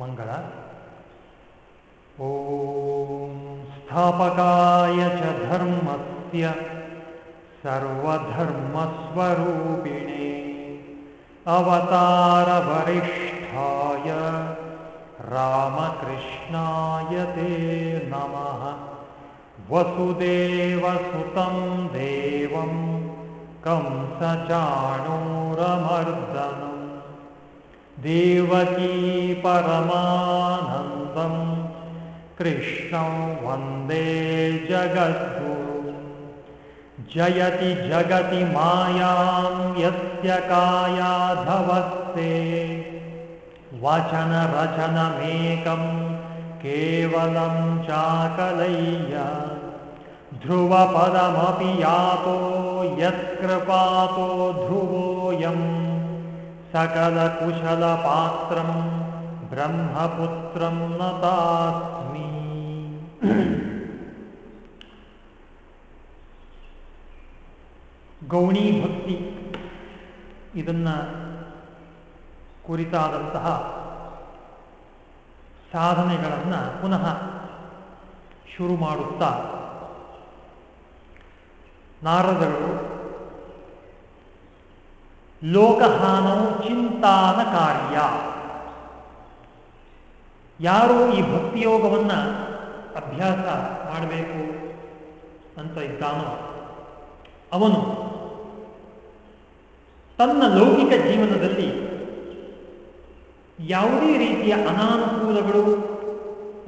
मङ्गल। ॐ स्थापकाय च धर्मस्य सर्वधर्मस्वरूपिणे अवतारवरिष्ठाय रामकृष्णाय ते नमः। वसुदेवसुतं देवं कंसचाणूरमर्दनम् देवकी परमानन्दं। कृष्णं वंदे जगद्गुरुं जयति जगति मायां यस्य कायाधवस्ते वचनरचनमेकं केवलं चाकलय्य। ध्रुवपदमपि यातो, यत्कृपातो ध्रुवोऽयम्। सकलकुशलपात्रं ब्रह्मपुत्रं नतास्मि ಗೌಣಿ ಭಕ್ತಿ ಇದನ್ನು ಕುರಿತಾದಂತಹ ಸಾಧನೆಗಳನ್ನು ಪುನಃ ಶುರು ಮಾಡುತ್ತಾ ನಾರದರು ಲೋಕಹಾನೌ ಚಿಂತಾನ ಕಾರ್ಯ. ಯಾರು ಈ ಭಕ್ತಿಯೋಗವನ್ನು ಅಭ್ಯಾಸ ಮಾಡಬೇಕು ಅಂತ ಇದ್ದಾನೋ ಅವನು ತನ್ನ ಲೌಕಿಕ ಜೀವನದಲ್ಲಿ ಯಾವುದೇ ರೀತಿಯ ಅನಾನುಕೂಲಗಳು,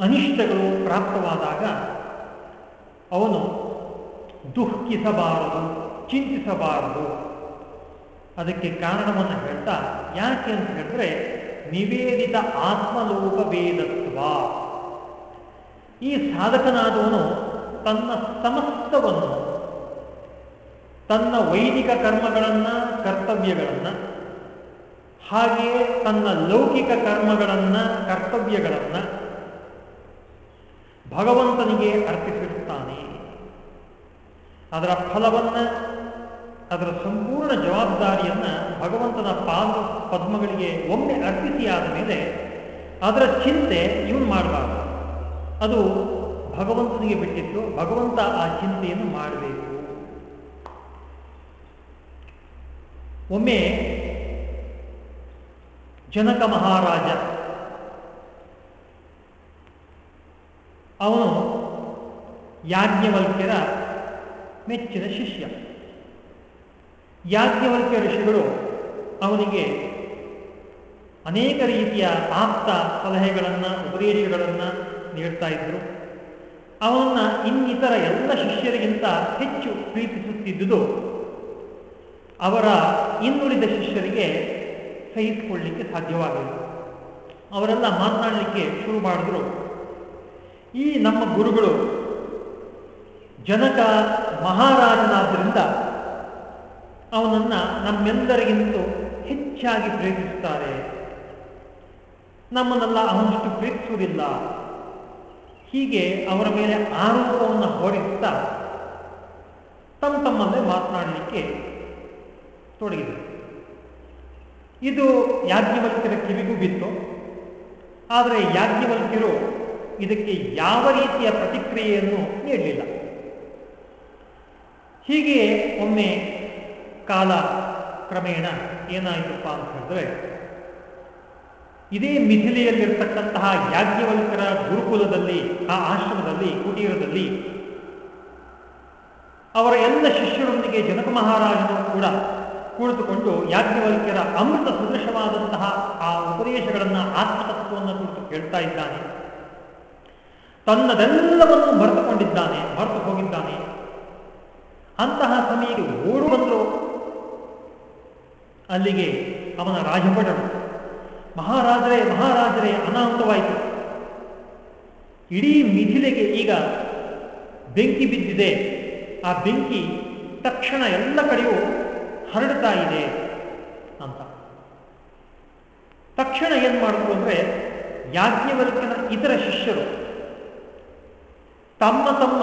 ಅನಿಷ್ಟಗಳು ಪ್ರಾಪ್ತವಾದಾಗ ಅವನು ದುಃಖಿಸಬಾರದು, ಚಿಂತಿಸಬಾರದು. ಅದಕ್ಕೆ ಕಾರಣವನ್ನು ಹೇಳ್ತಾ, ಯಾಕೆ ಅಂತ ಹೇಳಿದ್ರೆ, ನಿವೇದಿತ ಆತ್ಮಲೋಕ ವೇದತ್ವ ಈ ಸಾಧಕನಾದವನು ತನ್ನ ಸಮಸ್ತವನ್ನು, ತನ್ನ ವೈದಿಕ ಕರ್ಮಗಳನ್ನ, ಕರ್ತವ್ಯಗಳನ್ನ, ಹಾಗೆಯೇ ತನ್ನ ಲೌಕಿಕ ಕರ್ಮಗಳನ್ನ, ಕರ್ತವ್ಯಗಳನ್ನ ಭಗವಂತನಿಗೆ ಅರ್ಪಿಸಿರುತ್ತಾನೆ. ಅದರ ಫಲವನ್ನು ಅದರ ಸಂಪೂರ್ಣ ಜವಾಬ್ದಾರಿಯನ್ನು ಭಗವಂತನ ಪಾದ ಪದ್ಮಗಳಿಗೆ ಒಮ್ಮೆ ಅರ್ಪಿಸಿಯಾದ ಮೇಲೆ ಅದರ ಚಿಂತೆ ಇವನು ಮಾಡಬಾರ್ದು. ಅದು ಭಗವಂತನಿಗೆ ಬಿಟ್ಟಿತ್ತು, ಭಗವಂತ ಆ ಚಿಂತೆಯನ್ನು ಮಾಡಬೇಕು. ಒಮ್ಮೆ ಜನಕ ಮಹಾರಾಜ ಅವನು ಯಾಜ್ಞವಲ್ಕ್ಯರ ಮೆಚ್ಚಿನ ಶಿಷ್ಯ. ಯಾಜ್ಞವಲ್ಕ್ಯ ಋಷಿಗಳು ಅವನಿಗೆ ಅನೇಕ ರೀತಿಯ ಆಪ್ತ ಸಲಹೆಗಳನ್ನು, ಉಪದೇಶಗಳನ್ನು ನೀಡ್ತಾ ಇದ್ದರು ಅವನನ್ನ ಇನ್ನಿತರ ಎಲ್ಲ ಶಿಷ್ಯರಿಗಿಂತ ಹೆಚ್ಚು ಪ್ರೀತಿಸುತ್ತಿದ್ದುದು ಅವರ ಇನ್ನುಳಿದ ಶಿಷ್ಯರಿಗೆ ಸಹಿಸಿಕೊಳ್ಳಲಿಕ್ಕೆ ಸಾಧ್ಯವಾಗಲಿಲ್ಲ ಅವರೆಲ್ಲ ಮಾತನಾಡಲಿಕ್ಕೆ ಶುರು ಮಾಡಿದ್ರು. ಈ ನಮ್ಮ ಗುರುಗಳು ಜನಕ ಮಹಾರಾಜನಾದ್ದರಿಂದ ಅವನನ್ನ ನಮ್ಮೆಲ್ಲರಿಗಿಂತೂ ಹೆಚ್ಚಾಗಿ ಪ್ರೀತಿಸ್ತಾರೆ ನಮ್ಮನ್ನೆಲ್ಲ ಅವನಷ್ಟು ಪ್ರೀತಿಸುವುದಿಲ್ಲ. ಹೀಗೆ ಅವರ ಮೇಲೆ ಆರೋಪವನ್ನು ಹೊರಿಸುತ್ತಾ ತಮ್ಮ ತಮ್ಮಲ್ಲೇ ಮಾತನಾಡಲಿಕ್ಕೆ ತೊಡಗಿದರು. ಇದು ಯಾಜ್ಞವಲ್ಕ್ಯರ ಕಿವಿಗೂ ಬಿತ್ತು. ಆದರೆ ಯಾಜ್ಞವಲ್ಕ್ಯರು ಇದಕ್ಕೆ ಯಾವ ರೀತಿಯ ಪ್ರತಿಕ್ರಿಯೆಯನ್ನು ನೀಡಲಿಲ್ಲ. ಹೀಗೆ ಒಮ್ಮೆ ಕಾಲ ಕ್ರಮೇಣ ಏನಾಯಿತಪ್ಪ ಅಂತ ಹೇಳಿದ್ರೆ, ಇದೇ ಮಿಥಿಲೆಯಲ್ಲಿರ್ತಕ್ಕಂತಹ ಯಾಜ್ಞವಲ್ಕರ ಗುರುಕುಲದಲ್ಲಿ, ಆ ಆಶ್ರಮದಲ್ಲಿ, ಕುಟೀರದಲ್ಲಿ ಅವರ ಎಲ್ಲ ಶಿಷ್ಯರೊಂದಿಗೆ ಜನಕ ಮಹಾರಾಜನು ಕೂಡ ಕುಳಿತುಕೊಂಡು ಯಾಜ್ಞವಲ್ಕ್ಯರ ಅಮೃತ ಸದೃಶವಾದಂತಹ ಆ ಉಪದೇಶಗಳನ್ನು, ಆತ್ಮತತ್ವವನ್ನು ಕುರಿತು ಕೇಳ್ತಾ ಇದ್ದಾನೆ. ತನ್ನದೆಲ್ಲವನ್ನು ಮರೆತುಕೊಂಡಿದ್ದಾನೆ ಮರೆತು ಹೋಗಿದ್ದಾನೆ ಅಂತಹ ಸಮಯಕ್ಕೆ ಓಡು ಬಂದರು ಅಲ್ಲಿಗೆ ಅವನ ರಾಜಭಟರು ಮಹಾರಾಜರೇ ಮಹಾರಾಜರೇ, ಅನಾಹುತವಾಯಿತು. ಇಡೀ ಮಿಥಿಲೆಗೆ ಈಗ ಬೆಂಕಿ ಬಿದ್ದಿದೆ. ಆ ಬೆಂಕಿ ತಕ್ಷಣ ಎಲ್ಲ ಕಡೆಯೂ ಹರಡ್ತಾ ಇದೆ ಅಂತ. ತಕ್ಷಣ ಏನ್ ಮಾಡಿದ್ರು ಅಂದ್ರೆ ಯಾಜ್ಞವಲ್ಕನ ಇತರ ಶಿಷ್ಯರು ತಮ್ಮ ತಮ್ಮ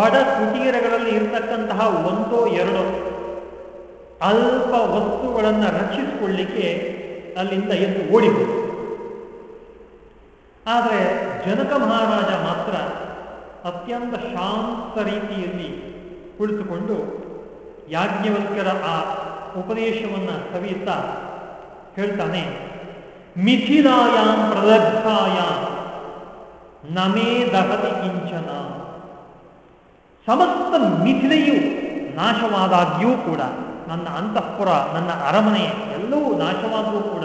ಬಡ ಕುಟೀರಗಳಲ್ಲಿ ಇರತಕ್ಕಂತಹ ಒಂದೋ ಎರಡೋ ಅಲ್ಪ ವಸ್ತುಗಳನ್ನು ರಕ್ಷಿಸಿಕೊಳ್ಳಿಕ್ಕೆ ಅಲ್ಲಿಂದ ಎದ್ದು ಓಡಿಬಹುದು ಆದರೆ ಜನಕ ಮಹಾರಾಜ ಮಾತ್ರ ಅತ್ಯಂತ ಶಾಂತ ರೀತಿಯಲ್ಲಿ ಕುಳಿತುಕೊಂಡು ಯಾಜ್ಞವಲ್ಕರ ಆ ಉಪದೇಶವನ್ನು ಸವಿಯುತ್ತಾ ಹೇಳ್ತಾನೆ, ಮಿಥಿಲಾಯಾಂ ಪ್ರದಗ್ಧಾಯಾಂ ನಮೇ ದಹತಿ ಕಿಂಚನ. ಸಮಸ್ತ ಮಿಥಿಲೆಯು ನಾಶವಾದಾಗ್ಯೂ ಕೂಡ ನನ್ನ ಅಂತಃಪುರ, ನನ್ನ ಅರಮನೆ ಎಲ್ಲವೂ ನಾಶವಾದರೂ ಕೂಡ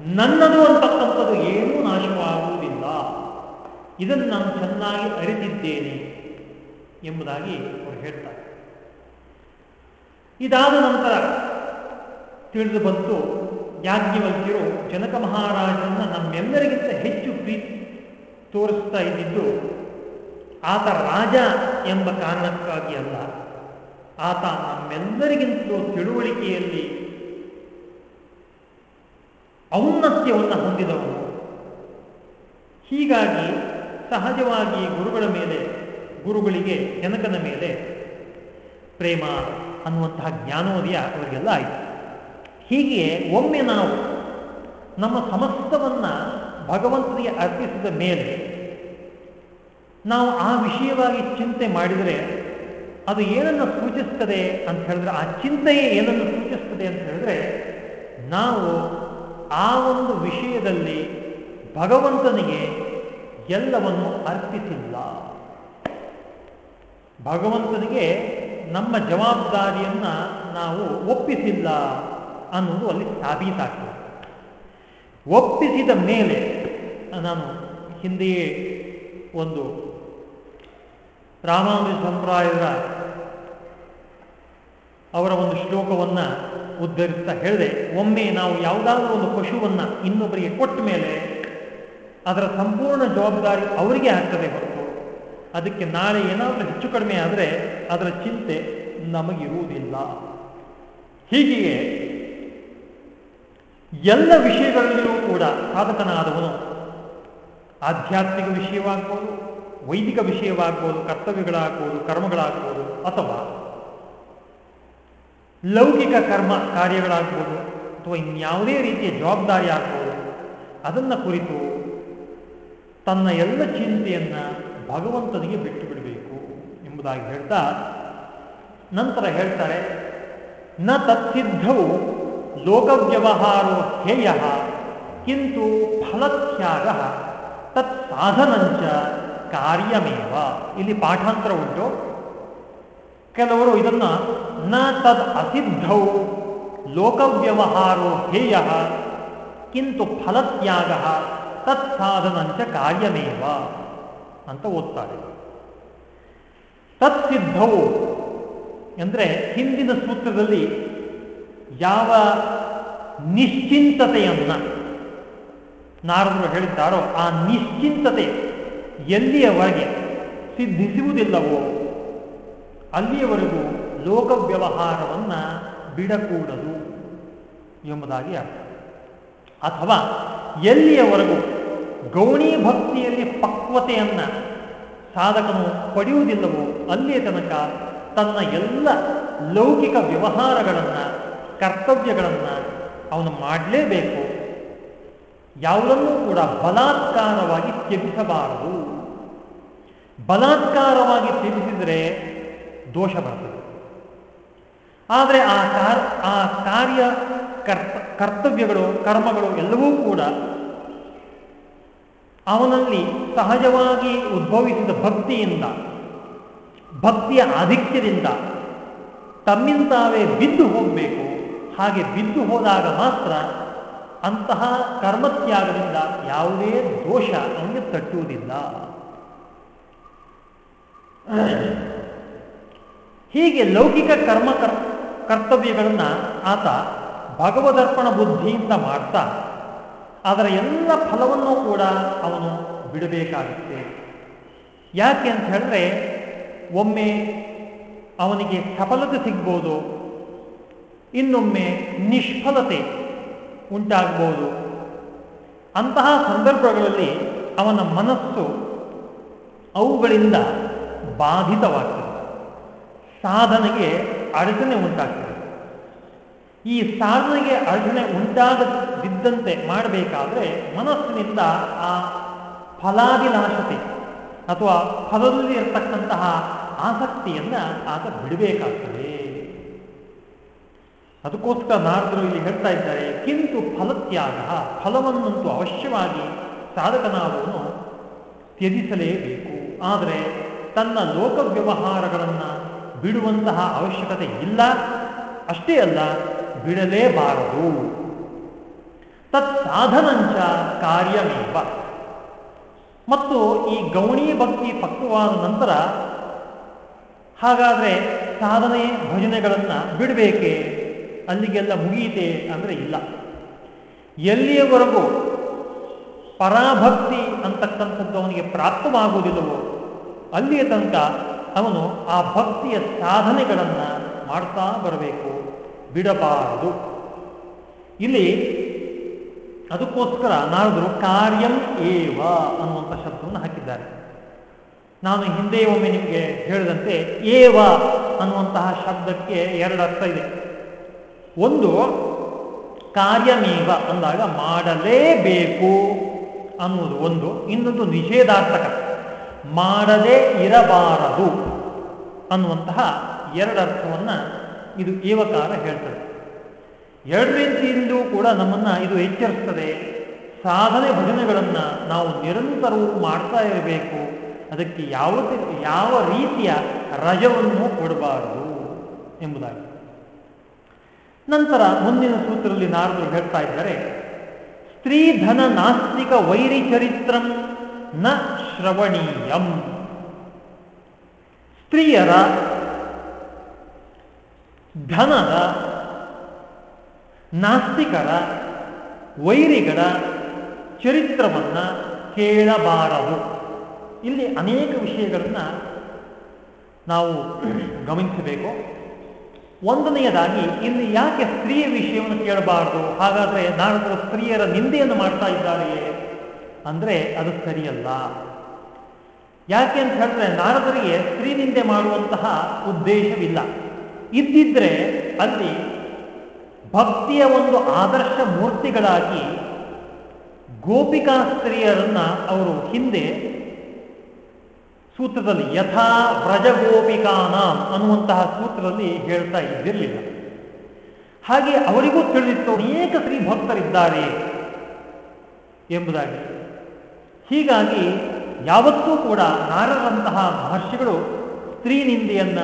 ನನ್ನದು ಅಂತಕ್ಕಂಥದ್ದು ಏನೂ ನಾಶವಾಗುವುದಿಲ್ಲ. ಇದನ್ನು ನಾನು ಚೆನ್ನಾಗಿ ಅರಿತಿದ್ದೇನೆ ಎಂಬುದಾಗಿ ಅವರು ಹೇಳ್ತಾರೆ. ಇದಾದ ನಂತರ ತಿಳಿದು ಬಂತು ಯಾಜ್ಞವಲ್ಕ್ಯರು ಜನಕ ಮಹಾರಾಜನ ನಮ್ಮೆಲ್ಲರಿಗಿಂತ ಹೆಚ್ಚು ಪ್ರೀತಿ ತೋರಿಸ್ತಾ ಇದ್ದಿದ್ದು ಆತ ರಾಜ ಎಂಬ ಕಾರಣಕ್ಕಾಗಿ ಅಲ್ಲ. ಆತ ನಮ್ಮೆಲ್ಲರಿಗಿಂತಲೂ ತಿಳುವಳಿಕೆಯಲ್ಲಿ ಔನ್ನತ್ಯವನ್ನು ಹೊಂದಿದವನು. ಹೀಗಾಗಿ ಸಹಜವಾಗಿ ಗುರುಗಳ ಮೇಲೆ, ಗುರುಗಳಿಗೆ, ಜನಕನ ಮೇಲೆ ಪ್ರೇಮ ಅನ್ನುವಂತಹ ಜ್ಞಾನೋದಯ ಅವರಿಗೆಲ್ಲ ಆಯಿತು. ಹೀಗೆಯೇ ಒಮ್ಮೆ ನಾವು ನಮ್ಮ ಸಮಸ್ತವನ್ನ ಭಗವಂತನಿಗೆ ಅರ್ಪಿಸಿದ ಮೇಲೆ ನಾವು ಆ ವಿಷಯವಾಗಿ ಚಿಂತೆ ಮಾಡಿದರೆ ಅದು ಏನನ್ನು ಸೂಚಿಸ್ತದೆ ಅಂತ ಹೇಳಿದ್ರೆ, ಆ ಚಿಂತೆಯೇ ಏನನ್ನು ಸೂಚಿಸ್ತದೆ ಅಂತ ಹೇಳಿದ್ರೆ, ನಾವು ಆ ಒಂದು ವಿಷಯದಲ್ಲಿ ಭಗವಂತನಿಗೆ ಎಲ್ಲವನ್ನು ಅರ್ಪಿಸಿಲ್ಲ. ಭಗವಂತನಿಗೆ ನಮ್ಮ ಜವಾಬ್ದಾರಿಯನ್ನ ನಾವು ಒಪ್ಪಿಸಿಲ್ಲ ಅನ್ನೋದು ಅಲ್ಲಿ ಸಾಬೀತಾಗ್ತದೆ. ಒಪ್ಪಿಸಿದ ಮೇಲೆ ನಾನು ಹಿಂದೆಯೇ ಒಂದು ರಾಮಾನುಜ ಸಂಪ್ರಾಯದ ಅವರ ಒಂದು ಶ್ಲೋಕವನ್ನು ಉದ್ಧರಿಸ್ತಾ ಹೇಳಿದೆ. ಒಮ್ಮೆ ನಾವು ಯಾವುದಾದ್ರೂ ಒಂದು ಪಶುವನ್ನು ಇನ್ನೊಬ್ಬರಿಗೆ ಕೊಟ್ಟ ಮೇಲೆ ಅದರ ಸಂಪೂರ್ಣ ಜವಾಬ್ದಾರಿ ಅವರಿಗೆ ಆಗ್ತದೆ ಹೊರತು. ಅದಕ್ಕೆ ನಾಳೆ ಏನಾದರೂ ಹೆಚ್ಚು ಕಡಿಮೆ ಆದರೆ ಅದರ ಚಿಂತೆ ನಮಗಿರುವುದಿಲ್ಲ. ಹೀಗೆಯೇ ಎಲ್ಲ ವಿಷಯಗಳಲ್ಲಿಯೂ ಕೂಡ ಸಾಧಕನಾದವನು ಆಧ್ಯಾತ್ಮಿಕ ವಿಷಯವಾಗ್ಬೋದು, ವೈದಿಕ ವಿಷಯವಾಗ್ಬೋದು, ಕರ್ತವ್ಯಗಳಾಗ್ಬೋದು, ಕರ್ಮಗಳಾಗ್ಬೋದು ಅಥವಾ ಲೌಕಿಕ ಕರ್ಮ ಕಾರ್ಯಗಳಾಗ್ಬೋದು ಅಥವಾ ಇನ್ಯಾವುದೇ ರೀತಿಯ ಜವಾಬ್ದಾರಿ ಆಗ್ಬೋದು, ಅದನ್ನು ಕುರಿತು ತನ್ನ ಎಲ್ಲ ಚಿಂತೆಯನ್ನು ಭಗವಂತನಿಗೆ ಬಿಟ್ಟು ಬಿಡಬೇಕು ಎಂಬುದಾಗಿ ಹೇಳ್ತಾ ನಂತರ ಹೇಳ್ತಾರೆ, ನ ತತ್ಸಿದ್ಧವು ಲೋಕವ್ಯವಹಾರೋ ಹೇಯ ಕಿಂತು ಫಲತ್ಯಾಗ ತತ್ ಸಾಧನಂಚ ಕಾರ್ಯಮೇವ. ಇಲ್ಲಿ ಪಾಠಾಂತರ ಉಂಟು. ಕೆಲವರು ಇದನ್ನ ತದ್ ಅಸಿದ್ಧೌ ಲೋಕವ್ಯವಹಾರೋ ಧ್ಯೇಯ ಕಿಂತು ಫಲತ್ಯಾಗ ತತ್ಸಾಧನಂಚ ಕಾರ್ಯಮೇವ ಅಂತ ಓದ್ತಾರೆ. ತತ್ಸಿದ್ಧವು ಎಂದರೆ ಹಿಂದಿನ ಸೂತ್ರದಲ್ಲಿ ಯಾವ ನಿಶ್ಚಿಂತತೆಯನ್ನು ನಾರದರು ಹೇಳಿದ್ದಾರೋ ಆ ನಿಶ್ಚಿಂತತೆ ಎಲ್ಲಿಯವರೆಗೆ ಸಿದ್ಧಿಸುವುದಿಲ್ಲವೋ ಅಲ್ಲಿಯವರೆಗೂ ಲೋಕ ವ್ಯವಹಾರವನ್ನ ಬಿಡಕೂಡದು ಎಂಬುದಾಗಿ ಅರ್ಥ. ಅಥವಾ ಎಲ್ಲಿಯವರೆಗೂ ಗೌಣಿ ಭಕ್ತಿಯಲ್ಲಿ ಪಕ್ವತೆಯನ್ನು ಸಾಧಕನು ಪಡೆಯುವುದಿಲ್ಲವೋ ಅಲ್ಲಿಯ ತನಕ ತನ್ನ ಎಲ್ಲ ಲೌಕಿಕ ವ್ಯವಹಾರಗಳನ್ನು, ಕರ್ತವ್ಯಗಳನ್ನು ಅವನು ಮಾಡಲೇಬೇಕು. ಯಾವುದನ್ನೂ ಕೂಡ ಬಲಾತ್ಕಾರವಾಗಿ ತ್ಯಜಿಸಬಾರದು. ಬಲಾತ್ಕಾರವಾಗಿ ತ್ಯಜಿಸಿದರೆ ದೋಷ ಬರ್ತದೆ. ಆದರೆ ಆ ಕಾರ್, ಆ ಕಾರ್ಯ ಕರ್ತ, ಕರ್ತವ್ಯಗಳು, ಕರ್ಮಗಳು ಎಲ್ಲವೂ ಕೂಡ ಅವನಲ್ಲಿ ಸಹಜವಾಗಿ ಉದ್ಭವಿಸಿದ ಭಕ್ತಿಯಿಂದ, ಭಕ್ತಿಯ ಆಧಿಕ್ಯದಿಂದ ತಮ್ಮಿಂದಾವೇ ಬಿದ್ದು ಹೋಗಬೇಕು. ಹಾಗೆ ಬಿದ್ದು ಹೋದಾಗ ಮಾತ್ರ ಅಂತಹ ಕರ್ಮತ್ಯಾಗದಿಂದ ಯಾವುದೇ ದೋಷ ಅವನಿಗೆ ತಟ್ಟುವುದಿಲ್ಲ. ಹೀಗೆ ಲೌಕಿಕ ಕರ್ಮ ಕರ್ ಕರ್ತವ್ಯಗಳನ್ನು ಆತ ಭಗವದರ್ಪಣ ಬುದ್ಧಿಯಿಂದ ಮಾಡ್ತಾ, ಅದರ ಎಲ್ಲ ಫಲವನ್ನು ಕೂಡ ಅವನು ಬಿಡಬೇಕಾಗುತ್ತೆ. ಯಾಕೆ ಅಂತ ಹೇಳಿದ್ರೆ, ಒಮ್ಮೆ ಅವನಿಗೆ ಸಫಲತೆ ಸಿಗ್ಬೋದು, ಇನ್ನೊಮ್ಮೆ ನಿಷ್ಫಲತೆ ಉಂಟಾಗ್ಬೋದು. ಅಂತಹ ಸಂದರ್ಭಗಳಲ್ಲಿ ಅವನ ಮನಸ್ಸು ಅವುಗಳಿಂದ ಬಾಧಿತವಾಗ್ತದೆ. ಸಾಧನೆಗೆ ಅಡಚಣೆ ಉಂಟಾಗ್ತದೆ. ಈ ಸಾಧನೆಗೆ ಅಡಚಣೆ ಉಂಟಾಗದಿದ್ದಂತೆ ಮಾಡಬೇಕಾದ್ರೆ ಮನಸ್ಸಿನಿಂದ ಆ ಫಲಾಭಿಲಾಷತೆ ಅಥವಾ ಫಲದಲ್ಲಿ ಇರತಕ್ಕಂತಹ ಆಸಕ್ತಿಯನ್ನ ಆತ ಬಿಡಬೇಕಾಗ್ತದೆ. ಅದಕ್ಕೋಸ್ಕರ ನಾರದರು ಇಲ್ಲಿ ಹೇಳ್ತಾ ಇದ್ದಾರೆ, ಕಿಂತು ಫಲತ್ಯಾಗ ಫಲವನ್ನಂತೂ ಅವಶ್ಯವಾಗಿ ಸಾಧಕನಾದವನು ತ್ಯಜಿಸಲೇಬೇಕು. ಆದರೆ ತನ್ನ ಲೋಕ ವ್ಯವಹಾರಗಳನ್ನು ಬಿಡುವಂತಹ ಅವಶ್ಯಕತೆ ಇಲ್ಲ. ಅಷ್ಟೇ ಅಲ್ಲ, ಬಿಡಲೇಬಾರದು. ತತ್ ಸಾಧನಂಚ ಕಾರ್ಯಮೇವ. ಮತ್ತು ಈ ಗೌಣಿ ಭಕ್ತಿ ಪಕ್ವವಾದ ನಂತರ ಹಾಗಾದ್ರೆ ಸಾಧನೆ ಭಜನೆಗಳನ್ನು ಬಿಡಬೇಕೆ? ಅಲ್ಲಿಗೆಲ್ಲ ಮುಗಿಯಿತೆ ಅಂದರೆ ಇಲ್ಲ. ಎಲ್ಲಿಯವರೆಗೂ ಪರಾಭಕ್ತಿ ಅಂತಕ್ಕಂಥದ್ದು ಅವನಿಗೆ ಪ್ರಾಪ್ತವಾಗುವುದಿಲ್ಲವೋ, ಅಲ್ಲಿಯ ತನಕ ಅವನು ಆ ಭಕ್ತಿಯ ಸಾಧನೆಗಳನ್ನು ಮಾಡ್ತಾ ಬರಬೇಕು. ಬಿಡಬಾರದು. ಇಲ್ಲಿ ಅದಕ್ಕೋಸ್ಕರ ನಾರದರು ಕಾರ್ಯಂ ಏವ ಅನ್ನುವಂಥ ಶಬ್ದವನ್ನು ಹಾಕಿದ್ದಾರೆ. ನಾನು ಹಿಂದೆ ಒಮ್ಮೆ ನಿಮಗೆ ಹೇಳಿದಂತೆ ಏವ ಅನ್ನುವಂತಹ ಶಬ್ದಕ್ಕೆ ಎರಡು ಅರ್ಥ ಇದೆ. ಒಂದು, ಕಾರ್ಯಮೇವ ಅಂದಾಗ ಮಾಡಲೇಬೇಕು ಅನ್ನುವುದು ಒಂದು. ಇನ್ನೊಂದು ನಿಷೇಧಾರ್ಥಕ ಮಾಡದೇ ಇರಬಾರದು ಅನ್ನುವಂತಹ ಎರಡರ್ಥವನ್ನ ಇದು ಏವಕಾರ ಹೇಳ್ತದೆ. ಎರಡು ರೀತಿಯಿಂದಲೂ ಕೂಡ ನಮ್ಮನ್ನ ಇದು ಎಚ್ಚರಿಸ್ತದೆ. ಸಾಧನೆ ಭಜನೆಗಳನ್ನು ನಾವು ನಿರಂತರವೂ ಮಾಡ್ತಾ ಇರಬೇಕು. ಅದಕ್ಕೆ ಯಾವುದೇ ಯಾವ ರೀತಿಯ ರಜವನ್ನು ಕೊಡಬಾರದು ಎಂಬುದಾಗಿ. ನಂತರ ಮುಂದಿನ ಸೂತ್ರದಲ್ಲಿ ನಾರದರು ಹೇಳ್ತಾ ಇದ್ದಾರೆ ಸ್ತ್ರೀಧನ ನಾಸ್ತಿಕ ವೈರಿ ಚರಿತ್ರಂ ನ ಶ್ರವಣೀಯಂ. ಸ್ತ್ರೀಯರ ಧನದ, ನಾಸ್ತಿಕರ ವೈರಿಗಳ ಚರಿತ್ರವನ್ನ ಕೇಳಬಾರದು. ಇಲ್ಲಿ ಅನೇಕ ವಿಷಯಗಳನ್ನ ನಾವು ಗಮನಿಸಬೇಕು. ಒಂದನೆಯದಾಗಿ, ಇಲ್ಲಿ ಯಾಕೆ ಸ್ತ್ರೀಯ ವಿಷಯವನ್ನು ಕೇಳಬಾರದು? ಹಾಗಾದ್ರೆ ನಾರದರು ಸ್ತ್ರೀಯರ ನಿಂದೆಯನ್ನು ಮಾಡ್ತಾ ಇದ್ದಾರೆಯೇ? ಅಂದ್ರೆ ಅದು ಸರಿಯಲ್ಲ. ಯಾಕೆ ಅಂತ ಹೇಳಿದ್ರೆ ನಾರದರಿಗೆ ಸ್ತ್ರೀ ನಿಂದೆ ಮಾಡುವಂತಹ ಉದ್ದೇಶವಿಲ್ಲ. ಇದ್ದಿದ್ರೆ ಅಲ್ಲಿ ಭಕ್ತಿಯ ಒಂದು ಆದರ್ಶ ಮೂರ್ತಿಗಳಾಗಿ ಗೋಪಿಕಾ ಸ್ತ್ರೀಯರನ್ನ ಅವರು ಹಿಂದೆ ಸೂತ್ರದಲ್ಲಿ ಯಥಾ ವ್ರಜಗೋಪಿಕಾನ ಅನ್ನುವಂತಹ ಸೂತ್ರದಲ್ಲಿ ಹೇಳ್ತಾ ಇದ್ದಿರಲಿಲ್ಲ. ಹಾಗೆ ಅವರಿಗೂ ತಿಳಿದಿತ್ತು ಅನೇಕ ಸ್ತ್ರೀ ಭಕ್ತರಿದ್ದಾರೆ ಎಂಬುದಾಗಿ. ಹೀಗಾಗಿ ಯಾವತ್ತೂ ಕೂಡ ನಾರರಂತಹ ಮಹರ್ಷಿಗಳು ಸ್ತ್ರೀ ನಿಂದೆಯನ್ನ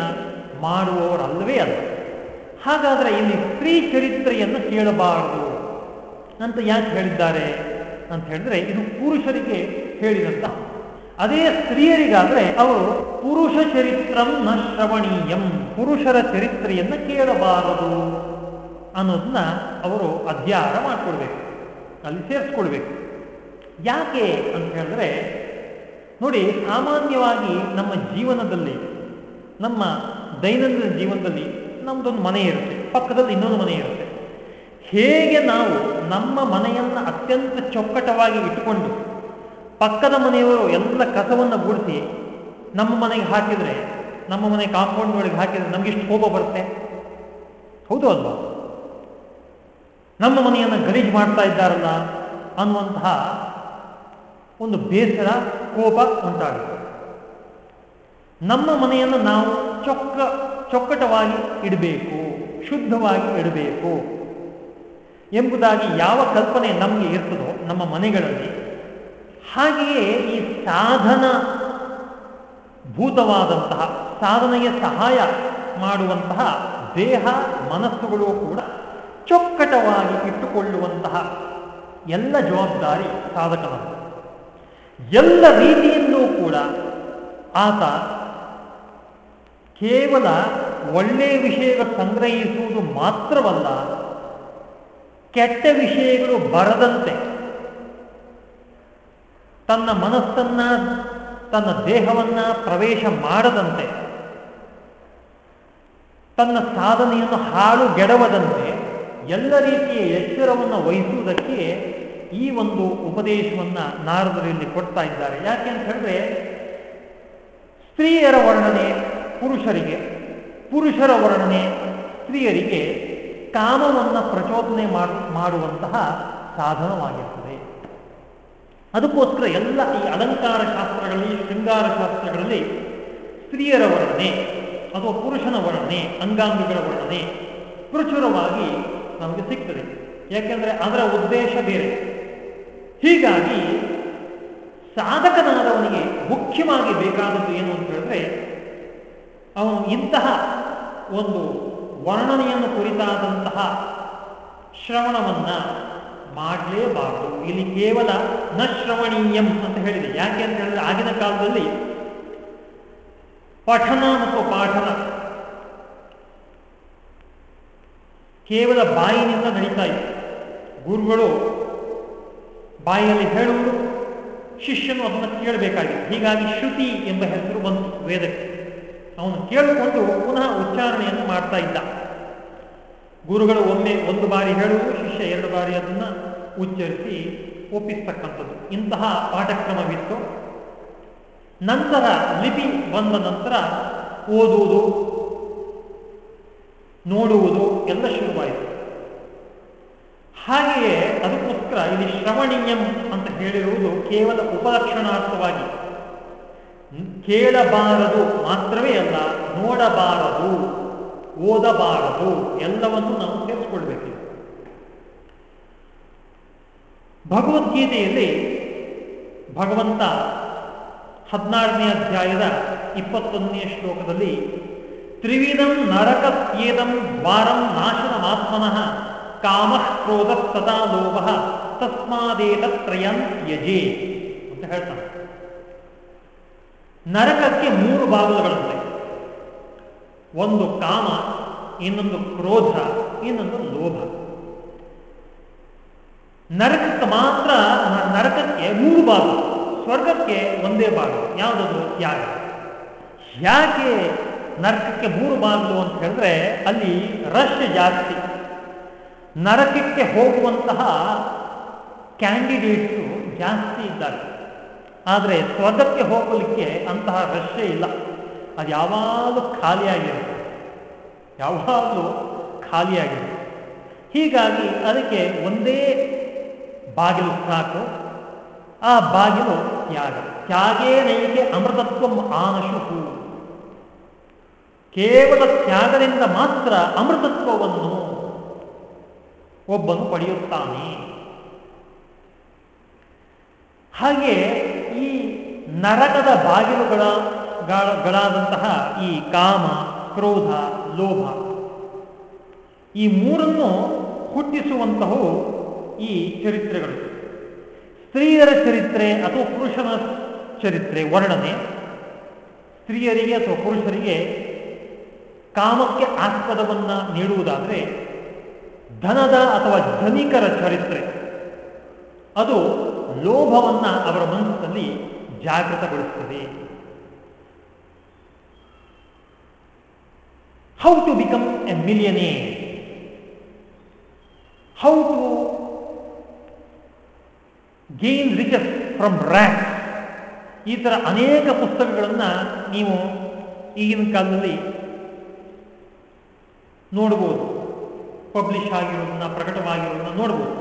ಮಾಡುವವರಲ್ಲವೇ ಅಲ್ಲ. ಹಾಗಾದರೆ ಇಲ್ಲಿ ಸ್ತ್ರೀ ಚರಿತ್ರೆಯನ್ನು ಕೇಳಬಾರದು. ಅಂತ ಯಾಕೆ ಹೇಳಿದ್ದಾರೆ ಅಂತ ಹೇಳಿದ್ರೆ, ಇದು ಪುರುಷರಿಗೆ ಹೇಳಿದಂತ. ಅದೇ ಸ್ತ್ರೀಯರಿಗಾದ್ರೆ ಅವರು ಪುರುಷ ಚರಿತ್ರಂ ನ ಶ್ರವಣೀಯಂ, ಪುರುಷರ ಚರಿತ್ರೆಯನ್ನು ಕೇಳಬಾರದು ಅನ್ನೋದನ್ನ ಅವರು ಅಧ್ಯಯನ ಮಾಡಿಕೊಳ್ಬೇಕು ಅಲ್ಲಿ ಸೇರಿಸ್ಕೊಳ್ಬೇಕು ಯಾಕೆ ಅಂತ ಹೇಳಿದ್ರೆ ನೋಡಿ, ಸಾಮಾನ್ಯವಾಗಿ ನಮ್ಮ ಜೀವನದಲ್ಲಿ, ನಮ್ಮ ದೈನಂದಿನ ಜೀವನದಲ್ಲಿ ನಮ್ದೊಂದು ಮನೆ ಇರುತ್ತೆ, ಪಕ್ಕದಲ್ಲಿ ಇನ್ನೊಂದು ಮನೆ ಇರುತ್ತೆ. ಹೇಗೆ ನಾವು ನಮ್ಮ ಮನೆಯನ್ನು ಅತ್ಯಂತ ಚೊಕ್ಕಟವಾಗಿ ಇಟ್ಟುಕೊಂಡು ಪಕ್ಕದ ಮನೆಯವರು ಎಲ್ಲ ಕಸವನ್ನು ಗುಡಿಸಿ ನಮ್ಮ ಮನೆಗೆ ಹಾಕಿದರೆ, ನಮ್ಮ ಮನೆ ಕಾಂಪೌಂಡ್ ಒಳಗೆ ಹಾಕಿದರೆ ನಮಗಿಷ್ಟು ಕೋಪ ಬರುತ್ತೆ? ಹೌದು ಅಲ್ವಾ? ನಮ್ಮ ಮನೆಯನ್ನು ಗಲೀಜು ಮಾಡ್ತಾ ಇದ್ದಾರಲ್ಲ ಅನ್ನುವಂತಹ ಒಂದು ಬೇಸರ, ಕೋಪ ಉಂಟಾಗುತ್ತೆ. ನಮ್ಮ ಮನೆಯನ್ನು ನಾವು ಚೊಕ್ಕ, ಚೊಕ್ಕಟವಾಗಿ ಇಡಬೇಕು, ಶುದ್ಧವಾಗಿ ಇಡಬೇಕು ಎಂಬುದಾಗಿ ಯಾವ ಕಲ್ಪನೆ ನಮಗೆ ಇರ್ತದೋ ನಮ್ಮ ಮನೆಗಳಲ್ಲಿ, ಹಾಗೆಯೇ ಈ ಸಾಧನ, ಭೂತವಾದಂತಹ ಸಾಧನೆಗೆ ಸಹಾಯ ಮಾಡುವಂತಹ ದೇಹ, ಮನಸ್ಸುಗಳು ಕೂಡ ಚೊಕ್ಕಟವಾಗಿ ಇಟ್ಟುಕೊಳ್ಳುವಂತಹ ಎಲ್ಲ ಜವಾಬ್ದಾರಿ ಸಾಧಕನದು ಎಲ್ಲ ರೀತಿಯಲ್ಲೂ ಕೂಡ ಆತ ಕೇವಲ ಒಳ್ಳೆಯ ವಿಷಯಗಳು ಸಂಗ್ರಹಿಸುವುದು ಮಾತ್ರವಲ್ಲ, ಕೆಟ್ಟ ವಿಷಯಗಳು ಬರದಂತೆ ತನ್ನ ಮನಸ್ಸನ್ನ, ತನ್ನ ದೇಹವನ್ನ ಪ್ರವೇಶ ಮಾಡದಂತೆ, ತನ್ನ ಸಾಧನೆಯನ್ನು ಹಾಳು ಗೆಡವದಂತೆ ಎಲ್ಲ ರೀತಿಯ ಎಚ್ಚರವನ್ನು ವಹಿಸುವುದಕ್ಕೆ ಈ ಒಂದು ಉಪದೇಶವನ್ನ ನಾರದರಲ್ಲಿ ಕೊಡ್ತಾ ಇದ್ದಾರೆ. ಯಾಕೆ ಅಂತ ಹೇಳಿದ್ರೆ, ಸ್ತ್ರೀಯರ ವರ್ಣನೆ ಪುರುಷರಿಗೆ, ಪುರುಷರ ವರ್ಣನೆ ಸ್ತ್ರೀಯರಿಗೆ ಕಾಮವನ್ನು ಪ್ರಚೋದನೆ ಮಾಡುವಂತಹ ಸಾಧನವಾಗಿರ್ತದೆ. ಅದಕ್ಕೋಸ್ಕರ ಎಲ್ಲ ಈ ಅಲಂಕಾರ ಶಾಸ್ತ್ರಗಳಲ್ಲಿ, ಶೃಂಗಾರ ಶಾಸ್ತ್ರಗಳಲ್ಲಿ ಸ್ತ್ರೀಯರ ವರ್ಣನೆ, ಅಥವಾ ಪುರುಷನ ವರ್ಣನೆ, ಅಂಗಾಂಗಗಳ ವರ್ಣನೆ ಪ್ರಚುರವಾಗಿ ನಮಗೆ ಸಿಗ್ತದೆ. ಯಾಕೆಂದ್ರೆ ಅದರ ಉದ್ದೇಶ ಬೇರೆ. ಹೀಗಾಗಿ ಸಾಧಕನಾದವನಿಗೆ ಮುಖ್ಯವಾಗಿ ಬೇಕಾದದ್ದು ಏನು ಅಂತ ಹೇಳಿದ್ರೆ, ಅವನು ಇಂತಹ ಒಂದು ವರ್ಣನೆಯನ್ನು ಕುರಿತಾದಂತಹ ಶ್ರವಣವನ್ನ ಮಾಡಲೇಬಾರದು. ಇಲ್ಲಿ ಕೇವಲ ನ ಶ್ರವಣೀಯಂ ಅಂತ ಹೇಳಿದೆ. ಯಾಕೆ ಅಂತ ಹೇಳಿದ್ರೆ ಆಗಿನ ಕಾಲದಲ್ಲಿ ಪಠನ ಮತ್ತು ಪಾಠನ ಕೇವಲ ಬಾಯಿನಿಂದ ನಡೀತಾ ಇತ್ತು. ಗುರುಗಳು ಬಾಯಿಯಲ್ಲಿ ಹೇಳುವುದು ಶಿಷ್ಯನು ಅದನ್ನು ಕೇಳಬೇಕಾಗಿದೆ. ಹೀಗಾಗಿ ಶ್ರುತಿ ಎಂಬ ಹೆಸರು ಬಂತು ವೇದಕ್ಕೆ. ಅವನು ಕೇಳಿಕೊಂಡು ಪುನಃ ಉಚ್ಚಾರಣೆಯನ್ನು ಮಾಡ್ತಾ ಇದ್ದ. ಗುರುಗಳು ಒಮ್ಮೆ ಒಂದು ಬಾರಿ ಹೇಳುವುದು, ಶಿಷ್ಯ ಎರಡು ಬಾರಿ ಅದನ್ನ ಉಚ್ಚರಿಸಿ ಒಪ್ಪಿಸ್ತಕ್ಕಂಥದ್ದು. ಇಂತಹ ಪಾಠಕ್ರಮವಿತ್ತು. ನಂತರ ಲಿಪಿ ಬಂದ ನಂತರ ಓದುವುದು, ನೋಡುವುದು ಎಲ್ಲ ಶುರುವಾಯಿತು. ಹಾಗೆಯೇ ಅದಕ್ಕೋಸ್ಕರ ಇಲ್ಲಿ ಶ್ರವಣೀಯಂ ಅಂತ ಹೇಳಿರುವುದು ಕೇವಲ ಉಪಲಕ್ಷಣಾರ್ಥವಾಗಿ ಕೇಳಬಾರದು ಮಾತ್ರವೇ ಅಲ್ಲ, ನೋಡಬಾರದು, ಓದಬಾರದು, ಎಲ್ಲವನ್ನು ನಾವು ಸೇರಿಸ್ಕೊಳ್ಬೇಕು. ಭಗವದ್ಗೀತೆಯಲ್ಲಿ ಭಗವಂತ ಹದಿನಾರನೇ ಅಧ್ಯಾಯದ ಇಪ್ಪತ್ತೊಂದನೇ ಶ್ಲೋಕದಲ್ಲಿ ತ್ರಿವಿಧಂ ನರಕತ್ಯೇದಂ ದ್ವಾರಂ ನಾಶನಮಾತ್ಮನಃ ಕಾಮ ಕ್ರೋಧ ಸದಾ ಲೋಭ ತಸ್ಮಾದೇತತ್ರಯಂ ಯಜೆ ಅಂತ ಹೇಳ್ತಾನೆ. ನರಕಕ್ಕೆ ಮೂರು ಬಾಗಿಲುಗಳಂತೆ ಒಂದು ಕಾಮ, ಇನ್ನೊಂದು ಕ್ರೋಧ, ಇನ್ನೊಂದು ಲೋಭ. ನರಕಕ್ಕೆ ಮಾತ್ರ ನರಕಕ್ಕೆ ಮೂರು ಬಾಗಿಲು ಸ್ವರ್ಗಕ್ಕೆ ಒಂದೇ ಬಾಗಿಲು ಯಾವುದದು? ತ್ಯಾಗ ಯಾಕೆ ನರಕಕ್ಕೆ ಮೂರು ಬಾಗಿಲು ಅಂತ ಹೇಳಿದ್ರೆ ಅಲ್ಲಿ ರಶ್ ಜಾಸ್ತಿ. ನರಕಕ್ಕೆ ಹೋಗುವಂತಹ ಕ್ಯಾಂಡಿಡೇಟ್ಸು ಜಾಸ್ತಿ ಇದ್ದಾರೆ. ಆದರೆ ಸ್ವರ್ಗಕ್ಕೆ ಹೋಗಲಿಕ್ಕೆ ಅಂತಹ ರಶ್ಯೆ ಇಲ್ಲ. ಅದು ಯಾವಾಗಲೂ ಖಾಲಿಯಾಗಿರುತ್ತೆ. ಯಾವಾಗಲೂ ಖಾಲಿಯಾಗಿರುತ್ತೆ. ಹೀಗಾಗಿ ಅದಕ್ಕೆ ಒಂದೇ ಬಾಗಿಲು ಸಾಕು. ಆ ಬಾಗಿಲು ತ್ಯಾಗ ತ್ಯಾಗೇ ನೈಕೆ ಅಮೃತತ್ವ ಆನಶುಹು. ಕೇವಲ ತ್ಯಾಗದಿಂದ ಮಾತ್ರ ಅಮೃತತ್ವವನ್ನು ಒಬ್ಬನು ಪಡೆಯುತ್ತಾನೆ. ಹಾಗೆ ಈ ನರಕದ ಬಾಗಿಲುಗಳ ಗಳಾದಂತಹ ಈ ಕಾಮ, ಕ್ರೋಧ, ಲೋಭ ಈ ಮೂರನ್ನು ಹುಟ್ಟಿಸುವಂತಹವು ಈ ಚರಿತ್ರೆಗಳು. ಸ್ತ್ರೀಯರ ಚರಿತ್ರೆ ಅಥವಾ ಪುರುಷನ ಚರಿತ್ರೆ ವರ್ಣನೆ. ಸ್ತ್ರೀಯರಿಗೆ ಅಥವಾ ಪುರುಷರಿಗೆ ಕಾಮಕ್ಕೆ ಆಸ್ಪದವನ್ನು ನೀಡುವುದಾದರೆ ಧನದ ಅಥವಾ ಧನಿಕರ ಚರಿತ್ರೆ. ಅದು ಲೋಭವನ್ನ ಅವರ ಮನಸ್ಸಿನಲ್ಲಿ ಜಾಗೃತಗೊಳಿಸುತ್ತದೆ how to become a millionaire how to gain riches from rags ಈ ಥರ ಅನೇಕ ಪುಸ್ತಕಗಳನ್ನು ನೀವು ಈಗಿನ ಕಾಲದಲ್ಲಿ ನೋಡ್ಬೋದು. ಪಬ್ಲಿಷ್ ಆಗಿರೋದನ್ನ ಪ್ರಕಟವಾಗಿರೋದನ್ನ ನೋಡ್ಬೋದು.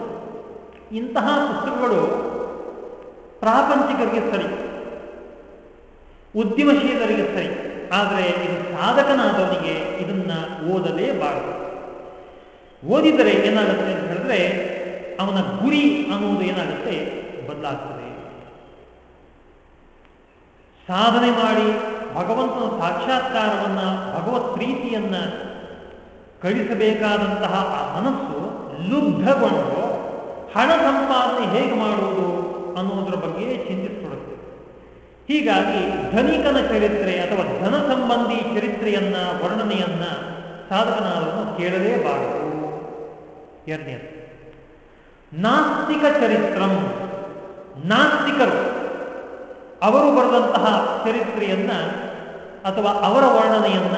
ಇಂತಹ ಪುಸ್ತಕಗಳು ಪ್ರಾಪಂಚಿಕರಿಗೆ ಸರಿ, ಉದ್ಯಮಶೀಲರಿಗೆ ಸರಿ, ಆದರೆ ಇದು ಸಾಧಕನಾದವನಿಗೆ ಇದನ್ನ ಓದಲೇಬಾರದು ಓದಿದರೆ ಏನಾಗುತ್ತೆ ಅಂತ ಹೇಳಿದ್ರೆ, ಅವನ ಗುರಿ ಅನ್ನುವುದು ಏನಾಗುತ್ತೆ? ಬದಲಾಗ್ತದೆ. ಸಾಧನೆ ಮಾಡಿ ಭಗವಂತನ ಸಾಕ್ಷಾತ್ಕಾರವನ್ನ, ಭಗವತ್ ಪ್ರೀತಿಯನ್ನ ಕಳಿಸಬೇಕಾದಂತಹ ಆ ಮನಸ್ಸು ಲುಬ್ಧಗೊಂಡು ಹಣ ಸಂಪಾದನೆ ಹೇಗೆ ಮಾಡುವುದು ಅನ್ನೋದ್ರ ಬಗ್ಗೆ ಚಿಂತಿಸಿಕೊಡುತ್ತೆ ಹೀಗಾಗಿ ಧನಿಕನ ಚರಿತ್ರೆ ಅಥವಾ ಧನ ಸಂಬಂಧಿ ಚರಿತ್ರೆಯನ್ನ, ವರ್ಣನೆಯನ್ನ ಸಾಧಕನಾದವನು ಕೇಳಲೇಬಾರದು ಎರಡನೇದು, ನಾಸ್ತಿಕ ಚರಿತ್ರಂ, ನಾಸ್ತಿಕರು. ಅವರು ಬರೆದಂತಹ ಚರಿತ್ರೆಯನ್ನ ಅಥವಾ ಅವರ ವರ್ಣನೆಯನ್ನ,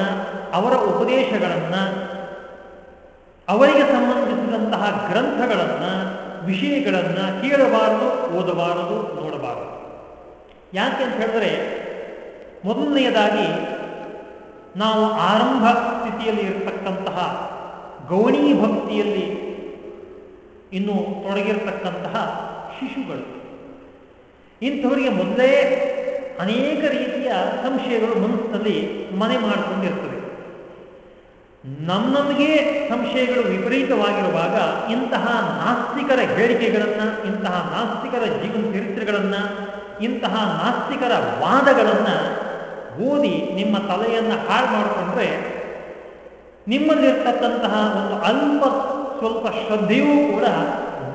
ಅವರ ಉಪದೇಶಗಳನ್ನ ಅವರಿಗೆ ಸಂಬಂಧಿಸಿದಂತಹ ಗ್ರಂಥಗಳನ್ನ, ವಿಷಯಗಳನ್ನ ಕೇಳಬಾರದು, ಓದಬಾರದು, ನೋಡಬಾರದು. ಯಾಕೆ ಅಂತ ಹೇಳಿದ್ರೆ, ಮೊದಲನೆಯದಾಗಿ ನಾವು ಆರಂಭ ಸ್ಥಿತಿಯಲ್ಲಿ ಇರತಕ್ಕಂತಹ, ಗೌಣಿ ಭಕ್ತಿಯಲ್ಲಿ ಇನ್ನು ತೊಡಗಿರತಕ್ಕಂತಹ ಶಿಶುಗಳು. ಇಂಥವರಿಗೆ ಮೊದಲೇ ಅನೇಕ ರೀತಿಯ ಸಂಶಯಗಳು ಮನಸ್ಸಿನಲ್ಲಿ ಮನೆ ಮಾಡಿಕೊಂಡಿರ್ತವೆ. ನಮ್ಮ ಸಂಶಯಗಳು ವಿಪರೀತವಾಗಿರುವಾಗ ಇಂತಹ ನಾಸ್ತಿಕರ ಹೇಳಿಕೆಗಳನ್ನು, ಇಂತಹ ನಾಸ್ತಿಕರ ಜೀವನ ಚರಿತ್ರೆಗಳನ್ನು, ಇಂತಹ ನಾಸ್ತಿಕರ ವಾದಗಳನ್ನು ಓದಿ ನಿಮ್ಮ ತಲೆಯನ್ನು ಹಾಳು ಮಾಡಿಕೊಂಡ್ರೆ ನಿಮ್ಮಲ್ಲಿರ್ತಕ್ಕಂತಹ ಒಂದು ಅಲ್ಪ ಸ್ವಲ್ಪ ಶ್ರದ್ಧೆಯೂ ಕೂಡ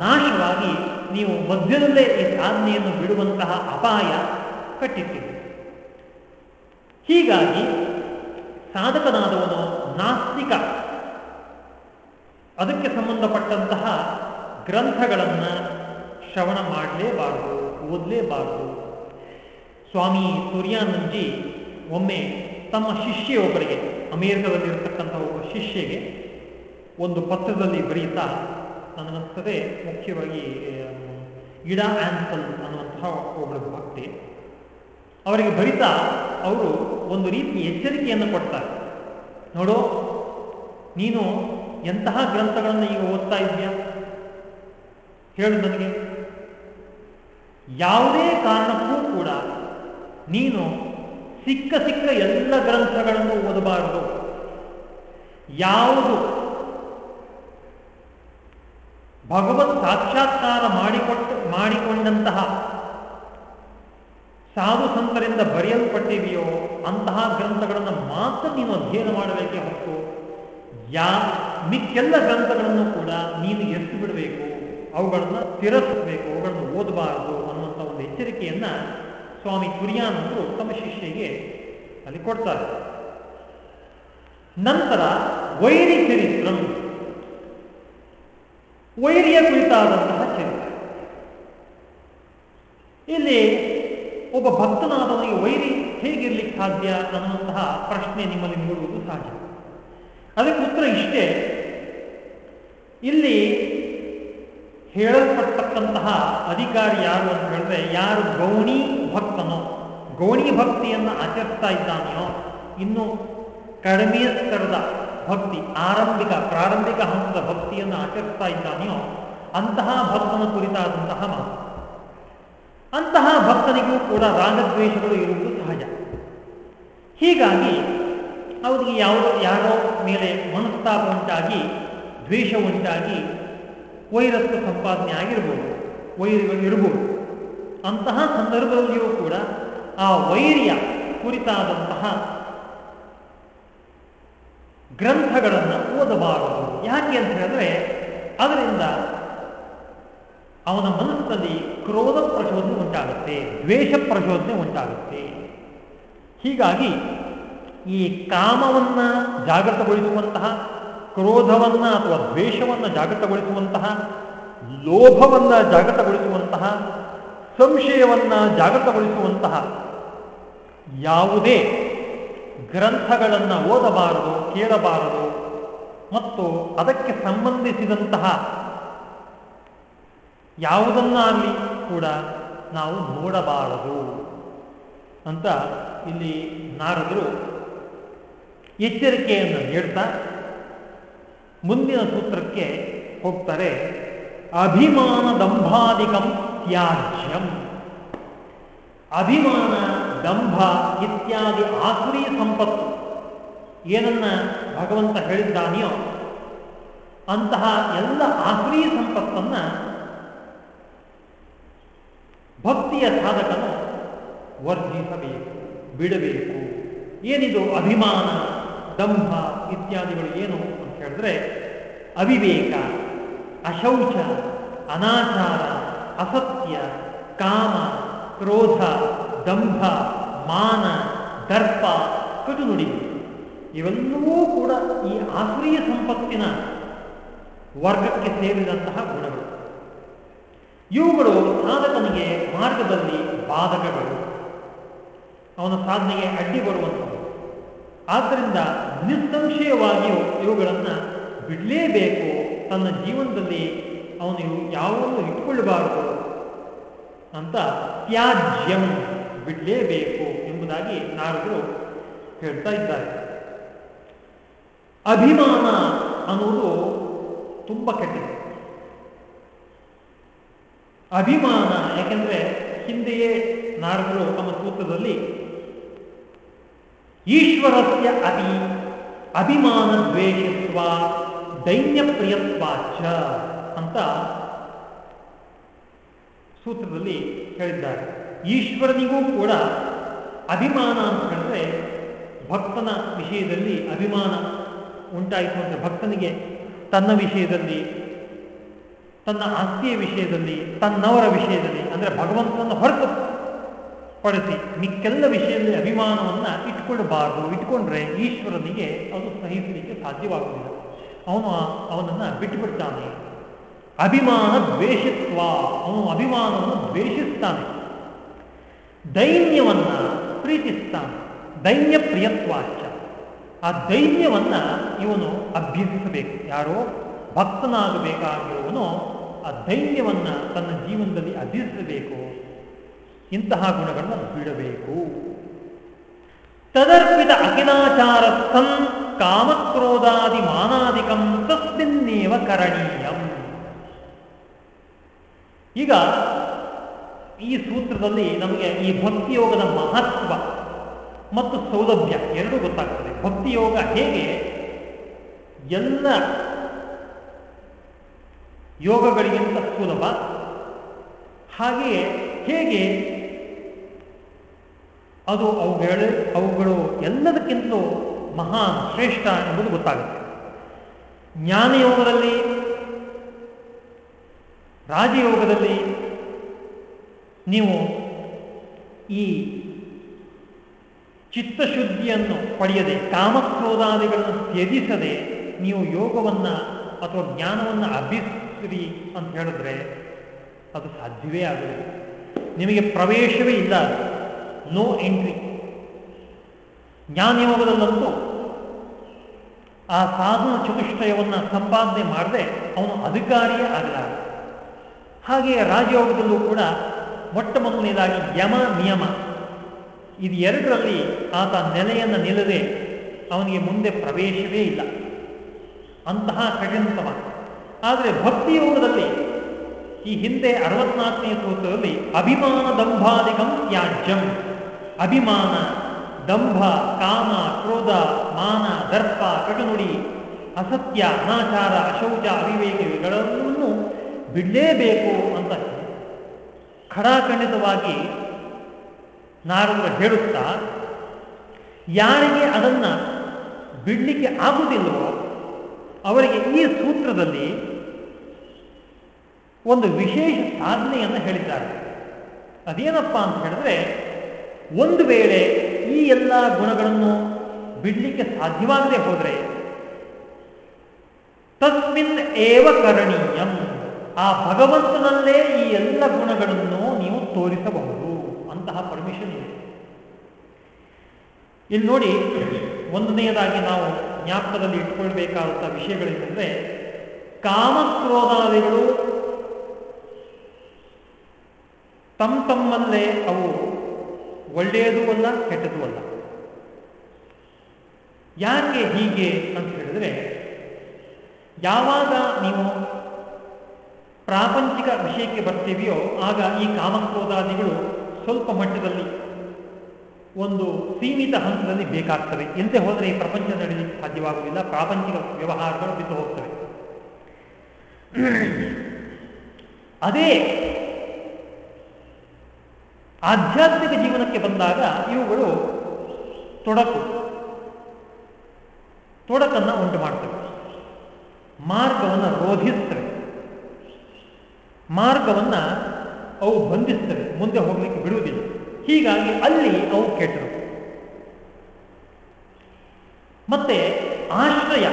ನಾಶವಾಗಿ ನೀವು ಮಧ್ಯದಲ್ಲೇ ಈ ಸಾಧನೆಯನ್ನು ಬಿಡುವಂತಹ ಅಪಾಯ ಕಟ್ಟಿಸಿದೆ ಹೀಗಾಗಿ ಸಾಧಕನಾದವನು ನಾಸ್ತಿಕ. ಅದಕ್ಕೆ ಸಂಬಂಧಪಟ್ಟಂತಹ ಗ್ರಂಥಗಳನ್ನು ಶ್ರವಣ ಮಾಡಲೇಬಾರದು, ಓದಲೇಬಾರದು. ಸ್ವಾಮಿ ಸೂರ್ಯಾನಂದಜಿ ಒಮ್ಮೆ ತಮ್ಮ ಶಿಷ್ಯೊಬ್ಬರಿಗೆ ಅಮೇರಿಕದಲ್ಲಿರತಕ್ಕಂಥ ಒಬ್ಬ ಶಿಷ್ಯಗೆ ಒಂದು ಪತ್ರದಲ್ಲಿ ಬರೀತಾ ನನಗನ್ಸ್ತದೆ ಮುಖ್ಯವಾಗಿ ಇಡಾ ಆನ್ಸಲ್ ಅನ್ನುವಂತಹ ಒಬ್ಬಳು ಭಕ್ತಿ. ಅವರಿಗೆ ಬರಿತಾ, ಅವರು ಒಂದು ರೀತಿ ಎಚ್ಚರಿಕೆಯನ್ನು ಕೊಡ್ತಾರೆ. ನೋಡು, ನೀನು ಎಂತಹ ಗ್ರಂಥಗಳನ್ನು ಈಗ ಓದ್ತಾ ಇದೆಯಾ ಹೇಳು ನನಗೆ. ಯಾವುದೇ ಕಾರಣಕ್ಕೂ ಕೂಡ ನೀನು ಸಿಕ್ಕ ಸಿಕ್ಕ ಎಲ್ಲ ಗ್ರಂಥಗಳನ್ನು ಓದಬಾರದು. ಯಾವುದು ಭಗವತ್ ಸಾಕ್ಷಾತ್ಕಾರ ಮಾಡಿಕೊಟ್ಟು, ಮಾಡಿಕೊಂಡಂತಹ ಸಾಧು ಸಂತರಿಂದ ಬರೆಯಲ್ಪಟ್ಟಿವೆಯೋ ಅಂತಹ ಗ್ರಂಥಗಳನ್ನು ಮಾತ್ರ ನೀನು ಅಧ್ಯಯನ ಮಾಡಬೇಕೇ ಹೊತ್ತು ಯಾ ಮಿಕ್ಕೆಲ್ಲ ಗ್ರಂಥಗಳನ್ನು ಕೂಡ ನೀನು ಎತ್ತು ಬಿಡಬೇಕು, ಅವುಗಳನ್ನು ತಿರಸ್ಬೇಕು ಅವುಗಳನ್ನು ಓದಬಾರದು ಅನ್ನುವಂಥ ಒಂದು ಎಚ್ಚರಿಕೆಯನ್ನ ಸ್ವಾಮಿ ಕುರಿಯಾನಂದರು ತಮ್ಮ ಶಿಷ್ಯಗೆ ಅಲ್ಲಿ ಕೊಡ್ತಾರೆ. ನಂತರ ವೈರಿ ಚರಿತ್ರಂ. ವೈರಿಯ ಕುರಿತಾದಂತಹ ಚರಿತ್ರೆ. ಇಲ್ಲಿ ಒಬ್ಬ ಭಕ್ತನಾದವನಿಗೆ ವೈರಿ ಹೇಗಿರ್ಲಿಕ್ಕೆ ಸಾಧ್ಯ ಅನ್ನುವಂತಹ ಪ್ರಶ್ನೆ ನಿಮ್ಮಲ್ಲಿ ಮೂಡುವುದು ಸಹಜ ಅದಕ್ಕೆ ಉತ್ತರ ಇಷ್ಟೇ. ಇಲ್ಲಿ ಹೇಳಲ್ಪಟ್ಟಕ್ಕಂತಹ ಅಧಿಕಾರಿ ಯಾರು ಅಂತ ಹೇಳಿದ್ರೆ ಯಾರು ಗೌಣಿ ಭಕ್ತನೋ, ಗೌಣಿ ಭಕ್ತಿಯನ್ನು ಆಚರಿಸ್ತಾ ಇದ್ದಾನೆಯೋ, ಇನ್ನು ಕಡಿಮೆ ಸ್ತರದ ಭಕ್ತಿ, ಆರಂಭಿಕ, ಪ್ರಾರಂಭಿಕ ಹಂತದ ಭಕ್ತಿಯನ್ನು ಆಚರಿಸ್ತಾ ಇದ್ದಾನೆಯೋ, ಅಂತಹ ಭಕ್ತನ ಕುರಿತಾದಂತಹ ಮಾತು. ಅಂತಹ ಭಕ್ತನಿಗೂ ಕೂಡ ರಾಗದ್ವೇಷಗಳು ಇರುವುದು ಸಹಜ. ಹೀಗಾಗಿ ಅವರಿಗೆ ಯಾವುದೋ, ಯಾರೋ ಮೇಲೆ ಮನಸ್ತಾಪ ಉಂಟಾಗಿ ದ್ವೇಷ ಉಂಟಾಗಿ ವೈರತ್ವ ಸಂಪಾದನೆ ಆಗಿರ್ಬೋದು, ವೈರಿಗಳು ಇರಬಹುದು ಅಂತಹ ಸಂದರ್ಭದಲ್ಲಿಯೂ ಕೂಡ ಆ ವೈರ್ಯ ಕುರಿತಾದಂತಹ ಗ್ರಂಥಗಳನ್ನು ಓದಬಾರದು. ಯಾಕೆ ಅಂತ ಹೇಳಿದ್ರೆ, ಅದರಿಂದ ಅವನ ಮನಸ್ಸಿನಲ್ಲಿ ಕ್ರೋಧ ಪ್ರಚೋದನೆ ಉಂಟಾಗುತ್ತೆ, ದ್ವೇಷ ಪ್ರಚೋದನೆ ಉಂಟಾಗುತ್ತೆ. ಹೀಗಾಗಿ ಈ ಕಾಮವನ್ನ ಜಾಗೃತಗೊಳಿಸುವಂತಹ, ಕ್ರೋಧವನ್ನ ಅಥವಾ ದ್ವೇಷವನ್ನ ಜಾಗೃತಗೊಳಿಸುವಂತಹ, ಲೋಭವನ್ನ ಜಾಗೃತಗೊಳಿಸುವಂತಹ, ಸಂಶಯವನ್ನ ಜಾಗೃತಗೊಳಿಸುವಂತಹ ಯಾವುದೇ ಗ್ರಂಥಗಳನ್ನು ಓದಬಾರದು, ಕೇಳಬಾರದು, ಮತ್ತು ಅದಕ್ಕೆ ಸಂಬಂಧಿಸಿದಂತಹ ಯಾವುದನ್ನಾಗಲಿ ಕೂಡ ನಾವು ನೋಡಬಾರದು. ಅಂತ ಇಲ್ಲಿ ನಾರದರು ಎಚ್ಚರಿಕೆಯನ್ನು ನೀಡ್ತಾ ಮುಂದಿನ ಸೂತ್ರಕ್ಕೆ ಹೋಗ್ತಾರೆ, ಅಭಿಮಾನ ದಂಭಾಧಿಕಂ ತ್ಯಾಜ್ಯಂ. ಅಭಿಮಾನ ದಂಭ ಇತ್ಯಾದಿ ಆಸುರಿ ಸಂಪತ್ತು, ಏನನ್ನ ಭಗವಂತ ಹೇಳಿದ್ದಾನೆಯೋ ಅಂತಹ ಎಲ್ಲ ಆಸುರಿ ಸಂಪತ್ತನ್ನ ಭಕ್ತಿಯ ಸಾಧಕನು ವರ್ಧಿಸಬೇಕು, ಬಿಡಬೇಕು. ಏನಿದು ಅಭಿಮಾನ, ದಂಭ ಇತ್ಯಾದಿಗಳು ಏನು ಅಂತ ಹೇಳಿದ್ರೆ ಅವಿವೇಕ, ಅಶೌಚ, ಅನಾಚಾರ, ಅಸತ್ಯ, ಕಾಮ, ಕ್ರೋಧ, ದಂಭ, ಮಾನ, ದರ್ಪ, ಕಟುನುಡಿ. ಇವೆಲ್ಲವೂ ಕೂಡ ಈ ಆಸುರಿಯ ಸಂಪತ್ತಿನ ವರ್ಗಕ್ಕೆ ಸೇರಿದಂತಹ ಗುಣಗಳು. ಇವುಗಳು ಸಾಧಕನಿಗೆ ಮಾರ್ಗದಲ್ಲಿ ಬಾಧಕಗಳು. ಅವನ ಸಾಧನೆಗೆ ಅಡ್ಡಿ ಬರುವಂಥವು. ಆದ್ದರಿಂದ ನಿಸ್ಸಂಶಯವಾಗಿಯೂ ಇವುಗಳನ್ನು ಬಿಡಲೇಬೇಕು. ತನ್ನ ಜೀವನದಲ್ಲಿ ಅವನು ಯಾವುದನ್ನು ಇಟ್ಟುಕೊಳ್ಳಬಾರದು ಅಂತ ತ್ಯಾಜ್ಯಂ ಬಿಡಲೇಬೇಕು ಎಂಬುದಾಗಿ ನಾರದರು ಹೇಳ್ತಾ ಇದ್ದಾರೆ. ಅಭಿಮಾನ ಅನ್ನುವುದು ತುಂಬ ಕೆಟ್ಟದ್ದು. ಅಭಿಮಾನ, ಯಾಕೆಂದ್ರೆ ಹಿಂದೆಯೇ ನಾರದರು ತಮ್ಮ ಸೂತ್ರದಲ್ಲಿ ಈಶ್ವರಸ್ಯ ಅತಿ ಅಭಿಮಾನ ದ್ವೇಷತ್ವ ದೈನ್ಯ ಪ್ರಿಯತ್ವಾಚ ಅಂತ ಸೂತ್ರದಲ್ಲಿ ಹೇಳಿದ್ದಾರೆ. ಈಶ್ವರನಿಗೂ ಕೂಡ ಅಭಿಮಾನ ಅಂತ ಹೇಳಿದ್ರೆ ಭಕ್ತನ ವಿಷಯದಲ್ಲಿ ಅಭಿಮಾನ ಉಂಟಾಯಿತು ಅಂದರೆ ಭಕ್ತನಿಗೆ ತನ್ನ ವಿಷಯದಲ್ಲಿ ತನ್ನ ಆಸ್ತಿಯ ವಿಷಯದಲ್ಲಿ, ತನ್ನವರ ವಿಷಯದಲ್ಲಿ, ಅಂದರೆ ಭಗವಂತನನ್ನು ಹೊರತು ಪಡಿಸಿ ಮಿಕ್ಕೆಲ್ಲ ವಿಷಯದಲ್ಲಿ ಅಭಿಮಾನವನ್ನು ಇಟ್ಕೊಳ್ಬಾರ್ದು, ಇಟ್ಕೊಂಡ್ರೆ ಈಶ್ವರನಿಗೆ ಅದು ಸಹಿಸಲಿಕ್ಕೆ ಸಾಧ್ಯವಾಗುವುದಿಲ್ಲ. ಅವನು ಅವನನ್ನು ಬಿಟ್ಟುಬಿಡ್ತಾನೆ. ಅಭಿಮಾನ ದ್ವೇಷಿತ್ವ, ಅವನು ಅಭಿಮಾನವನ್ನು ದ್ವೇಷಿಸ್ತಾನೆ. ದೈನ್ಯವನ್ನ ಪ್ರೀತಿಸ್ತಾನೆ. ದೈನ್ಯ ಪ್ರಿಯತ್ವಾಚ ಆ ದೈನ್ಯವನ್ನ ಇವನು ಅಭ್ಯಸಿಸಬೇಕು. ಯಾರೋ ಭಕ್ತನಾಗಬೇಕಾಗಿರುವನು ಆ ಧೈರ್ಯವನ್ನು ತನ್ನ ಜೀವನದಲ್ಲಿ ಅಧಿಸಬೇಕು ಇಂತಹ ಗುಣಗಳನ್ನು ಬಿಡಬೇಕು. ತದರ್ಪಿತ ಅಖಿಲಾಚಾರಸ್ಥಂ ಕಾಮಕ್ರೋಧಾದಿ ಮಾನಾದಿಕಂ ತಸ್ಮಿನ್ನೇವ ಕರಣೀಯಂ. ಈಗ ಈ ಸೂತ್ರದಲ್ಲಿ ನಮಗೆ ಈ ಭಕ್ತಿಯೋಗದ ಮಹತ್ವ ಮತ್ತು ಸೌಲಭ್ಯ ಎರಡೂ ಗೊತ್ತಾಗ್ತದೆ. ಭಕ್ತಿಯೋಗ ಹೇಗೆ? ಎಲ್ಲ ಯೋಗಗಳಿಗಿಂತ ಸುಲಭ. ಹಾಗೆಯೇ ಹೇಗೆ? ಅದು ಅವುಗಳ ಅವುಗಳು ಎಲ್ಲದಕ್ಕಿಂತಲೂ ಮಹಾನ್, ಶ್ರೇಷ್ಠ ಎಂಬುದು ಗೊತ್ತಾಗುತ್ತೆ. ಜ್ಞಾನಯೋಗದಲ್ಲಿ, ರಾಜಯೋಗದಲ್ಲಿ ನೀವು ಈ ಚಿತ್ತಶುದ್ಧಿಯನ್ನು ಪಡೆಯದೆ, ಕಾಮಕ್ರೋಧಾದಿಗಳನ್ನು ತ್ಯಜಿಸದೆ ನೀವು ಯೋಗವನ್ನು ಅಥವಾ ಜ್ಞಾನವನ್ನು ಅಭ್ಯಸಿರಿ ಅಂತ ಹೇಳಿದ್ರೆ ಅದು ಸಾಧ್ಯವೇ ಆಗಲಿ ನಿಮಗೆ ಪ್ರವೇಶವೇ ಇಲ್ಲ. ನೋ ಎಂಟ್ರಿ ಜ್ಞಾನಯೋಗದಲ್ಲಂತೂ ಆ ಸಾಧನ ಚತುಷ್ಟಯವನ್ನು ಸಂಪಾದನೆ ಮಾಡದೆ ಅವನು ಅಧಿಕಾರಿಯೇ ಆಗಲ್ಲ. ಹಾಗೆಯೇ ರಾಜಯೋಗದಲ್ಲೂ ಕೂಡ ಮೊಟ್ಟ ಮೊದಲನೇದಾಗಿ ಯಮ ನಿಯಮ. ಇದು ಎರಡರಲ್ಲಿ ಆತ ನೆಲೆಯನ್ನು ನಿಲ್ಲದೆ ಅವನಿಗೆ ಮುಂದೆ ಪ್ರವೇಶವೇ ಇಲ್ಲ. ಅಂತಹ ಕಠಿಣತಮ ಆದರೆ ಭಕ್ತಿಯೋಗದಲ್ಲಿ ಈ ಹಿಂದೆ ಅರವತ್ನಾಲ್ಕನೇ ಸೂತ್ರದಲ್ಲಿ ಅಭಿಮಾನ ದಂಭಾದಿಗಂ ತ್ಯಾಜ್ಯಂ. ಅಭಿಮಾನ, ದಂಭ, ಕಾಮ, ಕ್ರೋಧ, ಮಾನ, ದರ್ಪ, ಕಟುನುಡಿ, ಅಸತ್ಯ, ಅನಾಚಾರ, ಅಶೌಚ ಅವಿವೇಕಗಳನ್ನು ಬಿಡಲೇಬೇಕು ಅಂತ ಖಡಾಖಂಡಿತವಾಗಿ ನಾರದರು ಹೇಳುತ್ತಾ, ಯಾರಿಗೆ ಅದನ್ನ ಬಿಡಲಿಕ್ಕೆ ಆಗುವುದಿಲ್ಲವೋ ಅವರಿಗೆ ಈ ಸೂತ್ರದಲ್ಲಿ ಒಂದು ವಿಶೇಷ ಸಾಧನೆಯನ್ನು ಹೇಳಿದ್ದಾರೆ. ಅದೇನಪ್ಪ ಅಂತ ಹೇಳಿದ್ರೆ, ಒಂದು ವೇಳೆ ಈ ಎಲ್ಲ ಗುಣಗಳನ್ನು ಬಿಡಲಿಕ್ಕೆ ಸಾಧ್ಯವಾಗದೆ ಹೋದರೆ, ತಸ್ಮಿನ್ ಏವ ಕರಣೀಯಂ, ಆ ಭಗವಂತನಲ್ಲೇ ಈ ಎಲ್ಲ ಗುಣಗಳನ್ನು ನೀವು ತೋರಿಸಬಹುದು ಅಂತಹ ಪರ್ಮಿಷನ್ ಇದೆ. ಇಲ್ಲಿ ನೋಡಿ, ಒಂದನೆಯದಾಗಿ ನಾವು ಜ್ಞಾಪಕದಲ್ಲಿ ಇಟ್ಕೊಳ್ಬೇಕಾದಂತಹ ವಿಷಯಗಳೇನೆಂದರೆ ಕಾಮಕ್ರೋಧಾದಿಗಳು ತಮ್ಮ ತಮ್ಮಲ್ಲೇ ಅವು ಒಳ್ಳೆಯದೂ ಅಲ್ಲ, ಕೆಟ್ಟದೂ ಅಲ್ಲ. ಯಾಕೆ ಹೀಗೆ ಅಂತ ಹೇಳಿದ್ರೆ, ಯಾವಾಗ ನೀವು ಪ್ರಾಪಂಚಿಕ ವಿಷಯಕ್ಕೆ ಬರ್ತೀವಿಯೋ, ಆಗ ಈ ಕಾಮಕ್ರೋಧಾದಿಗಳು ಸ್ವಲ್ಪ ಮಟ್ಟದಲ್ಲಿ ಒಂದು ಸೀಮಿತ ಹಂತದಲ್ಲಿ ಬೇಕಾಗ್ತವೆ. ಎಂತೆ ಹೋದರೆ ಈ ಪ್ರಪಂಚ ನಡೆಯಲಿಕ್ಕೆ ಸಾಧ್ಯವಾಗುವುದಿಲ್ಲ, ಪ್ರಾಪಂಚಿಕ ವ್ಯವಹಾರಗಳು ಬಿದ್ದು ಹೋಗ್ತವೆ. ಅದೇ ಆಧ್ಯಾತ್ಮಿಕ ಜೀವನಕ್ಕೆ ಬಂದಾಗ ಇವುಗಳು ತೊಡಕು. ತೊಡಕನ್ನು ಉಂಟು ಮಾಡ್ತವೆ. ಮಾರ್ಗವನ್ನು ರೋಧಿಸ್ತವೆ. ಮಾರ್ಗವನ್ನು ಅವು ಬಂಧಿಸ್ತವೆ. ಮುಂದೆ ಹೋಗಲಿಕ್ಕೆ ಬಿಡುವುದಿಲ್ಲ. ಹೀಗಾಗಿ ಅಲ್ಲಿ ಅವು ಕೆಟ್ಟರು. ಮತ್ತೆ ಆಶ್ರಯ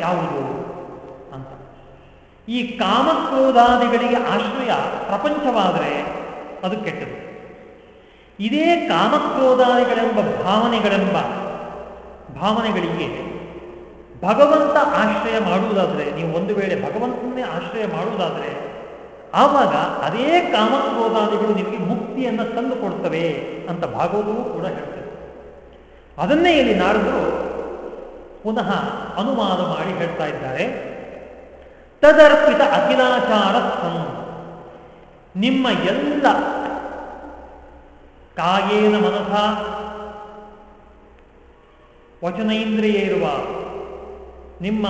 ಯಾವುದು ಅಂತ. ಈ ಕಾಮಕ್ರೋಧಾದಿಗಳಿಗೆ ಆಶ್ರಯ ಪ್ರಪಂಚವಾದರೆ ಅದು ಕೆಟ್ಟದು. ಇದೇ ಕಾಮಕ್ರೋಧಾದಿಗಳೆಂಬ ಭಾವನೆಗಳೆಂಬ ಭಾವನೆಗಳಿಗೆ ಭಗವಂತ ಆಶ್ರಯ ಮಾಡುವುದಾದರೆ, ನೀವು ಒಂದು ವೇಳೆ ಭಗವಂತನೇ ಆಶ್ರಯ ಮಾಡುವುದಾದರೆ, ಆವಾಗ ಅದೇ ಕಾಮಕ್ರೋಧಾದಿಗಳು ನಿಮಗೆ ಮುಕ್ತಿಯನ್ನು ತಂದು ಕೊಡ್ತವೆ ಅಂತ ಭಾಗವತವೂ ಕೂಡ ಹೇಳ್ತದೆ. ಅದನ್ನೇ ಇಲ್ಲಿ ನಾರದರು ಪುನಃ ಅನುವಾದ ಮಾಡಿ ಹೇಳ್ತಾ ಇದ್ದಾರೆ. ತದರ್ಪಿತ ಅಖಿಲಾಚಾರ ನಿಮ್ಮ ಎಲ್ಲ ಕಾಯೇನ ಮನಸ ವಚನೇಂದ್ರಿಯ ಇರುವ ನಿಮ್ಮ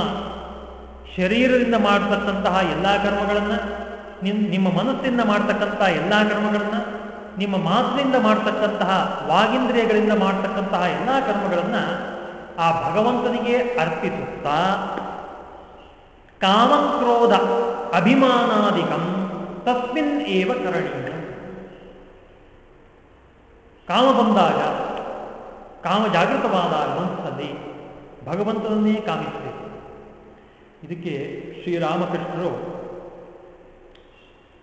ಶರೀರದಿಂದ ಮಾಡತಕ್ಕಂತಹ ಎಲ್ಲ ಕರ್ಮಗಳನ್ನು ನಿಮ್ಮ ಮನಸ್ಸಿಂದ ಮಾಡ್ತಕ್ಕಂಥ ಎಲ್ಲ ಕರ್ಮಗಳನ್ನು, ನಿಮ್ಮ ಮಾತಿನಿಂದ ಮಾಡ್ತಕ್ಕಂತಹ ವಾಗಿಂದ್ರಿಯಗಳಿಂದ ಮಾಡ್ತಕ್ಕಂತಹ ಎಲ್ಲ ಕರ್ಮಗಳನ್ನು ಆ ಭಗವಂತನಿಗೆ ಅರ್ಪಿಸುತ್ತಾ. ಕಾಮಕ್ರೋಧ ಅಭಿಮಾನಾಧಿಕಂ ತಸ್ಮಿನ್ ಏವ ಕರಣೀಯ. ಕಾಮ ಬಂದಾಗ, ಕಾಮ ಜಾಗೃತವಾದಾಗ ಮನಸ್ಸಲ್ಲಿ ಭಗವಂತನನ್ನೇ ಕಾಮಿಸಬೇಕು ಇದಕ್ಕೆ ಶ್ರೀರಾಮಕೃಷ್ಣರು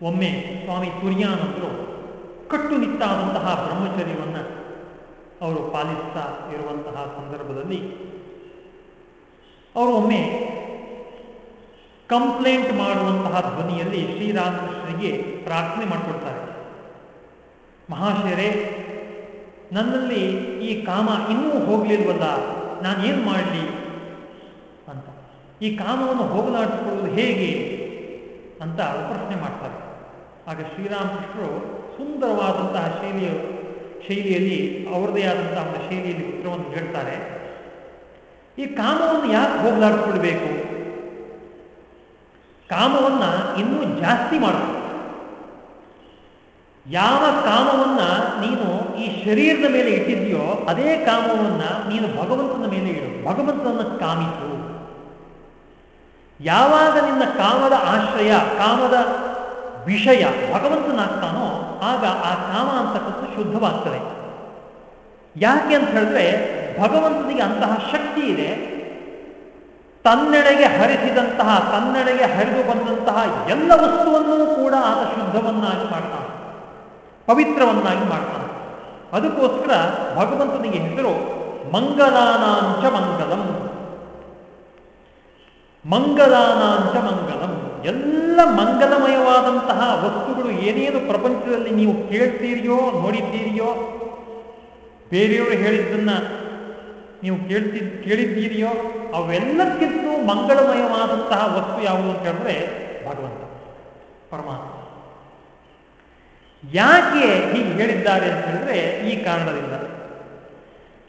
ಒಮ್ಮೆ ಸ್ವಾಮಿ ತುರ್ಯಾನಂದರು ಕಟ್ಟುನಿಟ್ಟಾದಂತಹ ಬ್ರಹ್ಮಚರ್ಯವನ್ನು ಅವರು ಪಾಲಿಸ್ತಾ ಇರುವಂತಹ ಸಂದರ್ಭದಲ್ಲಿ ಅವರು ಒಮ್ಮೆ ಕಂಪ್ಲೇಂಟ್ ಮಾಡುವಂತಹ ಧ್ವನಿಯಲ್ಲಿ ಶ್ರೀರಾಮಕೃಷ್ಣನಿಗೆ ಪ್ರಾರ್ಥನೆ ಮಾಡಿಕೊಡ್ತಾರೆ. ಮಹಾಶಯರೇ ನನ್ನಲ್ಲಿ ಈ ಕಾಮ ಇನ್ನೂ ಹೋಗಲಿಲ್ವಲ್ಲ ನಾನೇನು ಮಾಡಲಿ? ಅಂತ. ಈ ಕಾಮವನ್ನು ಹೋಗಲಾಡಿಸಿಕೊಳ್ಳುವುದು ಹೇಗೆ ಅಂತ ಪ್ರಶ್ನೆ ಮಾಡ್ತಾರೆ. ಆಗ ಶ್ರೀರಾಮಕೃಷ್ಣರು ಸುಂದರವಾದಂತಹ ಶೈಲಿಯ, ಶೈಲಿಯಲ್ಲಿ, ಅವರದೇ ಆದಂತಹ ಒಂದು ಶೈಲಿಯಲ್ಲಿ ಉತ್ತರವನ್ನು ಹೇಳ್ತಾರೆ. ಈ ಕಾಮವನ್ನು ಯಾಕೆ ಹೋಗಲಾಡಿಸ್ಕೊಳ್ಬೇಕು? ಕಾಮವನ್ನು ಇನ್ನೂ ಜಾಸ್ತಿ ಮಾಡಬೇಕು. ಯಾವ ಕಾಮವನ್ನ ನೀನು ಈ ಶರೀರದ ಮೇಲೆ ಇಟ್ಟಿದ್ಯೋ ಅದೇ ಕಾಮವನ್ನ ನೀನು ಭಗವಂತನ ಮೇಲೆ ಇಡು. ಭಗವಂತನ ಕಾಮಿತು ಯಾವಾಗ ನಿನ್ನ ಕಾಮದ ಆಶ್ರಯ, ಕಾಮದ ವಿಷಯ ಭಗವಂತನಾಗ್ತಾನೋ ಆಗ ಆ ಕಾಮ ಅಂತಕ್ಕಂಥ ಶುದ್ಧವಾಗ್ತದೆ. ಯಾಕೆ ಅಂತ ಹೇಳಿದ್ರೆ ಭಗವಂತನಿಗೆ ಅಂತಹ ಶಕ್ತಿ ಇದೆ. ತನ್ನೆಡೆಗೆ ಹರಿಸಿದಂತಹ, ತನ್ನೆಡೆಗೆ ಹರಿದು ಬಂದಂತಹ ಎಲ್ಲ ವಸ್ತುವನ್ನೂ ಕೂಡ ಆತ ಶುದ್ಧವನ್ನಾಗಿ ಮಾಡ್ತಾನೆ. ಪವಿತ್ರವನ್ನಾಗಿ ಮಾಡ್ತಾನೆ. ಅದಕ್ಕೋಸ್ಕರ ಭಗವಂತನಿಗೆ ಹೆಸರು ಮಂಗಲಾನಾಂಚ ಮಂಗಲಂ. ಮಂಗಲಾನಾಂಚ ಮಂಗಲಂ. ಎಲ್ಲ ಮಂಗಲಮಯವಾದಂತಹ ವಸ್ತುಗಳು ಏನೇನು ಪ್ರಪಂಚದಲ್ಲಿ ನೀವು ಕೇಳ್ತೀರಿಯೋ, ನೋಡಿದ್ದೀರಿಯೋ, ಬೇರೆಯವರು ಹೇಳಿದ್ದನ್ನ ನೀವು ಕೇಳ್ತಿದ್ ಕೇಳಿದ್ದೀರಿಯೋ ಅವೆಲ್ಲಕ್ಕಿಂತ ಮಂಗಳಮಯವಾದಂತಹ ವಸ್ತು ಯಾವುದು ಅಂತ ಹೇಳಿದ್ರೆ ಭಗವಂತ, ಪರಮಾತ್ಮ. ಯಾಕೆ ಹೀಗೆ ಹೇಳಿದ್ದಾರೆ ಅಂತ ಹೇಳಿದ್ರೆ ಈ ಕಾರಣದಿಂದ.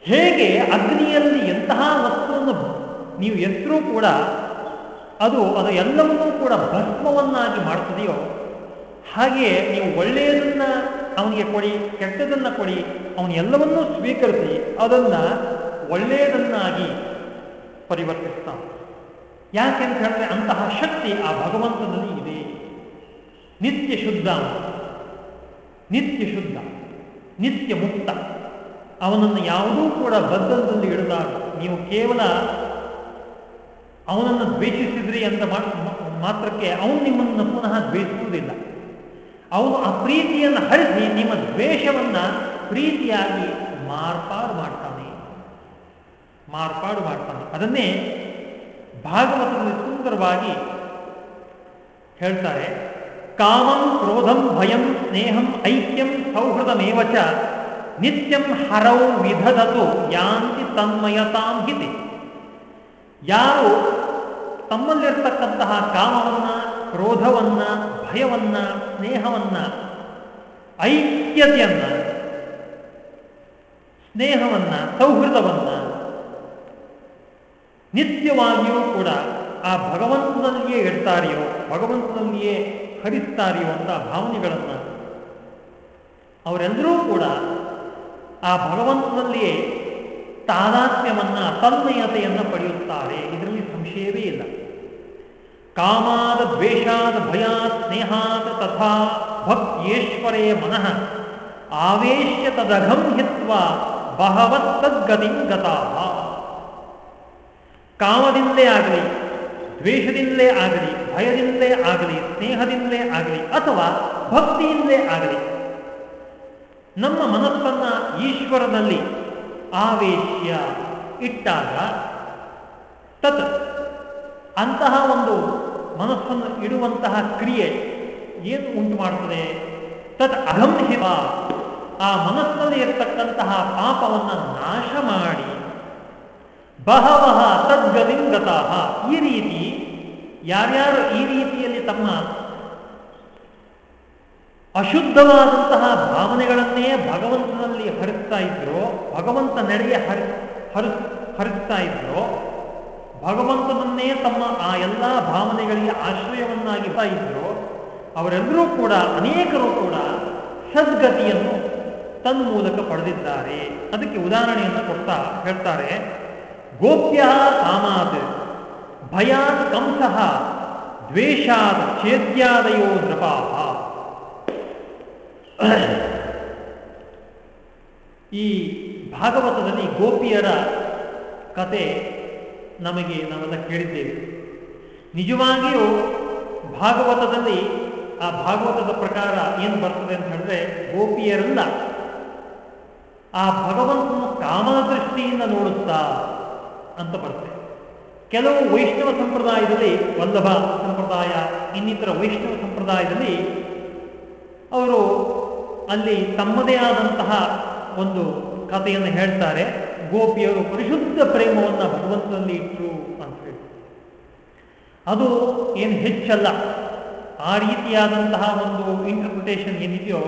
ಹೇಗೆ ಅಗ್ನಿಯಲ್ಲಿ ಎಂತಹ ವಸ್ತುವನ್ನು ನೀವು ಎತ್ತರೂ ಕೂಡ ಅದು ಅದು ಎಲ್ಲವನ್ನೂ ಕೂಡ ಭಸ್ಮವನ್ನಾಗಿ ಮಾಡ್ತದೆಯೋ ಹಾಗೆಯೇ ನೀವು ಒಳ್ಳೆಯದನ್ನ ಅವನಿಗೆ ಕೊಡಿ, ಕೆಟ್ಟದನ್ನ ಕೊಡಿ, ಅವನು ಎಲ್ಲವನ್ನೂ ಸ್ವೀಕರಿಸಿ ಅದನ್ನ ಒಳ್ಳೆಯದನ್ನಾಗಿ ಪರಿವರ್ತಿಸ್ತಾನೆ. ಯಾಕೆಂತ ಹೇಳಿದ್ರೆ ಅಂತಹ ಶಕ್ತಿ ಆ ಭಗವಂತನಲ್ಲಿ ಇದೆ. ನಿತ್ಯ ಶುದ್ಧ ನಿತ್ಯ ಶುದ್ಧ, ನಿತ್ಯ ಮುಕ್ತ. ಅವನನ್ನು ಯಾವುದೂ ಕೂಡ ಬದ್ಧದಲ್ಲಿ ಇಡಲಾರದು ನೀವು ಕೇವಲ ಅವನನ್ನು ದ್ವೇಷಿಸಿದ್ರಿ ಅಂತ ಮಾತ್ರಕ್ಕೆ ಅವನು ನಿಮ್ಮನ್ನು ಪುನಃ ದ್ವೇಷಿಸುವುದಿಲ್ಲ. ಅವನು ಆ ಪ್ರೀತಿಯನ್ನು ಹರಿಸಿ ನಿಮ್ಮ ದ್ವೇಷವನ್ನ ಪ್ರೀತಿಯಾಗಿ ಮಾರ್ಪಾಡು ಮಾಡ್ತಾನೆ. ಮಾರ್ಪಾಡು ಮಾಡ್ತಾನೆ. ಅದನ್ನೇ ಭಾಗವತದಲ್ಲಿ ಸುಂದರವಾಗಿ ಹೇಳ್ತಾರೆ. ಕಾಮಂ ಕ್ರೋಧಂ ಭಯಂ ಸ್ನೇಹಂ ಐಕ್ಯಂ ಸೌಹೃದಮೇವಚ ನಿತ್ಯಂ ಹರೌ ವಿಧದತು ಯಾಂತಿ ತನ್ಮಯತಾಂ ಹಿತಿ. ಯಾರು ತಮ್ಮಲ್ಲಿರ್ತಕ್ಕಂತಹ ಕಾಮವನ್ನ, ಕ್ರೋಧವನ್ನ, ಭಯವನ್ನ, ಸ್ನೇಹವನ್ನ, ಐಕ್ಯತೆಯನ್ನ, ಸ್ನೇಹವನ್ನ, ಸೌಹೃದವನ್ನ ನಿತ್ಯವಾಗಿಯೂ ಕೂಡ ಆ ಭಗವಂತನಲ್ಲಿಯೇ ಇಡ್ತಾರೆಯೋ, ಭಗವಂತನಲ್ಲಿಯೇ ಹರಿಸ್ತಾರೆಯೋ ಅಂತ ಭಾವನೆಗಳನ್ನು ಅವರೆಲ್ಲರೂ ಕೂಡ ಆ ಭಗವಂತನಲ್ಲಿಯೇ ತಾದಾತ್ಮ್ಯವನ್ನು, ತನ್ಮಯತೆಯನ್ನು ಪಡೆಯುತ್ತಾರೆ. ಇದರಲ್ಲಿ ಸಂಶಯವೇ ಇಲ್ಲ. ಕಾಮಾದ ದ್ವೇಷಾದ ಭಯಾತ್ ಸ್ನೇಹಾತ್ ತಥಾ ಭಕ್ತೇಶ್ವರೇ ಮನಃ ಆವೇಶ್ಯ ತದಘಂ ಹಿತ್ವ ಬಹವತ್ತದ್ಗತಿಂ ಗತಾ ಕಾಮದಿಂದಲೇ ಆಗಲಿ ದ್ವೇಷದಿಂದಲೇ ಆಗಲಿ, ಭಯದಿಂದಲೇ ಆಗಲಿ, ಸ್ನೇಹದಿಂದಲೇ ಆಗಲಿ, ಅಥವಾ ಭಕ್ತಿಯಿಂದಲೇ ಆಗಲಿ, ನಮ್ಮ ಮನಸ್ಸನ್ನ ಈಶ್ವರನಲ್ಲಿ ಆವೇಶ್ಯ ಇಟ್ಟಾಗ ತತ್ ಅಂತಹ ಒಂದು ಮನಸ್ಸನ್ನು ಇಡುವಂತಹ ಕ್ರಿಯೆ ಏನು ಉಂಟು ಮಾಡುತ್ತದೆ? ತತ್ ಅಗಂಹಿತ ಆ ಮನಸ್ಸಲ್ಲಿ ಇರ್ತಕ್ಕಂತಹ ಪಾಪವನ್ನು ನಾಶ ಮಾಡಿ. ಬಹವಹ ತದ್ಗದಿಂಗತಃ ಈ ರೀತಿ ಯಾರ್ಯಾರು ಈ ರೀತಿಯಲ್ಲಿ ತಮ್ಮ ಅಶುದ್ಧವಾದಂತಹ ಭಾವನೆಗಳನ್ನೇ ಭಗವಂತನಲ್ಲಿ ಹರಿಸ್ತಾ ಇದ್ರೋ, ಭಗವಂತ ನಡೆಗೆ ಹರಿ ಹರಿ, ಹರಿಸ್ತಾ ಇದ್ರೋ, ಭಗವಂತನನ್ನೇ ತಮ್ಮ ಆ ಎಲ್ಲ ಭಾವನೆಗಳಿಗೆ ಆಶ್ರಯವನ್ನಾಗಿ ಇದ್ರೋ ಅವರೆಲ್ಲರೂ ಕೂಡ, ಅನೇಕರು ಕೂಡ ಸದ್ಗತಿಯನ್ನು ತನ್ಮೂಲಕ ಪಡೆದಿದ್ದಾರೆ. ಅದಕ್ಕೆ ಉದಾಹರಣೆಯನ್ನು ಕೊಡ್ತಾ ಹೇಳ್ತಾರೆ. ಗೋಪ್ಯ ಕಾಮಾತ್, ಭಯಾತ್ ಕಂಸ, ದ್ವೇಷಾತ್ ಛೇದ್ಯಾದಯೋ ನೃಪಾಹ ಈ ಭಾಗವತದಲ್ಲಿ ಗೋಪಿಯರ ಕತೆ ನಮಗೆ ನಾವೆಲ್ಲ ಕೇಳಿದ್ದೇವೆ. ನಿಜವಾಗಿಯೂ ಭಾಗವತದಲ್ಲಿ ಆ ಭಾಗವತದ ಪ್ರಕಾರ ಏನು ಬರ್ತದೆ ಅಂತ ಹೇಳಿದ್ರೆ ಗೋಪಿಯರಿಂದ ಆ ಭಗವಂತನ ಕಾಮನ ದೃಷ್ಟಿಯಿಂದ ನೋಡುತ್ತಾ ಅಂತ ಬರುತ್ತೆ. ಕೆಲವು ವೈಷ್ಣವ ಸಂಪ್ರದಾಯದಲ್ಲಿ, ವಲ್ಲಭ ಸಂಪ್ರದಾಯ, ಇನ್ನಿತರ ವೈಷ್ಣವ ಸಂಪ್ರದಾಯದಲ್ಲಿ ಅವರು ಅಲ್ಲಿ ತಮ್ಮದೇ ಆದಂತಹ ಒಂದು ಕಥೆಯನ್ನು ಹೇಳ್ತಾರೆ. ಗೋಪಿಯವರು ಪರಿಶುದ್ಧ ಪ್ರೇಮವನ್ನು ಭಗವಂತನಲ್ಲಿ ಇಟ್ಟರು ಅಂತ ಹೇಳಿ. ಅದು ಏನು ಹೆಚ್ಚಲ್ಲ. ಆ ರೀತಿಯಾದಂತಹ ಒಂದು ಇಂಟರ್ಪ್ರಿಟೇಷನ್ ಏನಿದೆಯೋ,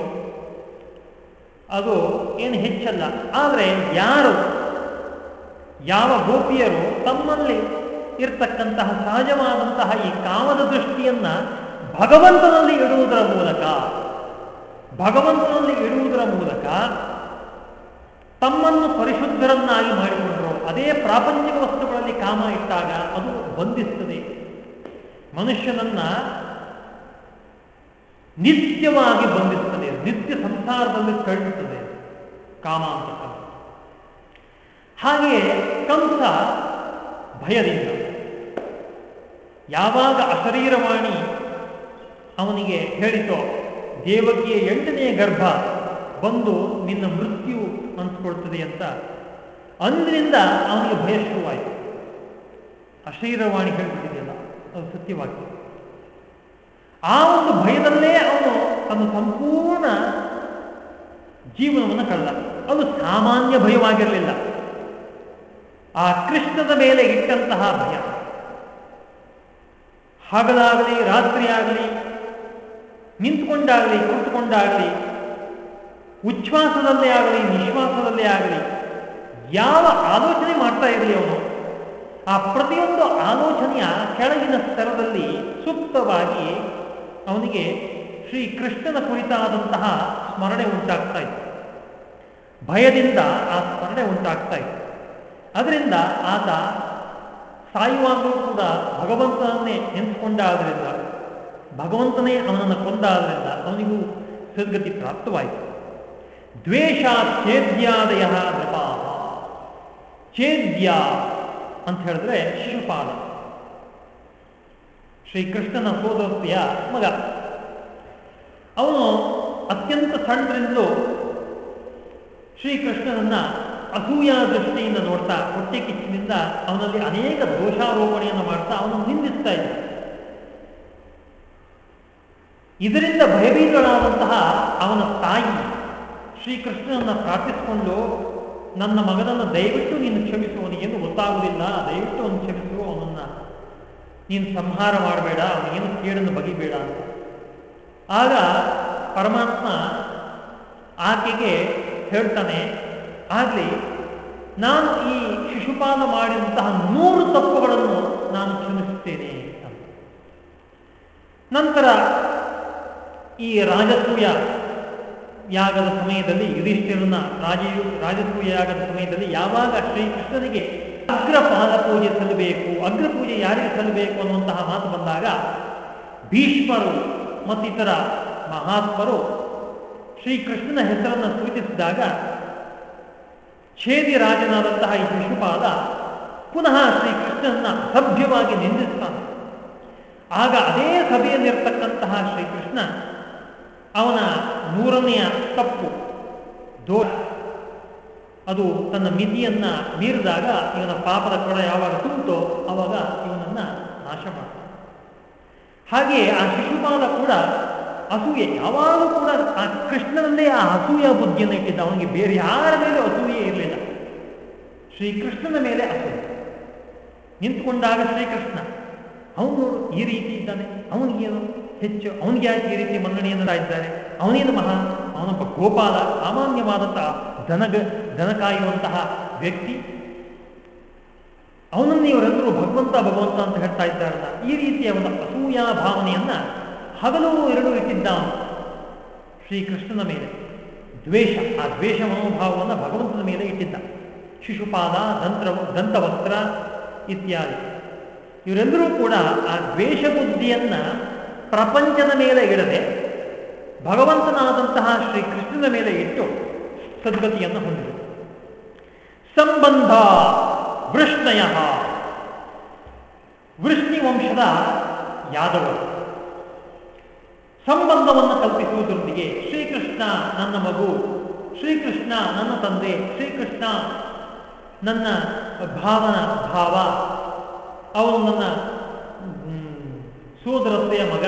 ಅದು ಏನು ಹೆಚ್ಚಲ್ಲ. ಆದರೆ ಯಾರು ಯಾವ ಗೋಪಿಯರು ತಮ್ಮಲ್ಲಿ ಇರ್ತಕ್ಕಂತಹ ಸಹಜವಾದಂತಹ ಈ ಕಾಮದ ದೃಷ್ಟಿಯನ್ನ ಭಗವಂತನಲ್ಲಿ ಇಡುವುದರ ಮೂಲಕ, ಭಗವಂತನಲ್ಲಿ ಇಡುವುದರ ಮೂಲಕ ತಮ್ಮನ್ನು ಪರಿಶುದ್ಧರನ್ನಾಗಿ ಮಾಡಿಕೊಂಡರು. ಅದೇ ಪ್ರಾಪಂಚಿಕ ವಸ್ತುಗಳಲ್ಲಿ ಕಾಮ ಇಟ್ಟಾಗ ಅದು ಬಂಧಿಸ್ತದೆ. ಮನುಷ್ಯನನ್ನ ನಿತ್ಯವಾಗಿ ಬಂಧಿಸ್ತದೆ, ನಿತ್ಯ ಸಂಸಾರದಲ್ಲಿ ತಳ್ಳುತ್ತದೆ ಕಾಮ ಅಂತಕ್ಕಂಥ ಹಾಗೆಯೇ ಕಂಸ ಭಯದಿಂದ. ಯಾವಾಗ ಅಶರೀರವಾಣಿ ಅವನಿಗೆ ಹೇಳಿತೋ ದೇವಕಿಯ ಎಂಟನೆಯ ಗರ್ಭ ಬಂದು ನಿನ್ನ ಮೃತ್ಯು ಅನ್ಸ್ಕೊಳ್ತದೆ ಅಂತ ಅಂದಿನಿಂದ ಅವನಿಗೆ ಭಯ ಶುರುವಾಯಿತು. ಅಶರೀರವಾಣಿ ಹೇಳ್ಬಿಟ್ಟಿದೆಯಲ್ಲ, ಅದು ಸತ್ಯವಾಗಿ. ಆ ಒಂದು ಭಯದಲ್ಲೇ ಅವನು ತನ್ನ ಸಂಪೂರ್ಣ ಜೀವನವನ್ನು ಕಳೆದ. ಅದು ಸಾಮಾನ್ಯ ಭಯವಾಗಿರಲಿಲ್ಲ. ಆ ಕೃಷ್ಣದ ಮೇಲೆ ಇಟ್ಟಂತಹ ಭಯ. ಹಗಲಾಗಲಿ, ರಾತ್ರಿಯಾಗಲಿ, ನಿಂತುಕೊಂಡಾಗಲಿ, ಕುಳಿತುಕೊಂಡಾಗಲಿ, ಉಚ್ಛ್ವಾಸದಲ್ಲೇ ಆಗಲಿ, ನಿಶ್ವಾಸದಲ್ಲೇ ಆಗಲಿ, ಯಾವ ಆಲೋಚನೆ ಮಾಡ್ತಾ ಇರಲಿ ಅವನು? ಆ ಪ್ರತಿಯೊಂದು ಆಲೋಚನೆಯ ಕೆಳಗಿನ ಸ್ತರದಲ್ಲಿ ಸೂಕ್ತವಾಗಿ ಅವನಿಗೆ ಶ್ರೀ ಕೃಷ್ಣನ ಕುರಿತಾದಂತಹ ಸ್ಮರಣೆ ಉಂಟಾಗ್ತಾ ಇತ್ತು. ಭಯದಿಂದ ಆ ಸ್ಮರಣೆ ಉಂಟಾಗ್ತಾ ಇತ್ತು. ಅದರಿಂದ ಆತ ಸಾಯುವಾಗಲೂ ಕೂಡ ಭಗವಂತನನ್ನೇ ನೆನೆಸ್ಕೊಂಡಾದ್ರಿಂದ ಭಗವಂತನೇ ಅವನನ್ನು ಕೊಂದಾದ್ರಿಂದ ಅವನಿಗೂ ಸದ್ಗತಿ ಪ್ರಾಪ್ತವಾಯಿತು. ದ್ವೇಷ ಛೇದ್ಯಾದಯ ನೃಪಾಹ ಛೇದ್ಯ ಅಂತ ಹೇಳಿದ್ರೆ ಶಿಶುಪಾಲ ಶ್ರೀಕೃಷ್ಣನ ಸೋದರತೆಯ ಮಗ. ಅವನು ಅತ್ಯಂತ ಸಣ್ಣರಿಂದಲೂ ಶ್ರೀಕೃಷ್ಣನನ್ನ ಅಸೂಯ ದೃಷ್ಟಿಯಿಂದ ನೋಡ್ತಾ, ಹೊಟ್ಟೆ ಕಿಚ್ಚಿನಿಂದ ಅವನಲ್ಲಿ ಅನೇಕ ದೋಷಾರೋಪಣೆಯನ್ನು ಮಾಡ್ತಾ ಅವನನ್ನು ನಿಂದಿಸ್ತಾ ಇದ್ದ. ಇದರಿಂದ ಭಯಭೀತಳಾದಂತಹ ಅವನ ತಾಯಿ ಶ್ರೀಕೃಷ್ಣನನ್ನು ಪ್ರಾರ್ಥಿಸಿಕೊಂಡು, ನನ್ನ ಮಗನನ್ನು ದಯವಿಟ್ಟು ನೀನು ಕ್ಷಮಿಸು ಅವನಿಗೇನು ಗೊತ್ತಾಗುವುದಿಲ್ಲ, ದಯವಿಟ್ಟು ಅವನು ಕ್ಷಮಿಸು, ಅವನನ್ನ ನೀನು ಸಂಹಾರ ಮಾಡಬೇಡ ಅವನಿಗೇನು ಕೇಳನ್ನು ಬಗಿಬೇಡ ಅಂತ. ಆಗ ಪರಮಾತ್ಮ ಆಕೆಗೆ ಹೇಳ್ತಾನೆ ಆಗಲಿ, ನಾನು ಈ ಶಿಶುಪಾಲ ಮಾಡಿದಂತಹ ನೂರು ತಪ್ಪುಗಳನ್ನು ನಾನು ಕ್ಷಮಿಸುತ್ತೇನೆ ಅಂತ. ನಂತರ ಈ ರಾಜಸೂಯ ಯಾಗದ ಸಮಯದಲ್ಲಿ, ಯುಧಿಷ್ಠಿರನ ರಾಜಯು, ರಾಜಸೂಯ ಯಾಗದ ಸಮಯದಲ್ಲಿ ಯಾವಾಗ ಶ್ರೀಕೃಷ್ಣನಿಗೆ ಅಗ್ರಪಾದ ಪೂಜೆ ಸಲ್ಲಬೇಕು ಅಗ್ರ ಪೂಜೆ ಯಾರಿಗೆ ಸಲ್ಲಬೇಕು ಅನ್ನುವಂತಹ ಮಾತು ಬಂದಾಗ, ಭೀಷ್ಮರು ಮತ್ತಿತರ ಮಹಾತ್ಮರು ಶ್ರೀಕೃಷ್ಣನ ಹೆಸರನ್ನು ಸೂಚಿಸಿದಾಗ ಛೇದಿ ರಾಜನಾದಂತಹ ಈ ಶಿಶುಪಾದ ಪುನಃ ಶ್ರೀಕೃಷ್ಣನ ಸಭ್ಯವಾಗಿ ನಿಂದಿಸ್ತಾನೆ. ಆಗ ಅದೇ ಸಭೆಯಲ್ಲಿರ್ತಕ್ಕಂತಹ ಶ್ರೀಕೃಷ್ಣ ಅವನ ನೂರನೆಯ ತಪ್ಪು ದೋಷ. ಅದು ತನ್ನ ಮಿತಿಯನ್ನ ಮೀರಿದಾಗ ಇವನ ಪಾಪದ ಕೊಡ ಯಾವಾಗ ತುಂಬಿತೋ ಅವಾಗ ಇವನನ್ನ ನಾಶ ಮಾಡ್ತಾನೆ. ಹಾಗೆಯೇ ಆ ಶಿಶುಪಾಲ ಕೂಡ ಅಸೂಯೆ, ಯಾವಾಗಲೂ ಕೂಡ ಆ ಕೃಷ್ಣನಲ್ಲೇ ಆ ಅಸೂಯ ಬುದ್ಧಿಯನ್ನು ಇಟ್ಟಿದ್ದ. ಅವನಿಗೆ ಬೇರೆ ಯಾರ ಮೇಲೆ ಅಸೂಯೆ ಇರಲಿಲ್ಲ. ಶ್ರೀಕೃಷ್ಣನ ಮೇಲೆ ಅಸೂಯೆ. ನಿಂತುಕೊಂಡಾಗ ಶ್ರೀಕೃಷ್ಣ, ಅವನು ಈ ರೀತಿ ಇದ್ದಾನೆ. ಅವನಿಗೇನು ಹೆಚ್ಚು, ಅವನಿಗೆ ಯಾಕೆ ಈ ರೀತಿ ಮನ್ನಣೆಯನ್ನು ಇದ್ದಾರೆ ಅವನೇನು ಮಹಾ? ಅವನೊಬ್ಬ ಗೋಪಾಲ, ಸಾಮಾನ್ಯವಾದಂತಹ ದನಗ ದನ ಕಾಯುವಂತಹ ವ್ಯಕ್ತಿ. ಅವನನ್ನು ಇವರೆಲ್ಲರೂ ಭಗವಂತ ಭಗವಂತ ಅಂತ ಹೇಳ್ತಾ ಇದ್ದಾರಲ್ಲ, ಈ ರೀತಿಯ ಒಂದು ಅಸೂಯಾ ಭಾವನೆಯನ್ನ ಹಗಲು ಎರಡು ಇಟ್ಟಿದ್ದ ಶ್ರೀಕೃಷ್ಣನ ಮೇಲೆ ದ್ವೇಷ, ಆ ದ್ವೇಷ ಮನೋಭಾವವನ್ನು ಭಗವಂತನ ಮೇಲೆ ಇಟ್ಟಿದ್ದ. ಶಿಶುಪಾದ, ದಂತ್ರ, ದಂತವಸ್ತ್ರ ಇತ್ಯಾದಿ. ಇವರೆಲ್ಲರೂ ಕೂಡ ಆ ದ್ವೇಷ ಬುದ್ಧಿಯನ್ನ ಪ್ರಪಂಚದ ಮೇಲೆ ಇಡದೆ ಭಗವಂತನಾದಂತಹ ಶ್ರೀಕೃಷ್ಣನ ಮೇಲೆ ಇಟ್ಟು ಸದ್ಗತಿಯನ್ನು ಹೊಂದಿದೆ ಸಂಬಂಧ ವೃಷ್ಣಯ. ವೃಷ್ಣಿ ವಂಶದ ಯಾದವರು. ಸಂಬಂಧವನ್ನು ಕಲ್ಪಿಸುವುದರೊಂದಿಗೆ ಶ್ರೀಕೃಷ್ಣ ನನ್ನ ಮಗು, ಶ್ರೀಕೃಷ್ಣ ನನ್ನ ತಂದೆ, ಶ್ರೀಕೃಷ್ಣ ನನ್ನ ಭಾವನ, ಭಾವ, ಅವನು ನನ್ನ ಸೋದರತ್ತೆಯ ಮಗ,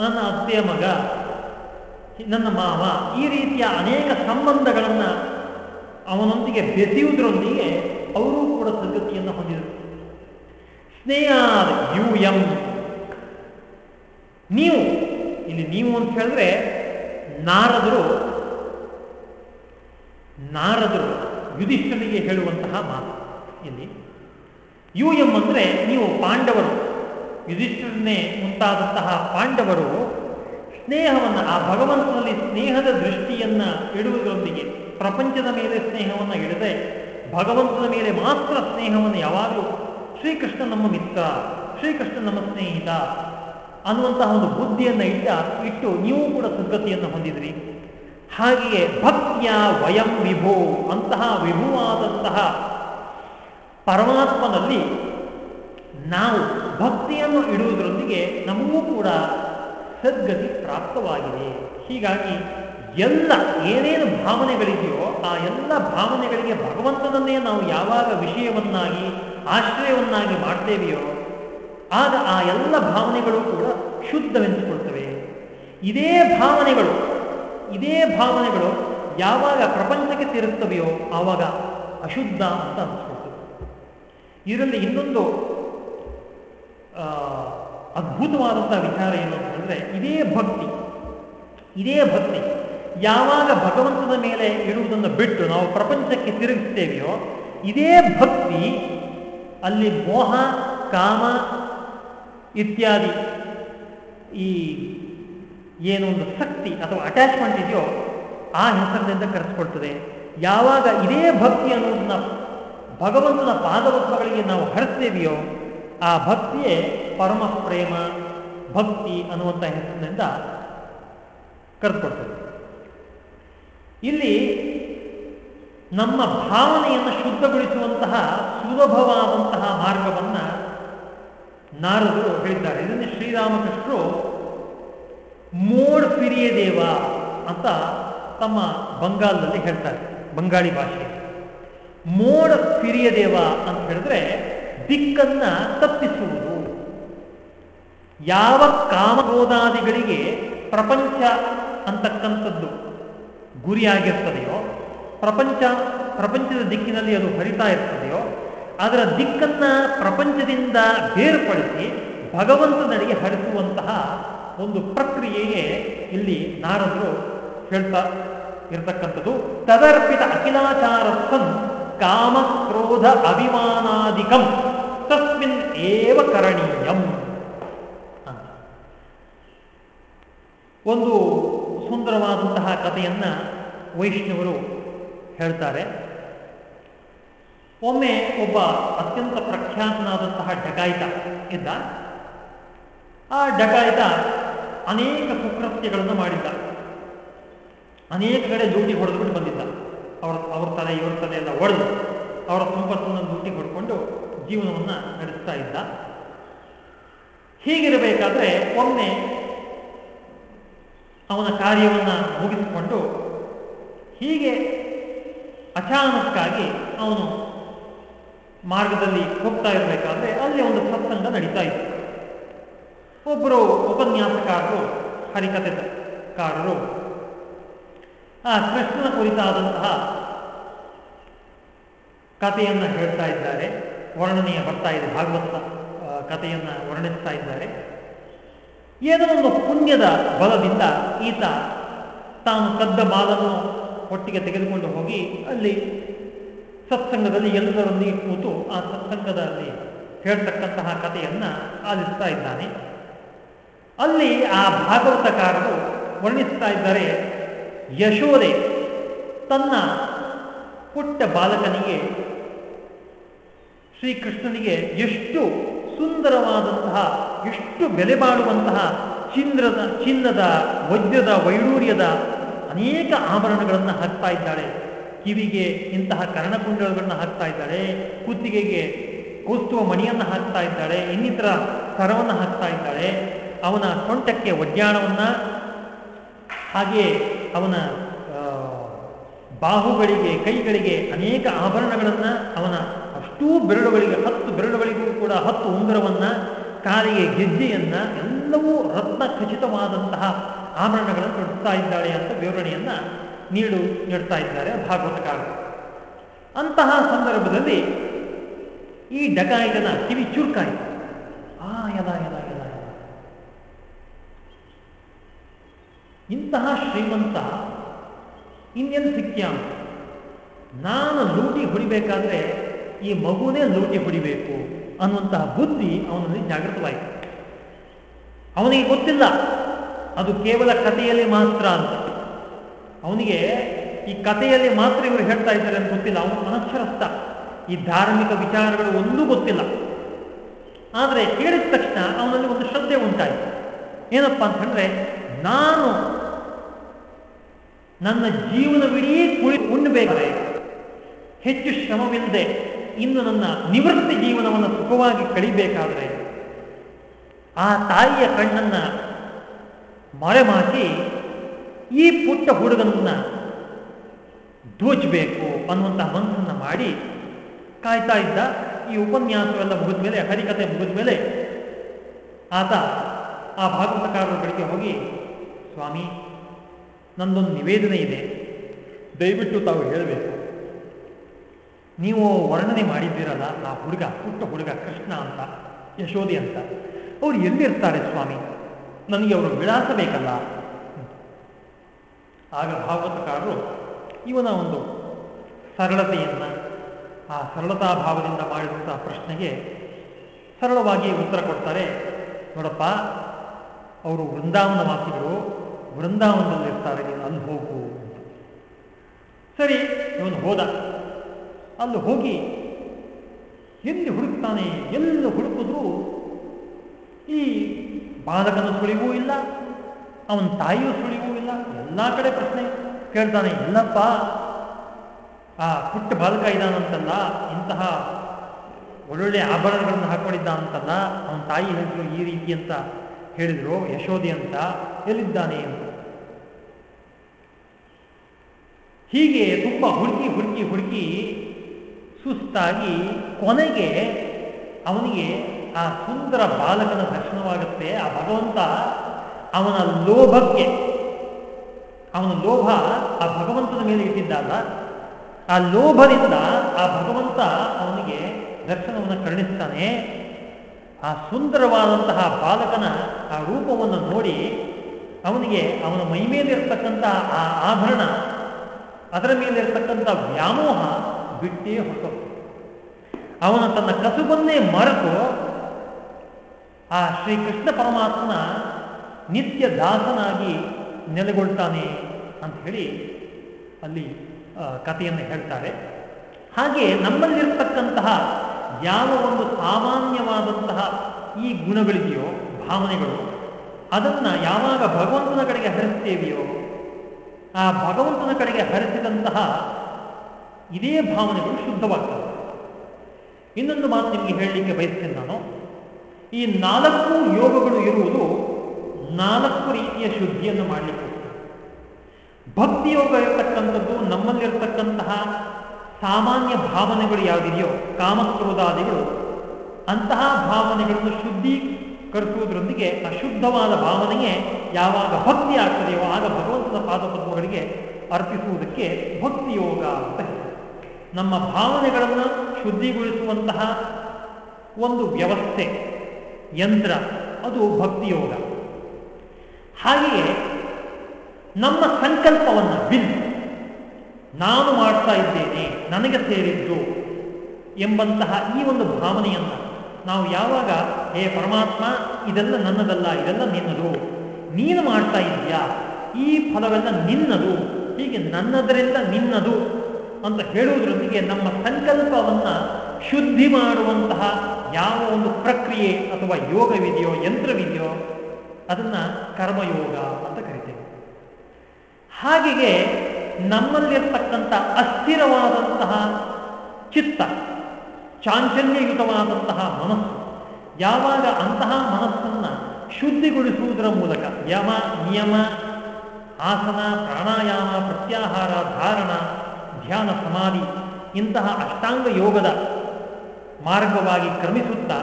ನನ್ನ ಅತ್ತೆಯ ಮಗ, ನನ್ನ ಮಾವ, ಈ ರೀತಿಯ ಅನೇಕ ಸಂಬಂಧಗಳನ್ನು ಅವನೊಂದಿಗೆ ಬೆಸೆಯುವುದರೊಂದಿಗೆ ಅವರೂ ಕೂಡ ಸದ್ಗತಿಯನ್ನು ಹೊಂದಿದರು. ಸ್ನೇಹ ಯು ಎಂ ನೀವು, ಇಲ್ಲಿ ನೀವು ಅಂತ ಹೇಳಿದ್ರೆ ನಾರದರು ನಾರದರು. ಯುಧಿಷ್ಠನಿಗೆ ಹೇಳುವಂತಹ ಮಾತು. ಇಲ್ಲಿ ಯು ಎಂ ಅಂದ್ರೆ ನೀವು ಪಾಂಡವರು ಯುಧಿಷ್ಠರನ್ನೇ ಮುಂತಾದಂತಹ ಪಾಂಡವರು ಸ್ನೇಹವನ್ನು, ಆ ಭಗವಂತನಲ್ಲಿ ಸ್ನೇಹದ ದೃಷ್ಟಿಯನ್ನ ಇಡುವುದರೊಂದಿಗೆ ಪ್ರಪಂಚದ ಮೇಲೆ ಸ್ನೇಹವನ್ನು ಇಡದೆ ಭಗವಂತನ ಮೇಲೆ ಮಾತ್ರ ಸ್ನೇಹವನ್ನು ಯಾವಾಗಲೂ ಶ್ರೀಕೃಷ್ಣ ನಮ್ಮ ಮಿತ್ರ, ಶ್ರೀಕೃಷ್ಣ ನಮ್ಮ ಸ್ನೇಹಿತ ಅನ್ನುವಂತಹ ಒಂದು ಬುದ್ಧಿಯನ್ನು ಇಟ್ಟ, ಇಟ್ಟು ನೀವು ಕೂಡ ಸದ್ಗತಿಯನ್ನು ಹೊಂದಿದ್ರಿ. ಹಾಗೆಯೇ ಭಕ್ತಿಯ ವಯಂ ವಿಭೋ ಅಂತಹ ವಿಭುವಾದಂತಹ ಪರಮಾತ್ಮನಲ್ಲಿ ನಾವು ಭಕ್ತಿಯನ್ನು ಇಡುವುದರೊಂದಿಗೆ ನಮಗೂ ಕೂಡ ಸದ್ಗತಿ ಪ್ರಾಪ್ತವಾಗಿದೆ. ಹೀಗಾಗಿ ಎಲ್ಲ ಏನೇನು ಭಾವನೆಗಳಿದೆಯೋ ಆ ಎಲ್ಲ ಭಾವನೆಗಳಿಗೆ ಭಗವಂತನನ್ನೇ ನಾವು ಯಾವಾಗ ವಿಷಯವನ್ನಾಗಿ, ಆಶ್ರಯವನ್ನಾಗಿ ಮಾಡ್ತೇವೆಯೋ, ಆಗ ಆ ಎಲ್ಲ ಭಾವನೆಗಳು ಕೂಡ ಶುದ್ಧವೆನಿಸಿಕೊಳ್ತವೆ. ಇದೇ ಭಾವನೆಗಳು ಇದೇ ಭಾವನೆಗಳು ಯಾವಾಗ ಪ್ರಪಂಚಕ್ಕೆ ತಿರುತ್ತವೆಯೋ ಆವಾಗ ಅಶುದ್ಧ ಅಂತ ಅನಿಸ್ಕೊಳ್ತದೆ ಇದರಲ್ಲಿ ಇನ್ನೊಂದು ಅದ್ಭುತವಾದಂತಹ ವಿಚಾರ ಏನು ಅಂತಂದ್ರೆ ಇದೇ ಭಕ್ತಿ. ಇದೇ ಭಕ್ತಿ. ಯಾವಾಗ ಭಗವಂತನ ಮೇಲೆ ಇಡುವುದನ್ನು ಬಿಟ್ಟು ನಾವು ಪ್ರಪಂಚಕ್ಕೆ ತಿರುಗಿಸ್ತೇವೆಯೋ ಇದೇ ಭಕ್ತಿ ಅಲ್ಲಿ ಮೋಹ, ಕಾಮ ಇತ್ಯಾದಿ ಈ ಏನು ಒಂದು ಶಕ್ತಿ ಅಥವಾ ಅಟ್ಯಾಚ್ಮೆಂಟ್ ಇದೆಯೋ ಆ ಹೆಸರಿನಿಂದ ಕರೆಸ್ಕೊಳ್ತದೆ ಯಾವಾಗ ಇದೇ ಭಕ್ತಿ ಅನ್ನೋದನ್ನ ಭಗವಂತನ ಪಾದವತ್ವಗಳಿಗೆ ನಾವು ಹರಿಸ್ತೇವಿಯೋ ಆ ಭಕ್ತಿಯೇ ಪರಮ ಪ್ರೇಮ, ಭಕ್ತಿ ಅನ್ನುವಂಥ ಹೆಸರಿನಿಂದ ಕರೆದುಕೊಡ್ತದೆ ಇಲ್ಲಿ ನಮ್ಮ ಭಾವನೆಯನ್ನು ಶುದ್ಧಗೊಳಿಸುವಂತಹ ಸುಲಭವಾದಂತಹ ಮಾರ್ಗವನ್ನ ನಾರದರು ಹೇಳಿದ್ದಾರೆ. ಇದನ್ನೇ ಶ್ರೀರಾಮಕೃಷ್ಣರು ಮೋಡ್ ಫಿರಿಯ ದೇವ ಅಂತ ತಮ್ಮ ಬಂಗಾಲದಲ್ಲಿ ಹೇಳ್ತಾರೆ, ಬಂಗಾಳಿ ಭಾಷೆ ಮೋಡ ಫಿರಿಯ ದೇವ ಅಂತ ಹೇಳಿದ್ರೆ ದಿಕ್ಕನ್ನ ತಪ್ಪಿಸುವುದು. ಯಾವ ಕಾಮಕ್ರೋಧಾದಿಗಳಿಗೆ ಪ್ರಪಂಚ ಅಂತಕ್ಕಂಥದ್ದು ಗುರಿಯಾಗಿರ್ತದೆಯೋ, ಪ್ರಪಂಚ, ಪ್ರಪಂಚದ ದಿಕ್ಕಿನಲ್ಲಿ ಅದು ಹರಿತಾ ಇರ್ತದೆಯೋ, ಅದರ ದಿಕ್ಕನ್ನ ಪ್ರಪಂಚದಿಂದ ಬೇರ್ಪಡಿಸಿ ಭಗವಂತನಡಿಗೆ ಹರಿಸುವಂತಹ ಒಂದು ಪ್ರಕ್ರಿಯೆಯೇ ಇಲ್ಲಿ ನಾರದರು ಹೇಳ್ತಾ ಇರತಕ್ಕಂಥದ್ದು, ತದರ್ಪಿತ ಅಖಿಲಾಚಾರ ಸನ್ ಕಾಮ ಕ್ರೋಧ ಅಭಿಮಾನಾಧಿಕಂ ತಸ್ಮಿನ್ ಏವ ಕರಣೀಯಂ ಒಂದು ಸುಂದರವಾದಂತಹ ಕಥೆಯನ್ನ ವೈಷ್ಣವರು ಹೇಳ್ತಾರೆ. ಒಮ್ಮೆ ಒಬ್ಬ ಅತ್ಯಂತ ಪ್ರಖ್ಯಾತನಾದಂತಹ ಡಕಾಯಿತ ಇದ್ದ ಆ ಡಕಾಯಿತ ಅನೇಕ ಕುಕೃತ್ಯಗಳನ್ನು ಮಾಡಿದ್ದ. ಅನೇಕ ಕಡೆ ಲೂಟಿ ಹೊಡೆದುಬಿಟ್ಟು ಬಂದಿದ್ದ. ಅವರ, ಅವ್ರ ತಲೆ, ಇವ್ರ ತಲೆ ಎಲ್ಲ ಒಡೆದು ಅವರ ಸಂಪತ್ತನ್ನು ಲೂಟಿ ಹೊಡ್ಕೊಂಡು ಜೀವನವನ್ನ ನಡೆಸ್ತಾ ಇದ್ದ. ಹೀಗಿರಬೇಕಾದ್ರೆ ಒಮ್ಮೆ ಅವನ ಕಾರ್ಯವನ್ನ ಮುಗಿಸಿಕೊಂಡು ಹೀಗೆ ಅಚಾನಕ್ಕಾಗಿ ಅವನು ಮಾರ್ಗದಲ್ಲಿ ಹೋಗ್ತಾ ಇರಬೇಕಾದ್ರೆ ಅಲ್ಲಿ ಒಂದು ಸತ್ಸಂಗ ನಡೀತಾ ಇತ್ತು. ಒಬ್ಬರು ಉಪನ್ಯಾಸಕಾರರು, ಹರಿಕಥೆಕಾರರು. ಆ ಕೃಷ್ಣನ ಕುರಿತಾದಂತಹ ಕಥೆಯನ್ನು ಹೇಳ್ತಾ ಇದ್ದಾರೆ. ವರ್ಣನೆಯ ಬರ್ತಾ ಇದೆ, ಭಾಗವತ ಕಥೆಯನ್ನು ವರ್ಣಿಸ್ತಾ ಇದ್ದಾರೆ. ಏನೋ ಒಂದು ಪುಣ್ಯದ ಬಲದಿಂದ ಈತ ತಾನು ಕದ್ದ ಮಾಲನ್ನು ಒಟ್ಟಿಗೆ ತೆಗೆದುಕೊಂಡು ಹೋಗಿ ಅಲ್ಲಿ ಸತ್ಸಂಗದಲ್ಲಿ ಎಲ್ಲರೊಂದಿಗೆ ಕೂತು ಆ ಸತ್ಸಂಗದಲ್ಲಿ ಹೇಳ್ತಕ್ಕಂತಹ ಕಥೆಯನ್ನು ಆಲಿಸ್ತಾ ಇದ್ದಾನೆ. ಅಲ್ಲಿ ಆ ಭಾಗವತಕಾರರು ವರ್ಣಿಸ್ತಾ ಇದ್ದಾರೆ, ಯಶೋದೆ ತನ್ನ ಪುಟ್ಟ ಬಾಲಕನಿಗೆ, ಶ್ರೀಕೃಷ್ಣನಿಗೆ ಎಷ್ಟು ಸುಂದರವಾದಂತಹ, ಎಷ್ಟು ಬೆಲೆ ಬಾಳುವಂತಹ ಚಿನ್ನದ ಚಿನ್ನದ, ವಜ್ರದ, ವೈಡೂರ್ಯದ ಅನೇಕ ಆಭರಣಗಳನ್ನು ಹಾಕ್ತಾ ಇದ್ದಾಳೆ. ಕಿವಿಗೆ ಇಂತಹ ಕರ್ಣಕುಂಡಲಗಳನ್ನು ಹಾಕ್ತಾ ಇದ್ದಾಳೆ, ಕುತ್ತಿಗೆಗೆ ಕೋಸ್ತುವ ಮಣಿಯನ್ನು ಹಾಕ್ತಾ ಇದ್ದಾಳೆ, ಇನ್ನಿತರ ಸರವನ್ನು ಹಾಕ್ತಾ ಇದ್ದಾಳೆ. ಅವನ ಸೊಂಟಕ್ಕೆ ಒಡ್ಯಾಣವನ್ನ ಹಾಗೆಯೇ ಅವನ ಬಾಹುಗಳಿಗೆ, ಕೈಗಳಿಗೆ ಅನೇಕ ಆಭರಣಗಳನ್ನು, ಅವನ ಅಷ್ಟೂ ಬೆರಳುಗಳಿಗೆ, ಹತ್ತು ಬೆರಳುಗಳಿಗೂ ಕೂಡ ಹತ್ತು ಉಂಗುರವನ್ನು, ಕಾಲಿಗೆ ಗೆಜ್ಜೆಯನ್ನ, ಎಲ್ಲವೂ ರತ್ನ ಖಚಿತವಾದಂತಹ ಆಭರಣಗಳನ್ನು ತೊಡಿಸ್ತಾ ಇದ್ದಾಳೆ ಅಂತ ವಿವರಣೆಯನ್ನು ನೀಡು, ನೀಡ್ತಾ ಇದ್ದಾರೆ ಭಾಗವತಕಾರರು ಅಂತಹ ಸಂದರ್ಭದಲ್ಲಿ ಈ ಡಕಾಯಿತನ ಕಿವಿ ಚುರುಕಾಯಿತು. ಆ ಯದ ಇಂತಹ ಶ್ರೀಮಂತ ಇನ್ನೇನು ಸಿಕ್ಕ್ಯ? ನಾನು ಲೂಟಿ ಹೊಡಿಬೇಕಾದ್ರೆ ಈ ಮಗುನೇ ಲೂಟಿ ಹೊಡಿಬೇಕು ಅನ್ನುವಂತಹ ಬುದ್ಧಿ ಅವನಲ್ಲಿ ಜಾಗೃತವಾಯಿತು. ಅವನಿಗೆ ಗೊತ್ತಿಲ್ಲ, ಅದು ಕೇವಲ ಕಥೆಯಲ್ಲಿ ಮಾತ್ರ ಅಂತ. ಅವನಿಗೆ ಈ ಕಥೆಯಲ್ಲಿ ಮಾತ್ರ ಇವರು ಹೇಳ್ತಾ ಇದ್ದಾರೆ ಅಂತ ಗೊತ್ತಿಲ್ಲ, ಅವನು ಅನಕ್ಷರಸ್ಥ. ಈ ಧಾರ್ಮಿಕ ವಿಚಾರಗಳು ಒಂದೂ ಗೊತ್ತಿಲ್ಲ. ಆದರೆ ಕೇಳಿದ ತಕ್ಷಣ ಅವನಲ್ಲಿ ಒಂದು ಶ್ರದ್ಧೆ ಉಂಟಾಯಿತು. ಏನಪ್ಪಾ ಅಂತ ಹೇಳಿದ್ರೆ ನಾನು ನನ್ನ ಜೀವನವಿಡೀ ಕುಳಿ ಉಣ್ಣಬೇಕಾದ್ರೆ ಹೆಚ್ಚು ಶ್ರಮವಿಲ್ಲದೆ ಇನ್ನು ನನ್ನ ನಿವೃತ್ತಿ ಜೀವನವನ್ನು ಸುಖವಾಗಿ ಕಳಿಬೇಕಾದರೆ. ಆ ತಾಯಿಯ ಕಣ್ಣನ್ನ ಮರೆಮಾಚಿ ಈ ಪುಟ್ಟ ಹುಡುಗನನ್ನ ದೋಚಬೇಕು ಅನ್ನುವಂತಹ ಮನಸ್ಸನ್ನ ಮಾಡಿ ಕಾಯ್ತಾ ಇದ್ದ ಈ ಉಪನ್ಯಾಸವೆಲ್ಲ ಮುಗಿದ ಮೇಲೆ ಹರಿಕತೆ ಮುಗಿದ ಮೇಲೆ ಆತ ಆ ಭಾಗವತಕಾರರ ಬಳಿಗೆ ಹೋಗಿ ಸ್ವಾಮಿ, ನಂದೊಂದು ನಿವೇದನೆ ಇದೆ. ದಯವಿಟ್ಟು ತಾವು ಹೇಳಬೇಕು. ನೀವು ವರ್ಣನೆ ಮಾಡಿದ್ದೀರಲ್ಲ, ಆ ಹುಡುಗ, ಪುಟ್ಟ ಹುಡುಗ ಕೃಷ್ಣ ಅಂತ ಯಶೋಧಿ ಅಂತ. ಅವ್ರು ಎಲ್ಲಿರ್ತಾರೆ ಸ್ವಾಮಿ? ನನಗೆ ಅವರು ವಿಳಾಸ ಬೇಕಲ್ಲ ಆಗ ಭಾಗವತಕಾರರು ಇವನ ಒಂದು ಸರಳತೆಯನ್ನ, ಆ ಸರಳತಾ ಭಾವದಿಂದ ಮಾಡಿದಂತಹ ಪ್ರಶ್ನೆಗೆ ಸರಳವಾಗಿ ಉತ್ತರ ಕೊಡ್ತಾರೆ. ನೋಡಪ್ಪ, ಅವರು ವೃಂದಾವನ ವಾಸಿಗಳು ವೃಂದಾವನದಲ್ಲಿರ್ತಾರೆ ನೀನು ಅಲ್ಲಿ ಹೋಗು. ಸರಿ, ಇವನು ಹೋದ. ಅಲ್ಲಿ ಹೋಗಿ ಎಲ್ಲಿ ಹುಡುಕ್ತಾನೆ, ಎಲ್ಲಿ ಹುಡುಕಿದ್ರು ಈ ಬಾಲಕನ ಸುಳಿವೂ ಇಲ್ಲ, ಅವನ ತಾಯಿಯೂ ಸುಳಿವೂ ಇಲ್ಲ, ಎಲ್ಲ ಕಡೆ ಪ್ರಶ್ನೆ ಕೇಳ್ತಾನೆ ಇಲ್ಲಪ್ಪ ಆ ಪುಟ್ಟ ಬಾಲಕ ಇದ್ದಾನಂತಲ್ಲ ಇಂತಹ ಒಳ್ಳೊಳ್ಳೆ ಆಭರಣಗಳನ್ನು ಹಾಕೊಂಡಿದ್ದ ಅಂತಲ್ಲ ಅವನ ತಾಯಿ ಹೆಸರು ಈ ರೀತಿ ಅಂತ ಹೇಳಿದ್ರು ಯಶೋಧಿ ಅಂತ, ಎಲ್ಲಿದ್ದಾನೆ? ಅಂತ ಹೀಗೆ ತುಂಬ ಹುಡುಕಿ ಹುಡುಕಿ ಹುಡುಕಿ ಸುಸ್ತಾಗಿ ಕೊನೆಗೆ ಅವನಿಗೆ ಆ ಸುಂದರ ಬಾಲಕನ ದರ್ಶನವಾಗುತ್ತೆ. ಆ ಭಗವಂತ ಅವನ ಲೋಭಕ್ಕೆ, ಅವನ ಲೋಭ ಆ ಭಗವಂತನ ಮೇಲೆ ಇಟ್ಟಿದ್ದಾಗ ಆ ಲೋಭದಿಂದ ಆ ಭಗವಂತ ಅವನಿಗೆ ದರ್ಶನವನ್ನು ಕರುಣಿಸ್ತಾನೆ. ಆ ಸುಂದರವಾದಂತಹ ಬಾಲಕನ ಆ ರೂಪವನ್ನು ನೋಡಿ ಅವನಿಗೆ ಅವನ ಮೈ ಮೇಲಿರ್ತಕ್ಕಂಥ ಆ ಆಭರಣ ಅದರ ಮೇಲೆ ಮೇಲಿರ್ತಕ್ಕಂಥ ವ್ಯಾಮೋಹ ಬಿಟ್ಟೇ ಹೊರತು ಅವನು ತನ್ನ ಕಸುಬನ್ನೇ ಮರೆತು ಆ ಶ್ರೀಕೃಷ್ಣ ಪರಮಾತ್ಮನ ನಿತ್ಯ ದಾಸನಾಗಿ ನೆಲೆಗೊಳ್ತಾನೆ ಅಂತ ಹೇಳಿ ಅಲ್ಲಿ ಕಥೆಯನ್ನು ಹೇಳ್ತಾರೆ. ಹಾಗೆ ನಮ್ಮಲ್ಲಿರ್ತಕ್ಕಂತಹ ಯಾವ ಒಂದು ಸಾಮಾನ್ಯವಾದಂತಹ ಈ ಗುಣಗಳಿದೆಯೋ, ಭಾವನೆಗಳು, ಅದನ್ನ ಯಾವಾಗ ಭಗವಂತನ ಕಡೆಗೆ ಹರಿಸ್ತೇವೆಯೋ ಆ ಭಗವಂತನ ಕಡೆಗೆ ಹರಿಸಿದಂತಹ ಇದೇ ಭಾವನೆಗಳು ಶುದ್ಧವಾಗ್ತವೆ. ಇನ್ನೊಂದು ಮಾತು ನಿಮಗೆ ಹೇಳಲಿಕ್ಕೆ ಬಯಸ್ತೇನೆ ನಾನು. ಈ ನಾಲ್ಕು ಯೋಗಗಳು ಇರುವುದು ನಾಲ್ಕು ರೀತಿಯ ಶುದ್ಧಿಯನ್ನು ಮಾಡಲಿಕ್ಕೆ ಭಕ್ತಿ ಯೋಗ ಇರತಕ್ಕಂಥದ್ದು, ನಮ್ಮಲ್ಲಿರ್ತಕ್ಕಂತಹ ಸಾಮಾನ್ಯ ಭಾವನೆಗಳು ಯಾವುದಿದೆಯೋ, ಕಾಮಕ್ರೋಧಾದಿಗಳು, ಅಂತಹ ಭಾವನೆಗಳನ್ನು ಶುದ್ಧೀಕರಿಸುವುದರೊಂದಿಗೆ ಅಶುದ್ಧವಾದ ಭಾವನೆಗೆ ಯಾವಾಗ ಭಕ್ತಿ ಆಗ್ತದೆಯೋ ಆಗ ಭಗವಂತನ ಪಾದಪದ್ಮಗಳಿಗೆ ಅರ್ಪಿಸುವುದಕ್ಕೆ ಭಕ್ತಿ ಯೋಗ ಅಂತ ನಮ್ಮ ಭಾವನೆಗಳನ್ನು ಶುದ್ಧಿಗೊಳಿಸುವಂತಹ ಒಂದು ವ್ಯವಸ್ಥೆ, ಯಂತ್ರ, ಅದು ಭಕ್ತಿಯೋಗ. ಹಾಗೆಯೇ ನಮ್ಮ ಸಂಕಲ್ಪವನ್ನು ಬಿಲ್ ನಾನು ಮಾಡ್ತಾ ಇದ್ದೇನೆ, ನನಗೆ ಸೇರಿದ್ದು ಎಂಬಂತಹ ಈ ಒಂದು ಭಾವನೆಯನ್ನು ನಾವು ಯಾವಾಗ, ಹೇ ಪರಮಾತ್ಮ, ಇದೆಲ್ಲ ನನ್ನದಲ್ಲ, ಇದೆಲ್ಲ ನಿನ್ನದು. ನೀನು ಮಾಡ್ತಾ ಇದೆಯಾ? ಈ ಫಲವೆಲ್ಲ ನಿನ್ನದು. ಹೀಗೆ ನನ್ನದರಿಂದ ನಿನ್ನದು ಅಂತ ಹೇಳುವುದರೊಂದಿಗೆ ನಮ್ಮ ಸಂಕಲ್ಪವನ್ನು ಶುದ್ಧಿ ಮಾಡುವಂತಹ ಯಾವ ಒಂದು ಪ್ರಕ್ರಿಯೆ ಅಥವಾ ಯೋಗವಿದೆಯೋ, ಯಂತ್ರವಿದೆಯೋ, ಅದನ್ನು ಕರ್ಮಯೋಗ ಅಂತ ಕರಿತೇವೆ. ಹಾಗೆಯೇ ನಮ್ಮಲ್ಲಿರ್ತಕ್ಕಂಥ ಅಸ್ಥಿರವಾದಂತಹ ಚಿತ್ತ ಚಾಂಚಲ್ಯಯುತವಾದಂತಹ ಮನಸ್ಸು. ಯಾವಾಗ ಅಂತಹ ಮನಸ್ಸನ್ನು ಶುದ್ಧಿಗೊಳಿಸುವುದರ ಮೂಲಕ ಯಮ, ನಿಯಮ, ಆಸನ, ಪ್ರಾಣಾಯಾಮ, ಪ್ರತ್ಯಾಹಾರ, ಧಾರಣ, ಧ್ಯಾನ, ಸಮಾಧಿ ಇಂತಹ ಅಷ್ಟಾಂಗ ಯೋಗದ ಮಾರ್ಗವಾಗಿ ಕ್ರಮಿಸುತ್ತಾ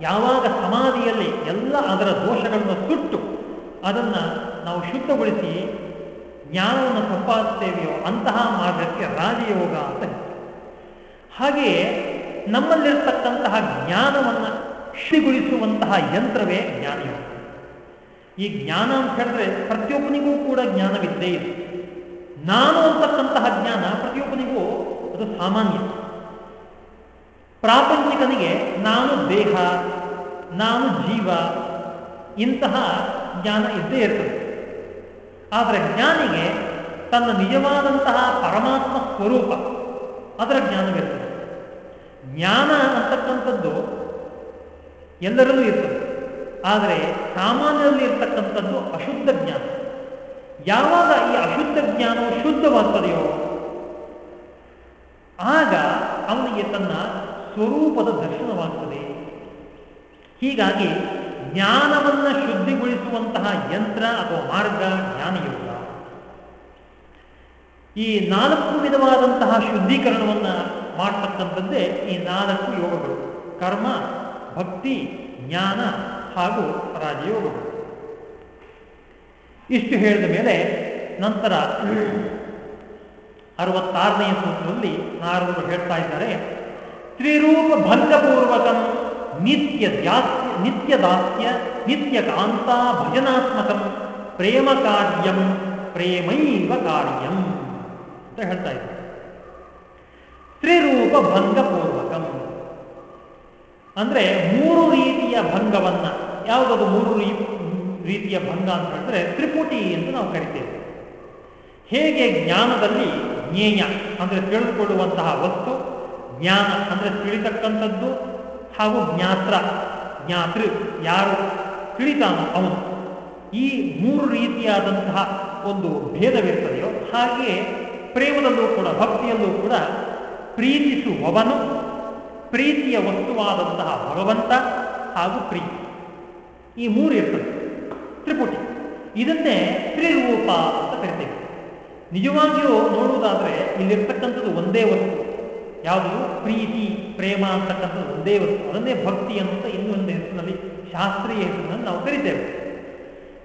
ಯಾವಾಗ ಸಮಾಧಿಯಲ್ಲಿ ಎಲ್ಲ ಅದರ ದೋಷಗಳನ್ನು ಸುಟ್ಟು ಅದನ್ನು ನಾವು ಶುದ್ಧಗೊಳಿಸಿ ಜ್ಞಾನವನ್ನು ಸಂಪಾದಿಸ್ತೇವೆಯೋ ಅಂತಹ ಮಾರ್ಗಕ್ಕೆ ರಾಜಯೋಗ ಅಂತ ಹಾಗೆಯೇ ನಮ್ಮಲ್ಲಿರ್ತಕ್ಕಂತಹ ಜ್ಞಾನವನ್ನು ಶುದ್ಧಿಗೊಳಿಸುವಂತಹ ಯಂತ್ರವೇ ಜ್ಞಾನಯೋಗ ಈ ಜ್ಞಾನ ಅಂತ ಹೇಳಿದ್ರೆ ಪ್ರತಿಯೊಬ್ಬನಿಗೂ ಕೂಡ ಜ್ಞಾನವಿದ್ದೇ ಇದೆ. ನಾನು ಅಂತಕ್ಕಂತಹ ಜ್ಞಾನ ಪ್ರತಿಯೊಬ್ಬನಿಗೂ ಅದು ಸಾಮಾನ್ಯ. ಪ್ರಾಪಂಚಿಕನಿಗೆ ನಾನು ದೇಹ, ನಾನು ಜೀವ, ಇಂತಹ ಜ್ಞಾನ ಇದ್ದೇ ಇರ್ತದೆ. ಆದರೆ ಜ್ಞಾನಿಗೆ ತನ್ನ ನಿಜವಾದಂತಹ ಪರಮಾತ್ಮ ಸ್ವರೂಪ, ಅದರ ಜ್ಞಾನವಿರ್ತದೆ. ಜ್ಞಾನ ಅಂತಕ್ಕಂಥದ್ದು ಎಲ್ಲರಲ್ಲೂ ಇರ್ತದೆ. ಆದರೆ ಸಾಮಾನ್ಯರಲ್ಲಿ ಇರ್ತಕ್ಕಂಥದ್ದು ಅಶುದ್ಧ ಜ್ಞಾನ. ಯಾವಾಗ ಈ ಅಶುದ್ಧ ಜ್ಞಾನವು ಶುದ್ಧವಾಗ್ತದೆಯೋ, ಆಗ ಅವನಿಗೆ ತನ್ನ ಸ್ವರೂಪದ ದರ್ಶನವಾಗ್ತದೆ. ಹೀಗಾಗಿ ಜ್ಞಾನವನ್ನು ಶುದ್ಧಿಗೊಳಿಸುವಂತಹ ಯಂತ್ರ ಅಥವಾ ಮಾರ್ಗ ಜ್ಞಾನಯೋಗ ಈ ನಾಲ್ಕು ವಿಧವಾದಂತಹ ಶುದ್ಧೀಕರಣವನ್ನು ಮಾಡತಕ್ಕಂಥದ್ದೇ ಈ ನಾಲ್ಕು ಯೋಗಗಳು. ಕರ್ಮ, ಭಕ್ತಿ, ಜ್ಞಾನ ಹಾಗೂ ರಾಜಯೋಗಗಳು. ಇಷ್ಟು ಹೇಳಿದ ಮೇಲೆ ನಂತರ ಅರವತ್ತಾರನೆಯ ಸೂತ್ರದಲ್ಲಿ ನಾರದರು ಹೇಳ್ತಾ ಇದ್ದಾರೆ, ತ್ರಿರೂಪ ಭಂಗಪೂರ್ವಕಂ ನಿತ್ಯ ದಾಸ್ಯ ನಿತ್ಯ ದಾಸ್ಯ, ನಿತ್ಯ ಕಾಂತ ಭಜನಾತ್ಮಕಂ ಪ್ರೇಮ ಕಾರ್ಯಂ, ಪ್ರೇಮೈವ ಕಾರ್ಯಂ ಅಂತ ಹೇಳ್ತಾ ಇದ್ದಾರೆ. ತ್ರಿರೂಪ ಭಂಗಪೂರ್ವಕಂ ಅಂದ್ರೆ ಮೂರು ರೀತಿಯ ಭಂಗವನ್ನ. ಯಾವುದದು ಮೂರು ರೀತಿಯ ಭಂಗ ಅಂತ ಹೇಳಿದ್ರೆ ತ್ರಿಪುಟಿ ಎಂದು ನಾವು ಕರಿತೇವೆ. ಹೇಗೆ ಜ್ಞಾನದಲ್ಲಿ ಜ್ಞೇಯ ಅಂದ್ರೆ ತಿಳಿದುಕೊಳ್ಳುವಂತಹ ವಸ್ತು, ಜ್ಞಾನ ಅಂದ್ರೆ ತಿಳಿತಕ್ಕಂಥದ್ದು ಹಾಗೂ ಜ್ಞಾತ್ರ, ಜ್ಞಾತೃ ಯಾರು ತಿಳಿತಾನೋ ಅವನು. ಈ ಮೂರು ರೀತಿಯಾದಂತಹ ಒಂದು ಭೇದವಿರ್ತದೆಯೋ ಹಾಗೆಯೇ ಪ್ರೇಮದಲ್ಲೂ ಕೂಡ, ಭಕ್ತಿಯಲ್ಲೂ ಕೂಡ ಪ್ರೀತಿಸುವವನು ಪ್ರೀತಿಯ ವಸ್ತುವಾದಂತಹ ಭಗವಂತ ಹಾಗೂ ಪ್ರೀತಿ. ಈ ಮೂರು ಇರ್ತದೆ. ತ್ರಿಪುಟಿ. ಇದನ್ನೇ ತ್ರಿರೂಪ ಅಂತ ಕರಿತೇವೆ. ನಿಜವಾಗಿಯೂ ನೋಡುವುದಾದ್ರೆ ಇಲ್ಲಿರ್ತಕ್ಕಂಥದ್ದು ಒಂದೇ ವಸ್ತು. ಯಾವುದು? ಪ್ರೀತಿ, ಪ್ರೇಮ ಅಂತಕ್ಕಂಥದ್ದು ಒಂದೇ ವಸ್ತು. ಅದನ್ನೇ ಭಕ್ತಿ ಅಂತ ಇನ್ನೊಂದು ಹೆಸರಿನಲ್ಲಿ ಶಾಸ್ತ್ರೀಯ ಹೆಸರಿನಲ್ಲಿ ನಾವು ಕರಿತೇವೆ.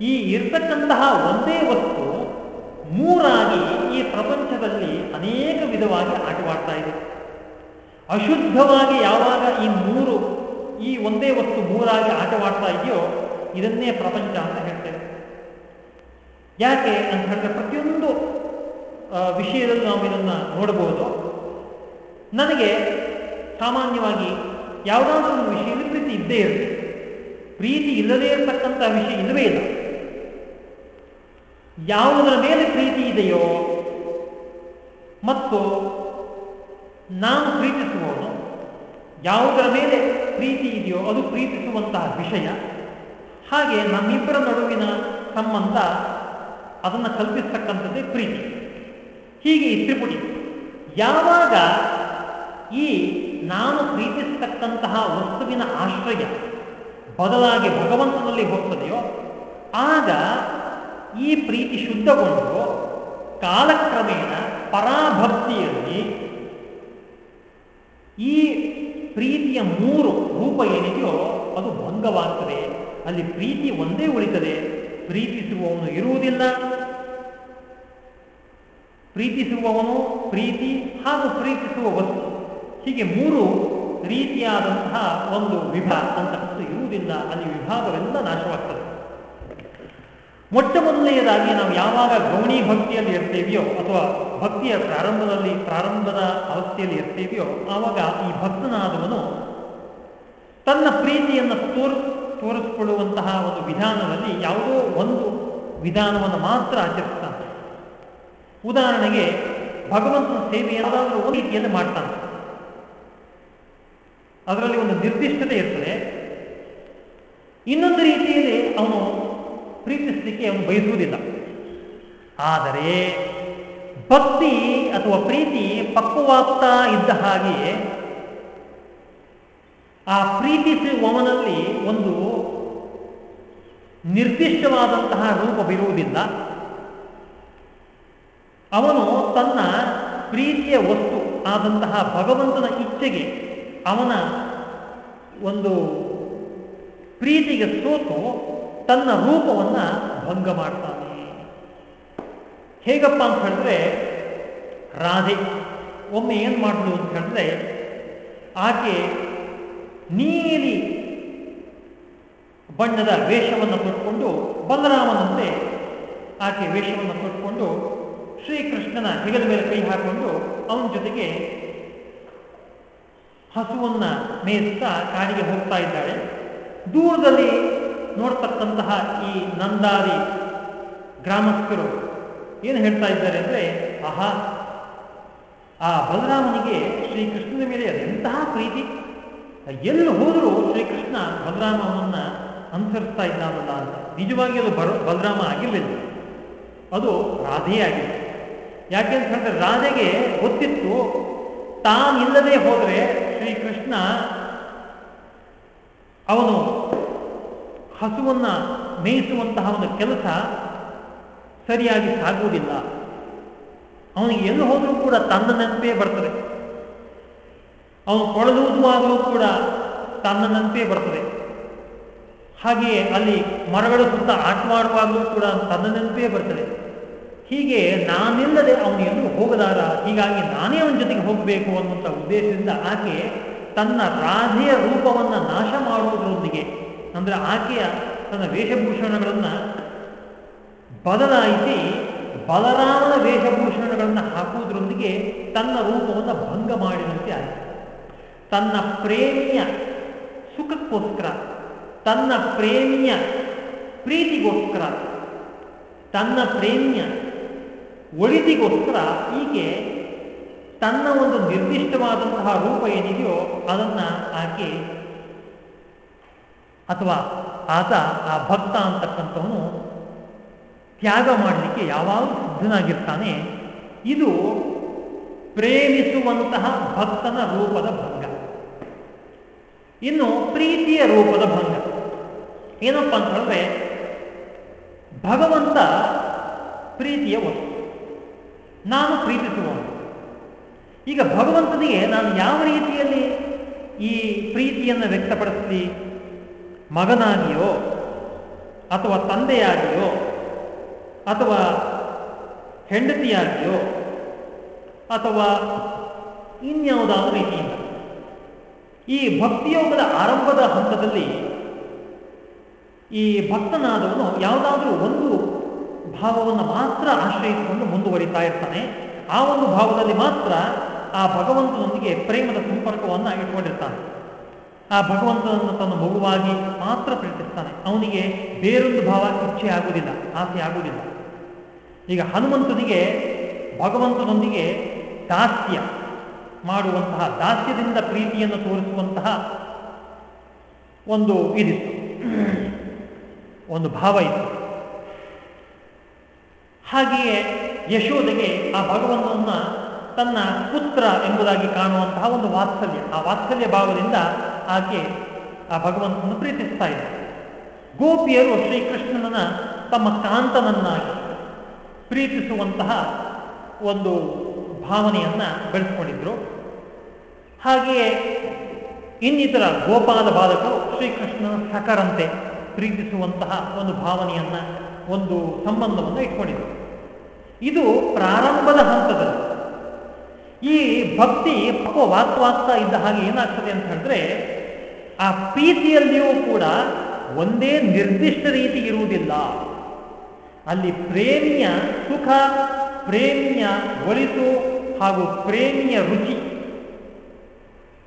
ಈ ಇರ್ತಕ್ಕಂತಹ ಒಂದೇ ವಸ್ತು ಮೂರಾಗಿ ಈ ಪ್ರಪಂಚದಲ್ಲಿ ಅನೇಕ ವಿಧವಾಗಿ ಆಟವಾಡ್ತಾ ಇದೆ. ಅಶುದ್ಧವಾಗಿ ಯಾವಾಗ ಈ ಮೂರು, ಈ ಒಂದೇ ವಸ್ತು ಮೂರಾಗಿ ಆಟವಾಡ್ತಾ ಇದೆಯೋ, ಇದನ್ನೇ ಪ್ರಪಂಚ ಅಂತ ಹೇಳ್ತೇವೆ. ಯಾಕೆ ಅಂತ ಹೇಳಿದ್ರೆ ಪ್ರತಿಯೊಂದು ವಿಷಯದಲ್ಲಿ ನಾವು ಇದನ್ನು ನೋಡಬಹುದು. ನನಗೆ ಸಾಮಾನ್ಯವಾಗಿ ಯಾವುದಾದ್ರೂ ಒಂದು ವಿಷಯದಲ್ಲಿ ಪ್ರೀತಿ ಇದ್ದೇ ಇರುತ್ತೆ. ಪ್ರೀತಿ ಇಲ್ಲದೇ ಇರತಕ್ಕಂಥ ವಿಷಯ ಇಲ್ಲವೇ ಇಲ್ಲ. ಯಾವುದರ ಮೇಲೆ ಪ್ರೀತಿ ಇದೆಯೋ ಮತ್ತು ನಾನು ಪ್ರೀತಿಸುವವನು, ಯಾವುದರ ಮೇಲೆ ಪ್ರೀತಿ ಇದೆಯೋ ಅದು ಪ್ರೀತಿಸುವಂತಹ ವಿಷಯ. ಹಾಗೆ ನಮ್ಮಿಬ್ಬರ ನಡುವಿನ ಸಂಬಂಧ ಅದನ್ನು ಕಲ್ಪಿಸ್ತಕ್ಕಂಥದ್ದೇ ಪ್ರೀತಿ. ಹೀಗೆ ಈ ತ್ರಿಪುಟಿ ಯಾವಾಗ ಈ ನಾನು ಪ್ರೀತಿಸ್ತಕ್ಕಂತಹ ವಸ್ತುವಿನ ಆಶ್ರಯ ಬದಲಾಗಿ ಭಗವಂತನಲ್ಲಿ ಹೋಗ್ತದೆಯೋ, ಆಗ ಈ ಪ್ರೀತಿ ಶುದ್ಧಗೊಂಡು ಕಾಲಕ್ರಮೇಣ ಪರಾಭಕ್ತಿಯಲ್ಲಿ ಈ ಪ್ರೀತಿಯ ಮೂರು ರೂಪ ಏನಿದೆಯೋ ಅದು ಭಂಗವಾಗ್ತದೆ. ಅಲ್ಲಿ ಪ್ರೀತಿ ಒಂದೇ ಉಳಿತದೆ. ಪ್ರೀತಿಸುವವನು ಇರುವುದಿಲ್ಲ. ಪ್ರೀತಿಸುವವನು ಪ್ರೀತಿ ಹಾಗೂ ಪ್ರೀತಿಸುವ ವಸ್ತು. ಹೀಗೆ ಮೂರು ರೀತಿಯಾದಂತಹ ಒಂದು ವಿಭಾಗ ಅಂತಕ್ಕಂಥ ಇರುವುದಿಲ್ಲ. ಅಲ್ಲಿ ವಿಭಾಗವೆಲ್ಲ ನಾಶವಾಗ್ತದೆ. ಮೊಟ್ಟ ಮೊದಲನೆಯದಾಗಿ ನಾವು ಯಾವಾಗ ಗೌಣಿ ಭಕ್ತಿಯಲ್ಲಿ ಇರ್ತೇವಿಯೋ ಅಥವಾ ಭಕ್ತಿಯ ಪ್ರಾರಂಭದಲ್ಲಿ, ಪ್ರಾರಂಭದ ಅವಸ್ಥೆಯಲ್ಲಿ ಇರ್ತೇವಿಯೋ ಆವಾಗ ಈ ಭಕ್ತನಾದವನು ತನ್ನ ಪ್ರೀತಿಯನ್ನು ತೋರ್, ತೋರಿಸಿಕೊಳ್ಳುವಂತಹ ಒಂದು ವಿಧಾನದಲ್ಲಿ ಯಾವುದೋ ಒಂದು ವಿಧಾನವನ್ನು ಮಾತ್ರ ಆಚರಿಸ್ತಾನೆ. ಉದಾಹರಣೆಗೆ ಭಗವಂತನ ಸೇವೆ ಯಾವುದಾದ್ರೂ ಒಂದು ರೀತಿಯಲ್ಲಿ ಮಾಡ್ತಾನೆ. ಅದರಲ್ಲಿ ಒಂದು ನಿರ್ದಿಷ್ಟತೆ ಇರ್ತದೆ. ಇನ್ನೊಂದು ರೀತಿಯಲ್ಲಿ ಅವನು ಪ್ರೀತಿಸಲಿಕ್ಕೆ ಅವನು ಬಯಸುವುದಿಲ್ಲ. ಆದರೆ ಭಕ್ತಿ ಅಥವಾ ಪ್ರೀತಿ ಪಕ್ವವಾಗ್ತಾ ಇದ್ದ ಹಾಗೆಯೇ ಆ ಪ್ರೀತಿಸುವವನಲ್ಲಿ ಒಂದು ನಿರ್ದಿಷ್ಟವಾದಂತಹ ರೂಪವಿರುವುದಿಲ್ಲ ಅವನು ತನ್ನ ಪ್ರೀತಿಯ ವಸ್ತು ಆದಂತಹ ಭಗವಂತನ ಇಚ್ಛೆಗೆ ಅವನ ಒಂದು ಪ್ರೀತಿಗೆ ಸೋತು ತನ್ನ ರೂಪವನ್ನ ಭಂಗ ಮಾಡ್ತಾನೆ. ಹೇಗಪ್ಪ ಅಂತ ಹೇಳಿದ್ರೆ, ರಾಧೆ, ಒಮ್ಮೆ ಏನು ಮಾಡಲು ಅಂತ ಹೇಳಿದ್ರೆ, ಆಕೆ ನೀಲಿ ಬಣ್ಣದ ವೇಷವನ್ನು ತೊಟ್ಕೊಂಡು ಬಲರಾಮನಂತೆ ಆಕೆ ವೇಷವನ್ನು ತೊಟ್ಕೊಂಡು ಶ್ರೀಕೃಷ್ಣನ ಹೆಗಲ ಮೇಲೆ ಕೈ ಹಾಕೊಂಡು ಅವನ ಜೊತೆಗೆ ಹಸುವನ್ನ ಮೇಯಿಸ್ತಾ ಕಾಡಿಗೆ ಹೋಗ್ತಾ ಇದ್ದಾಳೆ. ದೂರದಲ್ಲಿ ನೋಡ್ತಕ್ಕಂತಹ ಈ ನಂದಾರಿ ಗ್ರಾಮಸ್ಥರು ಏನು ಹೇಳ್ತಾ ಇದ್ದಾರೆ ಅಂದರೆ, ಆಹಾ, ಆ ಬಲರಾಮನಿಗೆ ಶ್ರೀಕೃಷ್ಣನ ಮೇಲೆ ಅದೆಂತಹ ಪ್ರೀತಿ? ಎಲ್ಲಿ ಹೋದರೂ ಶ್ರೀಕೃಷ್ಣ ಬಲರಾಮನನ್ನ ಅನುಸರಿಸ್ತಾ ಇದ್ದಾನಲ್ಲ ಅಂತ. ನಿಜವಾಗಿ ಅದು ಬರ, ಬಲರಾಮ ಆಗಿರಲಿಲ್ಲ. ಅದು ರಾಧೆಯೇ ಆಗಿತ್ತು. ಯಾಕೆ ಅಂತ ಹೇಳಿದ್ರೆ, ರಾಧೆಗೆ ಗೊತ್ತಿತ್ತು, ತಾನಿಲ್ಲದೆ ಹೋದರೆ ಶ್ರೀಕೃಷ್ಣ ಅವನು ಹಸುವನ್ನ ಮೇಯಿಸುವಂತಹ ಒಂದು ಕೆಲಸ ಸರಿಯಾಗಿ ಸಾಗುವುದಿಲ್ಲ. ಅವನಿಗೆ ಎಲ್ಲಿ ಹೋದರೂ ಕೂಡ ತನ್ನ ನೆನಪೇ ಬರ್ತದೆ. ಅವನು ಕೊಳಲೂದುವಾಗಲೂ ಕೂಡ ತನ್ನ ನೆನಪೇ ಬರ್ತದೆ. ಹಾಗೆಯೇ ಅಲ್ಲಿ ಮರಗಳ ಸುತ್ತ ಆಟವಾಡುವಾಗಲೂ ಕೂಡ ತನ್ನ ನೆನಪೇ ಬರ್ತದೆ. ಹೀಗೆ ನಾನಿಲ್ಲದೆ ಅವನು ಎಲ್ಲೂ ಹೋಗಲಾರ ಹೀಗಾಗಿ ನಾನೇ ಅವನ ಜೊತೆಗೆ ಹೋಗಬೇಕು ಅನ್ನುವಂಥ ಉದ್ದೇಶದಿಂದ ಆಕೆ ತನ್ನ ರಾಧೆಯ ರೂಪವನ್ನು ನಾಶ ಮಾಡುವುದರೊಂದಿಗೆ ಅಂದರೆ ಆಕೆಯ ತನ್ನ ವೇಷಭೂಷಣಗಳನ್ನು ಬದಲಾಯಿಸಿ ಬಲರಾಮನ ವೇಷಭೂಷಣಗಳನ್ನು ಹಾಕುವುದರೊಂದಿಗೆ ತನ್ನ ರೂಪವನ್ನು ಭಂಗ ಮಾಡಿದಂತೆ ಆಯಿತು. ತನ್ನ ಪ್ರೇಮಿಯ ಸುಖಕ್ಕೋಸ್ಕರ, ತನ್ನ ಪ್ರೇಮಿಯ ಪ್ರೀತಿಗೋಸ್ಕರ, ತನ್ನ ಪ್ರೇಮಿಯ ಒಳಿತಿಗೋಸ್ಕರ ಈಕೆ ತನ್ನ ಒಂದು ನಿರ್ದಿಷ್ಟವಾದಂತಹ ರೂಪ ಏನಿದೆಯೋ ಅದನ್ನು ಆಕೆ ಅಥವಾ ಆತ ಆ ಭಕ್ತ ಅಂತಕ್ಕಂಥವನು ತ್ಯಾಗ ಮಾಡಲಿಕ್ಕೆ ಯಾವಾಗಲೂ ಸಿದ್ಧನಾಗಿರ್ತಾನೆ. ಇದು ಪ್ರೇಮಿಸುವಂತಹ ಭಕ್ತನ ರೂಪದ ಭಂಗ. ಇನ್ನು ಪ್ರೀತಿಯ ರೂಪದ ಭಂಗ. ಏನಪ್ಪ ಅಂತ ಹೇಳಿದ್ರೆ ಭಗವಂತ ಪ್ರೀತಿಯ ವಸ್ತು ನಾನು ಪ್ರೀತಿಸುವವನು. ಈಗ ಭಗವಂತನಿಗೆ ನಾನು ಯಾವ ರೀತಿಯಲ್ಲಿ ಈ ಪ್ರೀತಿಯನ್ನು ವ್ಯಕ್ತಪಡಿಸಲಿ ಮಗನಾಗಿಯೋ ಅಥವಾ ತಂದೆಯಾಗಿಯೋ ಅಥವಾ ಹೆಂಡತಿಯಾಗಿಯೋ ಅಥವಾ ಇನ್ಯಾವುದಾದ ರೀತಿಯಿಂದ ಈ ಭಕ್ತಿಯೋಗದ ಆರಂಭದ ಹಂತದಲ್ಲಿ ಈ ಭಕ್ತನಾದವನು ಯಾವುದಾದ್ರೂ ಒಂದು ಭಾವವನ್ನು ಮಾತ್ರ ಆಶ್ರಯಿಸಿಕೊಂಡು ಮುಂದುವರಿತಾ ಇರ್ತಾನೆ. ಆ ಒಂದು ಭಾವದಲ್ಲಿ ಮಾತ್ರ ಆ ಭಗವಂತನೊಂದಿಗೆ ಪ್ರೇಮದ ಸಂಪರ್ಕವನ್ನು ಇಟ್ಕೊಂಡಿರ್ತಾನೆ ಆ ಭಗವಂತನನ್ನು ತನ್ನ ಮಗುವಾಗಿ ಮಾತ್ರ ಪ್ರೀತಿಸ್ತಾನೆ. ಅವನಿಗೆ ಬೇರೊಂದು ಭಾವ ಇಚ್ಛೆ ಆಗುವುದಿಲ್ಲ, ಆಸೆ ಆಗುವುದಿಲ್ಲ. ಈಗ ಹನುಮಂತನಿಗೆ, ಭಗವಂತನೊಂದಿಗೆ ದಾಸ್ಯ ಮಾಡುವಂತಹ, ದಾಸ್ಯದಿಂದ ಪ್ರೀತಿಯನ್ನು ತೋರಿಸುವಂತಹ ಒಂದು ಇದಿತ್ತು. ಒಂದು ಭಾವ ಇತ್ತು. ಹಾಗೆಯೇ ಯಶೋದೆಗೆ ಆ ಭಗವಂತನನ್ನ ತನ್ನ ಪುತ್ರ ಎಂಬುದಾಗಿ ಕಾಣುವಂತಹ ಒಂದು ವಾತ್ಸಲ್ಯ. ಆ ವಾತ್ಸಲ್ಯ ಭಾವದಿಂದ ಆಕೆ ಆ ಭಗವಂತನನ್ನು ಪ್ರೀತಿಸ್ತಾ ಇದ್ದ ಗೋಪಿಯರು ಶ್ರೀಕೃಷ್ಣನನ್ನ ತಮ್ಮ ಕಾಂತನನ್ನಾಗಿ ಪ್ರೀತಿಸುವಂತಹ ಒಂದು ಭಾವನೆಯನ್ನ ಬೆಳೆಸ್ಕೊಂಡಿದ್ರು. ಹಾಗೆಯೇ ಇನ್ನಿತರ ಗೋಪಾಲ ಬಾಲಕರು ಶ್ರೀಕೃಷ್ಣನ ಸಕರಂತೆ ಪ್ರೀತಿಸುವಂತಹ ಒಂದು ಭಾವನೆಯನ್ನ, ಒಂದು ಸಂಬಂಧವನ್ನು ಇಟ್ಕೊಂಡಿದ್ರು. ಇದು ಪ್ರಾರಂಭದ ಹಂತದಲ್ಲಿ. ಈ ಭಕ್ತಿ ವಾಕ್ವಾಗ್ತಾ ಇದ್ದ ಹಾಗೆ ಏನಾಗ್ತದೆ ಅಂತ ಹೇಳಿದ್ರೆ ಆ ಪ್ರೀತಿಯಲ್ಲಿಯೂ ಕೂಡ ಒಂದೇ ನಿರ್ದಿಷ್ಟ ರೀತಿ ಇರುವುದಿಲ್ಲ. ಅಲ್ಲಿ ಪ್ರೇಮಿಯ ಸುಖ, ಪ್ರೇಮಿಯ ಒಳಿತು ಹಾಗೂ ಪ್ರೇಮಿಯ ರುಚಿ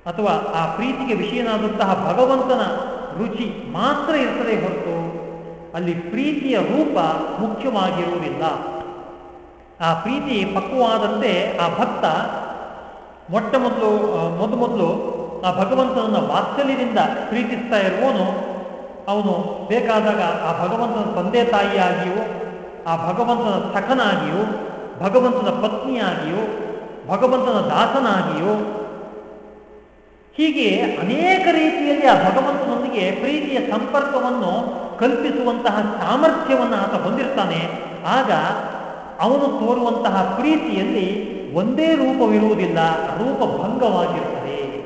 ಅಥವಾ ಆ ಪ್ರೀತಿಗೆ ವಿಷಯನಾದಂತಹ ಭಗವಂತನ ರುಚಿ ಮಾತ್ರ ಇರ್ತದೆ ಹೊರತು ಅಲ್ಲಿ ಪ್ರೀತಿಯ ರೂಪ ಮುಖ್ಯವಾಗಿರುವುದಿಲ್ಲ. ಆ ಪ್ರೀತಿ ಪಕ್ವವಾದಂತೆ ಆ ಭಕ್ತ ಮೊಟ್ಟ ಮೊದಲು ಮೊದಲು ಮೊದಲು ಆ ಭಗವಂತನನ್ನ ವಾತ್ಸಲ್ಯದಿಂದ ಪ್ರೀತಿಸ್ತಾ ಇರುವವನು, ಅವನು ಬೇಕಾದಾಗ ಆ ಭಗವಂತನ ತಂದೆ ತಾಯಿಯಾಗಿಯೂ, ಆ ಭಗವಂತನ ಸಖನಾಗಿಯೂ, ಭಗವಂತನ ಪತ್ನಿಯಾಗಿಯೂ, ಭಗವಂತನ ದಾಸನಾಗಿಯೂ, ಹೀಗೆ ಅನೇಕ ರೀತಿಯಲ್ಲಿ ಆ ಭಗವಂತನೊಂದಿಗೆ ಪ್ರೀತಿಯ ಸಂಪರ್ಕವನ್ನು ಕಲ್ಪಿಸುವಂತಹ ಸಾಮರ್ಥ್ಯವನ್ನು ಆತ ಹೊಂದಿರ್ತಾನೆ. ಆಗ ಅವನು ತೋರುವಂತಹ ಪ್ರೀತಿಯಲ್ಲಿ ಒಂದೇ ರೂಪವಿರುವುದಿಲ್ಲ ರೂಪ ಭಂಗವಾಗಿರ್ತದೆ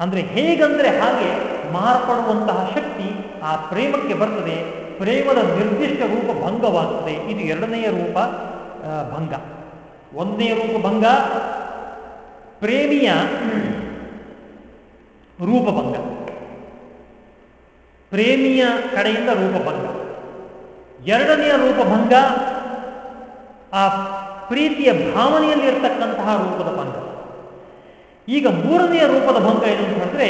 ಅಂದ್ರೆ ಹೇಗಂದ್ರೆ ಹಾಗೆ ಮಾರ್ಪಡುವಂತಹ ಶಕ್ತಿ ಆ ಪ್ರೇಮಕ್ಕೆ ಬರ್ತದೆ. ಪ್ರೇಮದ ನಿರ್ದಿಷ್ಟ ರೂಪ ಭಂಗವಾಗ್ತದೆ. ಇದು ಎರಡನೆಯ ರೂಪ ಭಂಗ. ಒಂದನೇ ರೂಪ ಭಂಗ, ಪ್ರೇಮಿಯ ರೂಪಭಂಗ ಪ್ರೇಮಿಯ ಕಡೆಯಿಂದ ರೂಪಭಂಗ ಎರಡನೆಯ ರೂಪಭಂಗ ಆ ಪ್ರೀತಿಯ ಭಾವನೆಯಲ್ಲಿ ಇರ್ತಕ್ಕಂತಹ ರೂಪದ ಭಂಗ. ಈಗ ಮೂರನೆಯ ರೂಪದ ಭಂಗ ಏನು ಅಂತ ಹೇಳಿದ್ರೆ,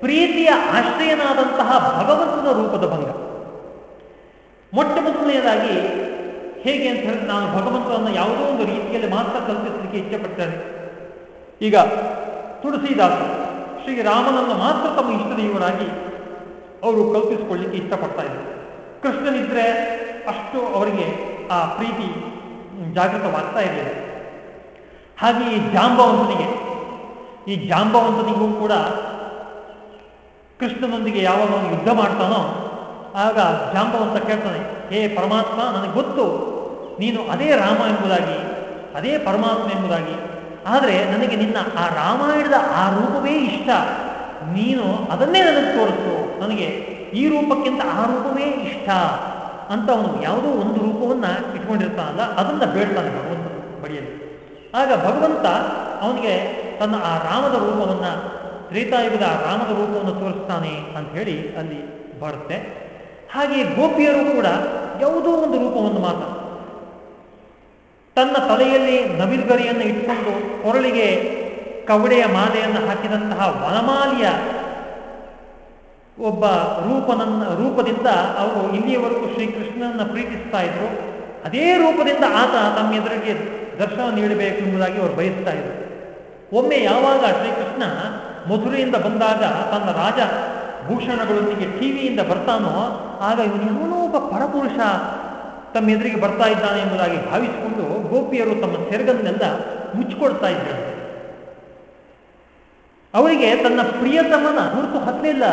ಪ್ರೀತಿಯ ಆಶ್ರಯನಾದಂತಹ ಭಗವಂತನ ರೂಪದ ಭಂಗ. ಮೊಟ್ಟ ಮೊದಲನೆಯದಾಗಿ ಹೇಗೆ ಅಂತ ಹೇಳಿದ್ರೆ, ನಾನು ಭಗವಂತನನ್ನು ಯಾವುದೋ ಒಂದು ರೀತಿಯಲ್ಲಿ ಮಾತ್ರ ಕಲ್ಪಿಸಲಿಕ್ಕೆ ಇಚ್ಛೆಪಡ್ತೇನೆ. ಈಗ ತುಳಸಿದಾಸ ಶ್ರೀರಾಮನನ್ನು ಮಾತ್ರ ತಮ್ಮ ಇಷ್ಟದೇವರಾಗಿ ಅವರು ಕಲ್ಪಿಸಿಕೊಳ್ಳಿಕ್ಕೆ ಇಷ್ಟಪಡ್ತಾ ಇದ್ದರು. ಕೃಷ್ಣನಿದ್ರೆ ಅಷ್ಟು ಅವರಿಗೆ ಆ ಪ್ರೀತಿ ಜಾಗೃತವಾಗ್ತಾ ಇರಲಿಲ್ಲ. ಹಾಗೆ ಈ ಜಾಂಬವಂತನಿಗೆ ಈ ಜಾಂಬವಂತನಿಗೂ ಕೂಡ ಕೃಷ್ಣನೊಂದಿಗೆ ಯಾವಾಗ ಅವನು ಯುದ್ಧ ಮಾಡ್ತಾನೋ ಆಗ ಜಾಂಬವಂತ ಕೇಳ್ತಾನೆ ಹೇ ಪರಮಾತ್ಮ, ನನಗೆ ಗೊತ್ತು, ನೀನು ಅದೇ ರಾಮ ಎಂಬುದಾಗಿ, ಅದೇ ಪರಮಾತ್ಮ ಎಂಬುದಾಗಿ, ಆದರೆ ನನಗೆ ನಿನ್ನ ಆ ರಾಮಾಯಣದ ಆ ರೂಪವೇ ಇಷ್ಟ, ನೀನು ಅದನ್ನೇ ನನಗೆ ತೋರಿಸು, ನನಗೆ ಈ ರೂಪಕ್ಕಿಂತ ಆ ರೂಪವೇ ಇಷ್ಟ ಅಂತ ಅವನು ಯಾವುದೋ ಒಂದು ರೂಪವನ್ನ ಇಟ್ಕೊಂಡಿರ್ತಾನಲ್ಲ, ಅದನ್ನ ಬೇಡ್ತಾನೆ ಭಗವಂತನ ಬಳಿಯಲ್ಲಿ ಆಗ ಭಗವಂತ ಅವನಿಗೆ ತನ್ನ ಆ ರಾಮದ ರೂಪವನ್ನ ತ್ರೇತಾಯುಗದ ಆ ರಾಮದ ರೂಪವನ್ನು ತೋರಿಸ್ತಾನೆ ಅಂತ ಹೇಳಿ ಅಲ್ಲಿ ಬರುತ್ತೆ. ಹಾಗೆ ಗೋಪಿಯರು ಕೂಡ ಯಾವುದೋ ಒಂದು ರೂಪವನ್ನು ಮಾತ್ರ ತನ್ನ ತಲೆಯಲ್ಲಿ ನವಿಲ್ಗರಿಯನ್ನು ಇಟ್ಕೊಂಡು ಕೊರಳಿಗೆ ಕವಡೆಯ ಮಾಲೆಯನ್ನು ಹಾಕಿದಂತಹ ವನಮಾಲಿಯ ಒಬ್ಬ ರೂಪನನ್ನ, ರೂಪದಿಂದ ಅವರು ಇಲ್ಲಿಯವರೆಗೂ ಶ್ರೀಕೃಷ್ಣನನ್ನ ಪ್ರೀತಿಸ್ತಾ ಇದ್ರು. ಅದೇ ರೂಪದಿಂದ ಆತ ತಮ್ಮೆದುರಿಗೆ ದರ್ಶನ ನೀಡಬೇಕು ಎಂಬುದಾಗಿ ಅವರು ಬಯಸ್ತಾ ಇದ್ರು. ಒಮ್ಮೆ ಯಾವಾಗ ಶ್ರೀಕೃಷ್ಣ ಮಧುರೆಯಿಂದ ಬಂದಾಗ ತನ್ನ ರಾಜ ಭೂಷಣಗಳೊಂದಿಗೆ ಟಿವಿಯಿಂದ ಬರ್ತಾನೋ, ಆಗ ಇವನು ಯಾವನೋ ಒಬ್ಬ ಪರಪುರುಷ ತಮ್ಮ ಎದುರಿಗೆ ಬರ್ತಾ ಇದ್ದಾನೆ ಎಂಬುದಾಗಿ ಭಾವಿಸಿಕೊಂಡು ಗೋಪಿಯರು ತಮ್ಮ ಸೆರಗನ್ನೆಲ್ಲ ಮುಚ್ಚಿಕೊಳ್ತಾ ಇದ್ದಾರೆ. ಅವರಿಗೆ ತನ್ನ ಪ್ರಿಯತಮನ ಗುರುತು ಹತ್ತಲಿಲ್ಲ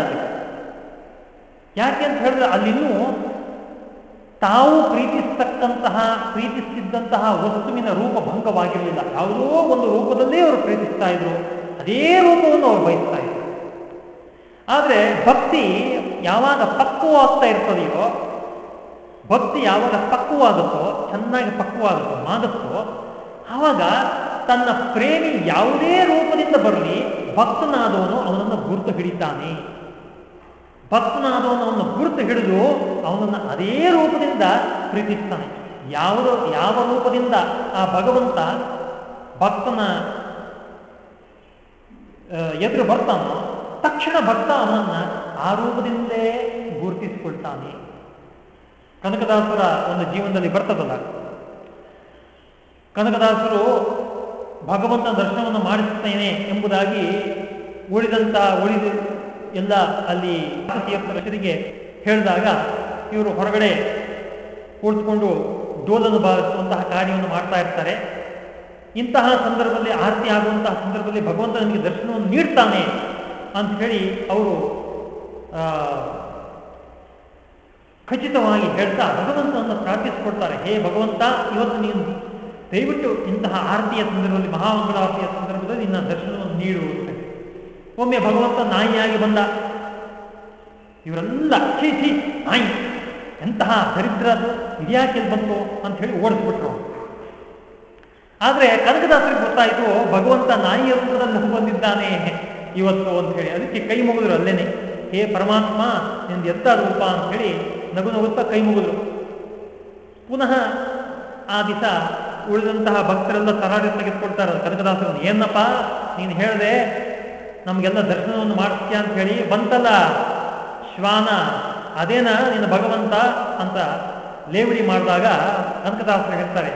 ಯಾಕೆ ಅಂತ ಹೇಳಿದ್ರೆ ಅಲ್ಲಿನ್ನೂ ತಾವು ಪ್ರೀತಿಸ್ತಕ್ಕಂತಹ, ಪ್ರೀತಿಸ್ತಿದ್ದಂತಹ ವಸ್ತುವಿನ ರೂಪ ಭಂಗವಾಗಿರಲಿಲ್ಲ. ಯಾವುದೋ ಒಂದು ರೂಪದಲ್ಲೇ ಅವರು ಪ್ರೀತಿಸ್ತಾ ಇದ್ರು. ಅದೇ ರೂಪವನ್ನು ಅವರು ಬಯಸ್ತಾ ಇದ್ರು. ಆದರೆ ಭಕ್ತಿ ಯಾವಾಗ ಪಕ್ವವಾಗ್ತಾ ಇರ್ತದೆಯೋ, ಭಕ್ತಿ ಯಾವಾಗ ಪಕ್ವವಾಗುತ್ತೋ, ಚೆನ್ನಾಗಿ ಪಕ್ವವಾಗುತ್ತೋ, ಮಾದತ್ತೋ, ಆವಾಗ ತನ್ನ ಪ್ರೇಮಿ ಯಾವುದೇ ರೂಪದಿಂದ ಬರಲಿ, ಭಕ್ತನಾದವನು ಅವನನ್ನು ಗುರುತು ಹಿಡಿತಾನೆ. ಅವನ ಗುರುತು ಹಿಡಿದು ಅವನನ್ನು ಅದೇ ರೂಪದಿಂದ ಪ್ರೀತಿಸ್ತಾನೆ. ಯಾವ ಯಾವ ರೂಪದಿಂದ ಆ ಭಗವಂತ ಭಕ್ತನ ಎದುರು ಬರ್ತಾನೋ, ತಕ್ಷಣ ಭಕ್ತ ಅವನನ್ನ ಆ ರೂಪದಿಂದಲೇ ಗುರುತಿಸಿಕೊಳ್ತಾನೆ. ಕನಕದಾಸರ ಒಂದು ಜೀವನದಲ್ಲಿ ಬರ್ತದಲ್ಲ? ಕನಕದಾಸರು ಭಗವಂತನ ದರ್ಶನವನ್ನು ಮಾಡಿಸುತ್ತೇನೆ ಎಂಬುದಾಗಿ ಉಳಿದಂತ ಉಳಿದ ಎಲ್ಲ ಅಲ್ಲಿ ತೀರ್ಥರಿಗೆ ಹೇಳಿದಾಗ ಇವರು ಹೊರಗಡೆ ಕುಳಿತುಕೊಂಡು ಡೋಲನ್ನು ಬಾರಿಸುವಂತಹ ಕಾರ್ಯವನ್ನು ಮಾಡ್ತಾ ಇರ್ತಾರೆ. ಇಂತಹ ಸಂದರ್ಭದಲ್ಲಿ ಆರತಿ ಆಗುವಂತಹ ಸಂದರ್ಭದಲ್ಲಿ ಭಗವಂತ ನಮಗೆ ದರ್ಶನವನ್ನು ನೀಡ್ತಾನೆ ಅಂತ ಹೇಳಿ ಅವರು ಖಚಿತವಾಗಿ ಹೇಳ್ತಾ ಭಗವಂತನನ್ನು ಪ್ರಾರ್ಥಿಸಿಕೊಡ್ತಾರೆ. ಹೇ ಭಗವಂತ, ಇವತ್ತು ನೀನು ದಯವಿಟ್ಟು ಇಂತಹ ಆರತಿಯ ಸಂದರ್ಭದಲ್ಲಿ ಮಹಾಮಂಗಳ ಆರತಿಯ ಸಂದರ್ಭದಲ್ಲಿ ನಿನ್ನ ದರ್ಶನವನ್ನು ನೀಡುವಂತೆ ಒಮ್ಮೆ ಭಗವಂತ ನಾಯಿಯಾಗಿ ಬಂದ. ಇವರೆಲ್ಲ ಛೀ ನಾಯಿ, ಎಂತಹ ದರಿದ್ರ ಅದು ಇದ್ಯಾಕೆ ಬಂತು ಅಂತ ಹೇಳಿ ಓಡಿಸ್ಬಿಟ್ರು. ಆದರೆ ಕನಕದಾಸರಿಗೆ ಗೊತ್ತಾಯಿತು, ಭಗವಂತ ನಾಯಿಯ ರೂಪದಲ್ಲಿ ಬಂದಿದ್ದಾನೆ ಇವತ್ತು ಅಂತ ಹೇಳಿ. ಅದಕ್ಕೆ ಕೈ ಮುಗಿದ್ರು ಅಲ್ಲೇನೆ. ಹೇ ಪರಮಾತ್ಮ, ನಿಂದು ಎಂತ ರೂಪ ಅಂತ ಹೇಳಿ ನಗು ನಗುತ್ತಾ ಕೈ ಮುಗಿದ್ರು. ಪುನಃ ಆ ದಿಸ ಉಳಿದಂತಹ ಭಕ್ತರೆಲ್ಲ ತರಾಟೆ ತೆಗೆದುಕೊಳ್ತಾರೆ. ಕನಕದಾಸರನ್ನು, ಏನಪ್ಪ, ನೀನು ಹೇಳಿದೆ ನಮಗೆಲ್ಲ ದರ್ಶನವನ್ನು ಮಾಡಿಸ್ತೀಯ ಅಂತ ಹೇಳಿ ಬಂತಲ್ಲ ಶ್ವಾನ. ಅದೇನ ನಿನ್ನ ಭಗವಂತ ಅಂತ ಲೇವಡಿ ಮಾಡಿದಾಗ ಕನಕದಾಸರು ಹೇಳ್ತಾರೆ.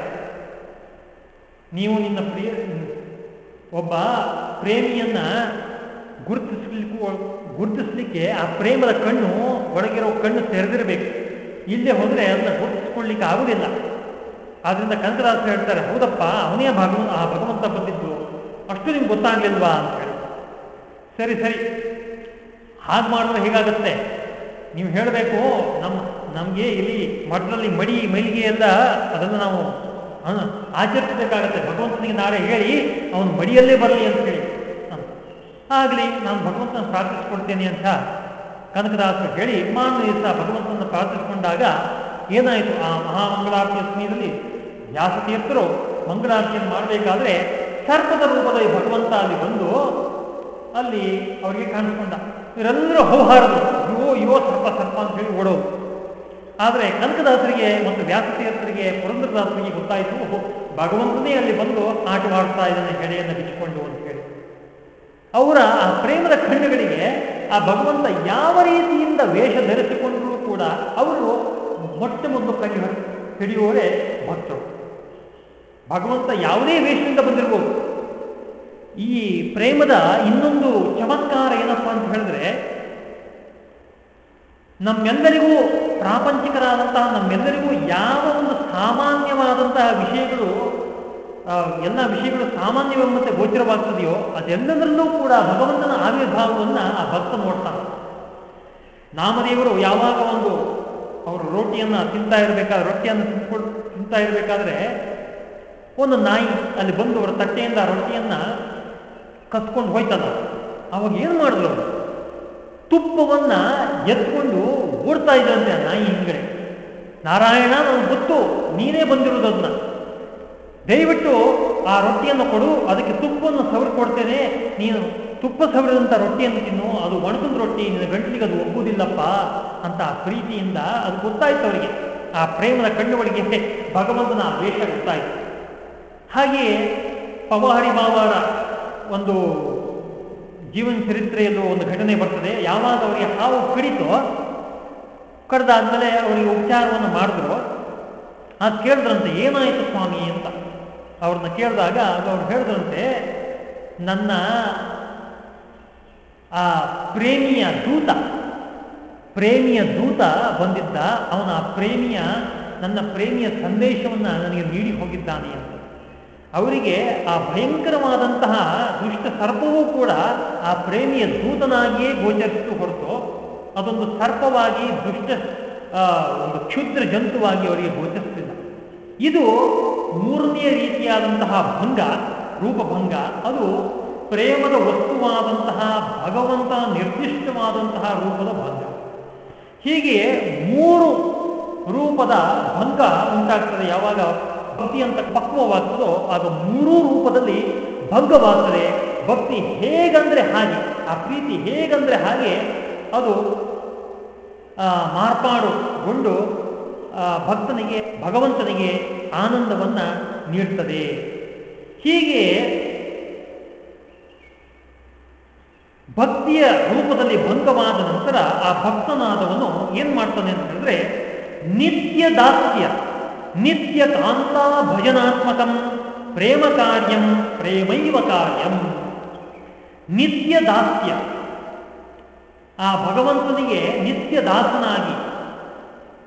ನೀವು ನಿನ್ನ ಪ್ರಿಯ, ಒಬ್ಬ ಪ್ರೇಮಿಯನ್ನ ಗುರುತಿಸ್ಲಿಕ್ಕೂ, ಗುರುತಿಸ್ಲಿಕ್ಕೆ ಆ ಪ್ರೇಮದ ಕಣ್ಣು ಒಳಗಿರೋ ಕಣ್ಣು ತೆರೆದಿರಬೇಕು. ಇಲ್ಲೇ ಹೋದ್ರೆ ಅದನ್ನ ಗುರುತಿಸ್ಕೊಳ್ಲಿಕ್ಕೆ ಆಗುದಿಲ್ಲ. ಆದ್ರಿಂದ ಕನಕದಾಸರು ಹೇಳ್ತಾರೆ, ಹೌದಪ್ಪ, ಅವನೇ ಭಗವ, ಆ ಭಗವಂತ ಬಂದಿದ್ದು. ಅಷ್ಟು ನಿಮ್ಗೆ ಗೊತ್ತಾಗ್ಲಿಲ್ವಾ ಅಂತ ಹೇಳಿ. ಸರಿ ಸರಿ. ಹಾಗೆ ಮಾಡಿದ್ರೆ ಹೇಗಾಗುತ್ತೆ? ನೀವು ಹೇಳಬೇಕು, ನಮ್ಮ, ನಮಗೆ ಇಲ್ಲಿ ಮಠದಲ್ಲಿ ಮಡಿ, ಮೈಲಿಗೆ ಎಲ್ಲ ಅದನ್ನು ನಾವು ಆಚರಿಸಬೇಕಾಗತ್ತೆ. ಭಗವಂತನಿಗೆ ನಾಳೆ ಹೇಳಿ, ಅವನು ಮಡಿಯಲ್ಲೇ ಬರಲಿ ಅಂತ ಹೇಳಿ. ಆಗಲಿ, ನಾನು ಭಗವಂತನ ಪ್ರಾರ್ಥಿಸ್ಕೊಡ್ತೇನೆ ಅಂತ ಕನಕದಾಸರು ಹೇಳಿ ಮಾನವ ದಿವಸ ಭಗವಂತನ ಪ್ರಾರ್ಥಿಸಿಕೊಂಡಾಗ ಏನಾಯಿತು? ಆ ಮಹಾಮಂಗಳಾರತಿಯ ಸಮಯದಲ್ಲಿ ವ್ಯಾಸತೀರ್ಥರು ಮಂಗಳಾರತಿಯನ್ನು ಮಾಡಬೇಕಾದ್ರೆ ಸರ್ಪದ ರೂಪದಲ್ಲಿ ಭಗವಂತ ಅಲ್ಲಿ ಬಂದು ಅಲ್ಲಿ ಅವರಿಗೆ ಕಾಣಿಸ್ಕೊಂಡ. ಇವರೆಲ್ಲರೂ ಹೌಹಾರದು ಯುವೋ ಯುವೋ ಸರ್ಪ ಸರ್ಪ ಅಂತ ಹೇಳಿ ಓಡೋದು ಆದರೆ ಕನಕದಾಸರಿಗೆ ಮತ್ತು ವ್ಯಾಸತೀರ್ಥರಿಗೆ, ಪುರಂದ್ರದಾಸರಿಗೆ ಗೊತ್ತಾಯಿತು ಭಗವಂತನೇ ಅಲ್ಲಿ ಬಂದು ಆಟವಾಡ್ತಾ ಇದ್ದಾನೆ ಹೆಡೆಯನ್ನು ಬಿಚ್ಚಿಕೊಂಡು, ಅಂತ ಹೇಳಿ. ಅವರ ಆ ಪ್ರೇಮದ ಕಣ್ಣುಗಳಿಗೆ ಆ ಭಗವಂತ ಯಾವ ರೀತಿಯಿಂದ ವೇಷ ಧರಿಸಿಕೊಂಡರೂ ಕೂಡ ಅವರು ಮೊಟ್ಟ ಮೊದಲು ಕಣ್ಣು ಹಿಡಿಯುವವರೇ ಭಕ್ತರು. ಭಗವಂತ ಯಾವುದೇ ವೇಷದಿಂದ ಬಂದಿರ್ಬೋದು. ಈ ಪ್ರೇಮದ ಇನ್ನೊಂದು ಚಮತ್ಕಾರ ಏನಪ್ಪ ಅಂತ ಹೇಳಿದ್ರೆ ನಮ್ಮೆಲ್ಲರಿಗೂ ಪ್ರಾಪಂಚಿಕರಾದಂತಹ ನಮ್ಮೆಲ್ಲರಿಗೂ ಯಾವ ಒಂದು ಸಾಮಾನ್ಯವಾದಂತಹ ವಿಷಯಗಳು ಎಲ್ಲ ವಿಷಯಗಳು ಸಾಮಾನ್ಯವೆಂಬಂತೆ ಗೋಚರವಾಗ್ತದೆಯೋ ಅದೆಲ್ಲದರಲ್ಲೂ ಕೂಡ ಭಗವಂತನ ಆವಿರ್ಭಾವವನ್ನು ಆ ಭಕ್ತ ನೋಡ್ತಾನೆ. ನಾಮದೇವರು ಯಾವಾಗ ಒಂದು ಅವರು ರೋಟಿಯನ್ನು ತಿಂತಾ ಇರಬೇಕಾದ್ರೆ, ರೊಟ್ಟಿಯನ್ನು ತಿಂದ್ಕೊಂಡು ತಿಂತಾ ಇರಬೇಕಾದ್ರೆ, ಒಂದು ನಾಯಿ ಅಲ್ಲಿ ಬಂದು ಅವರ ತಟ್ಟೆಯಿಂದ ರೊಟ್ಟಿಯನ್ನ ಕಸ್ಕೊಂಡು ಹೋಯ್ತಲ್ಲ. ಅವಾಗ ಏನು ಮಾಡಿದ್ರು ತುಪ್ಪವನ್ನು ಎತ್ಕೊಂಡು ಓಡ್ತಾ ಇದ್ರಂತೆ ನಾಯಿ ಹಿಂದ್ಗಡೆ. ನಾರಾಯಣ, ನನಗೆ ಗೊತ್ತು, ನೀನೇ ಬಂದಿರೋದನ್ನ ದಯವಿಟ್ಟು ಆ ರೊಟ್ಟಿಯನ್ನು ಕೊಡು, ಅದಕ್ಕೆ ತುಪ್ಪವನ್ನು ಸವರಿ ಕೊಡ್ತೇನೆ. ನೀನು ತುಪ್ಪ ಸವರಿದಂಥ ರೊಟ್ಟಿಯನ್ನು ತಿನ್ನು, ಅದು ಒಣಗಿದ ರೊಟ್ಟಿ, ನಿನ್ನ ಗಂಟಲಿಗೆ ಅದು ಒಗ್ಗುವುದಿಲ್ಲಪ್ಪ ಅಂತ ಪ್ರೀತಿಯಿಂದ ಅದು ಗೊತ್ತಾಯ್ತು ಅವರಿಗೆ. ಆ ಪ್ರೇಮದ ಕಣ್ಣುಗಳಿಗೆ ಭಗವಂತನ ವೇಷ ಗೊತ್ತಾಯಿತು. ಹಾಗೆಯೇ ಪವಾರಿ ಬಾವರ ಒಂದು ಜೀವನ ಚರಿತ್ರೆಯಲ್ಲೂ ಒಂದು ಘಟನೆ ಬರ್ತದೆ. ಯಾವಾಗ ಅವರಿಗೆ ಹಾವು ಕಡಿತೋ, ಕಡ್ದಾದ್ಮೇಲೆ ಅವರಿಗೆ ಉಪಚಾರವನ್ನು ಮಾಡಿದ್ರು. ಅದು ಕೇಳಿದ್ರಂತೆ, ಏನಾಯಿತು ಸ್ವಾಮಿ ಅಂತ. ಅವ್ರನ್ನ ಕೇಳಿದಾಗ ಅವ್ರು ಹೇಳಿದ್ರಂತೆ, ನನ್ನ ಆ ಪ್ರೇಮಿಯ ದೂತ ಪ್ರೇಮಿಯ ದೂತ ಬಂದಿದ್ದ. ಅವನ ಪ್ರೇಮಿಯ, ನನ್ನ ಪ್ರೇಮಿಯ ಸಂದೇಶವನ್ನು ನನಗೆ ನೀಡಿ ಹೋಗಿದ್ದಾನೆ ಅಂತ. ಅವರಿಗೆ ಆ ಭಯಂಕರವಾದಂತಹ ದುಷ್ಟ ಸರ್ಪವೂ ಕೂಡ ಆ ಪ್ರೇಮಿಯ ದೂತನಾಗಿಯೇ ಗೋಚರಿಸಿತು ಹೊರತು ಅದೊಂದು ಸರ್ಪವಾಗಿ, ದುಷ್ಟ ಒಂದು ಕ್ಷುದ್ರ ಜಂತುವಾಗಿ ಅವರಿಗೆ ಗೋಚರಿಸಲಿಲ್ಲ ಇದು ಮೂರನೆಯ ರೀತಿಯಾದಂತಹ ಭಂಗ, ರೂಪಭಂಗ. ಅದು ಪ್ರೇಮದ ವಸ್ತುವಾದಂತಹ, ಭಗವಂತ ನಿರ್ದಿಷ್ಟವಾದಂತಹ ರೂಪದ ಭಂಗ. ಹೀಗೆ ಮೂರು ರೂಪದ ಭಂಗ ಉಂಟಾಗ್ತದೆ ಯಾವಾಗ? ಭಕ್ತಿ ಅಂತ ಪಕ್ವವಾಗ್ತದೋ ಅದು ಮೂರೂ ರೂಪದಲ್ಲಿ ಭಂಗವಾಗ್ತದೆ ಭಕ್ತಿ ಹೇಗಂದ್ರೆ ಹಾಗೆ, ಆ ಪ್ರೀತಿ ಹೇಗಂದ್ರೆ ಹಾಗೆ, ಅದು ಮಾರ್ಪಾಡುಗೊಂಡು ಭಕ್ತನಿಗೆ, ಭಗವಂತನಿಗೆ ಆನಂದವನ್ನ ನೀಡ್ತದೆ. ಹೀಗೆ ಭಕ್ತಿಯ ರೂಪದಲ್ಲಿ ಭಂಗವಾದ ನಂತರ ಆ ಭಕ್ತನಾದವನು ಏನ್ ಮಾಡ್ತಾನೆ ಅಂತಂದ್ರೆ ನಿತ್ಯ ದಾಸ್ಯ ನಿತ್ಯ ಕಾಂತಾ ಭಜನಾತ್ಮಕಂ ಪ್ರೇಮ ಕಾರ್ಯಂ ಪ್ರೇಮೈವ ಕಾರ್ಯಂ. ನಿತ್ಯ ದಾಸ್ಯ ಆ ಭಗವಂತನಿಗೆ ನಿತ್ಯ ದಾಸನಾಗಿ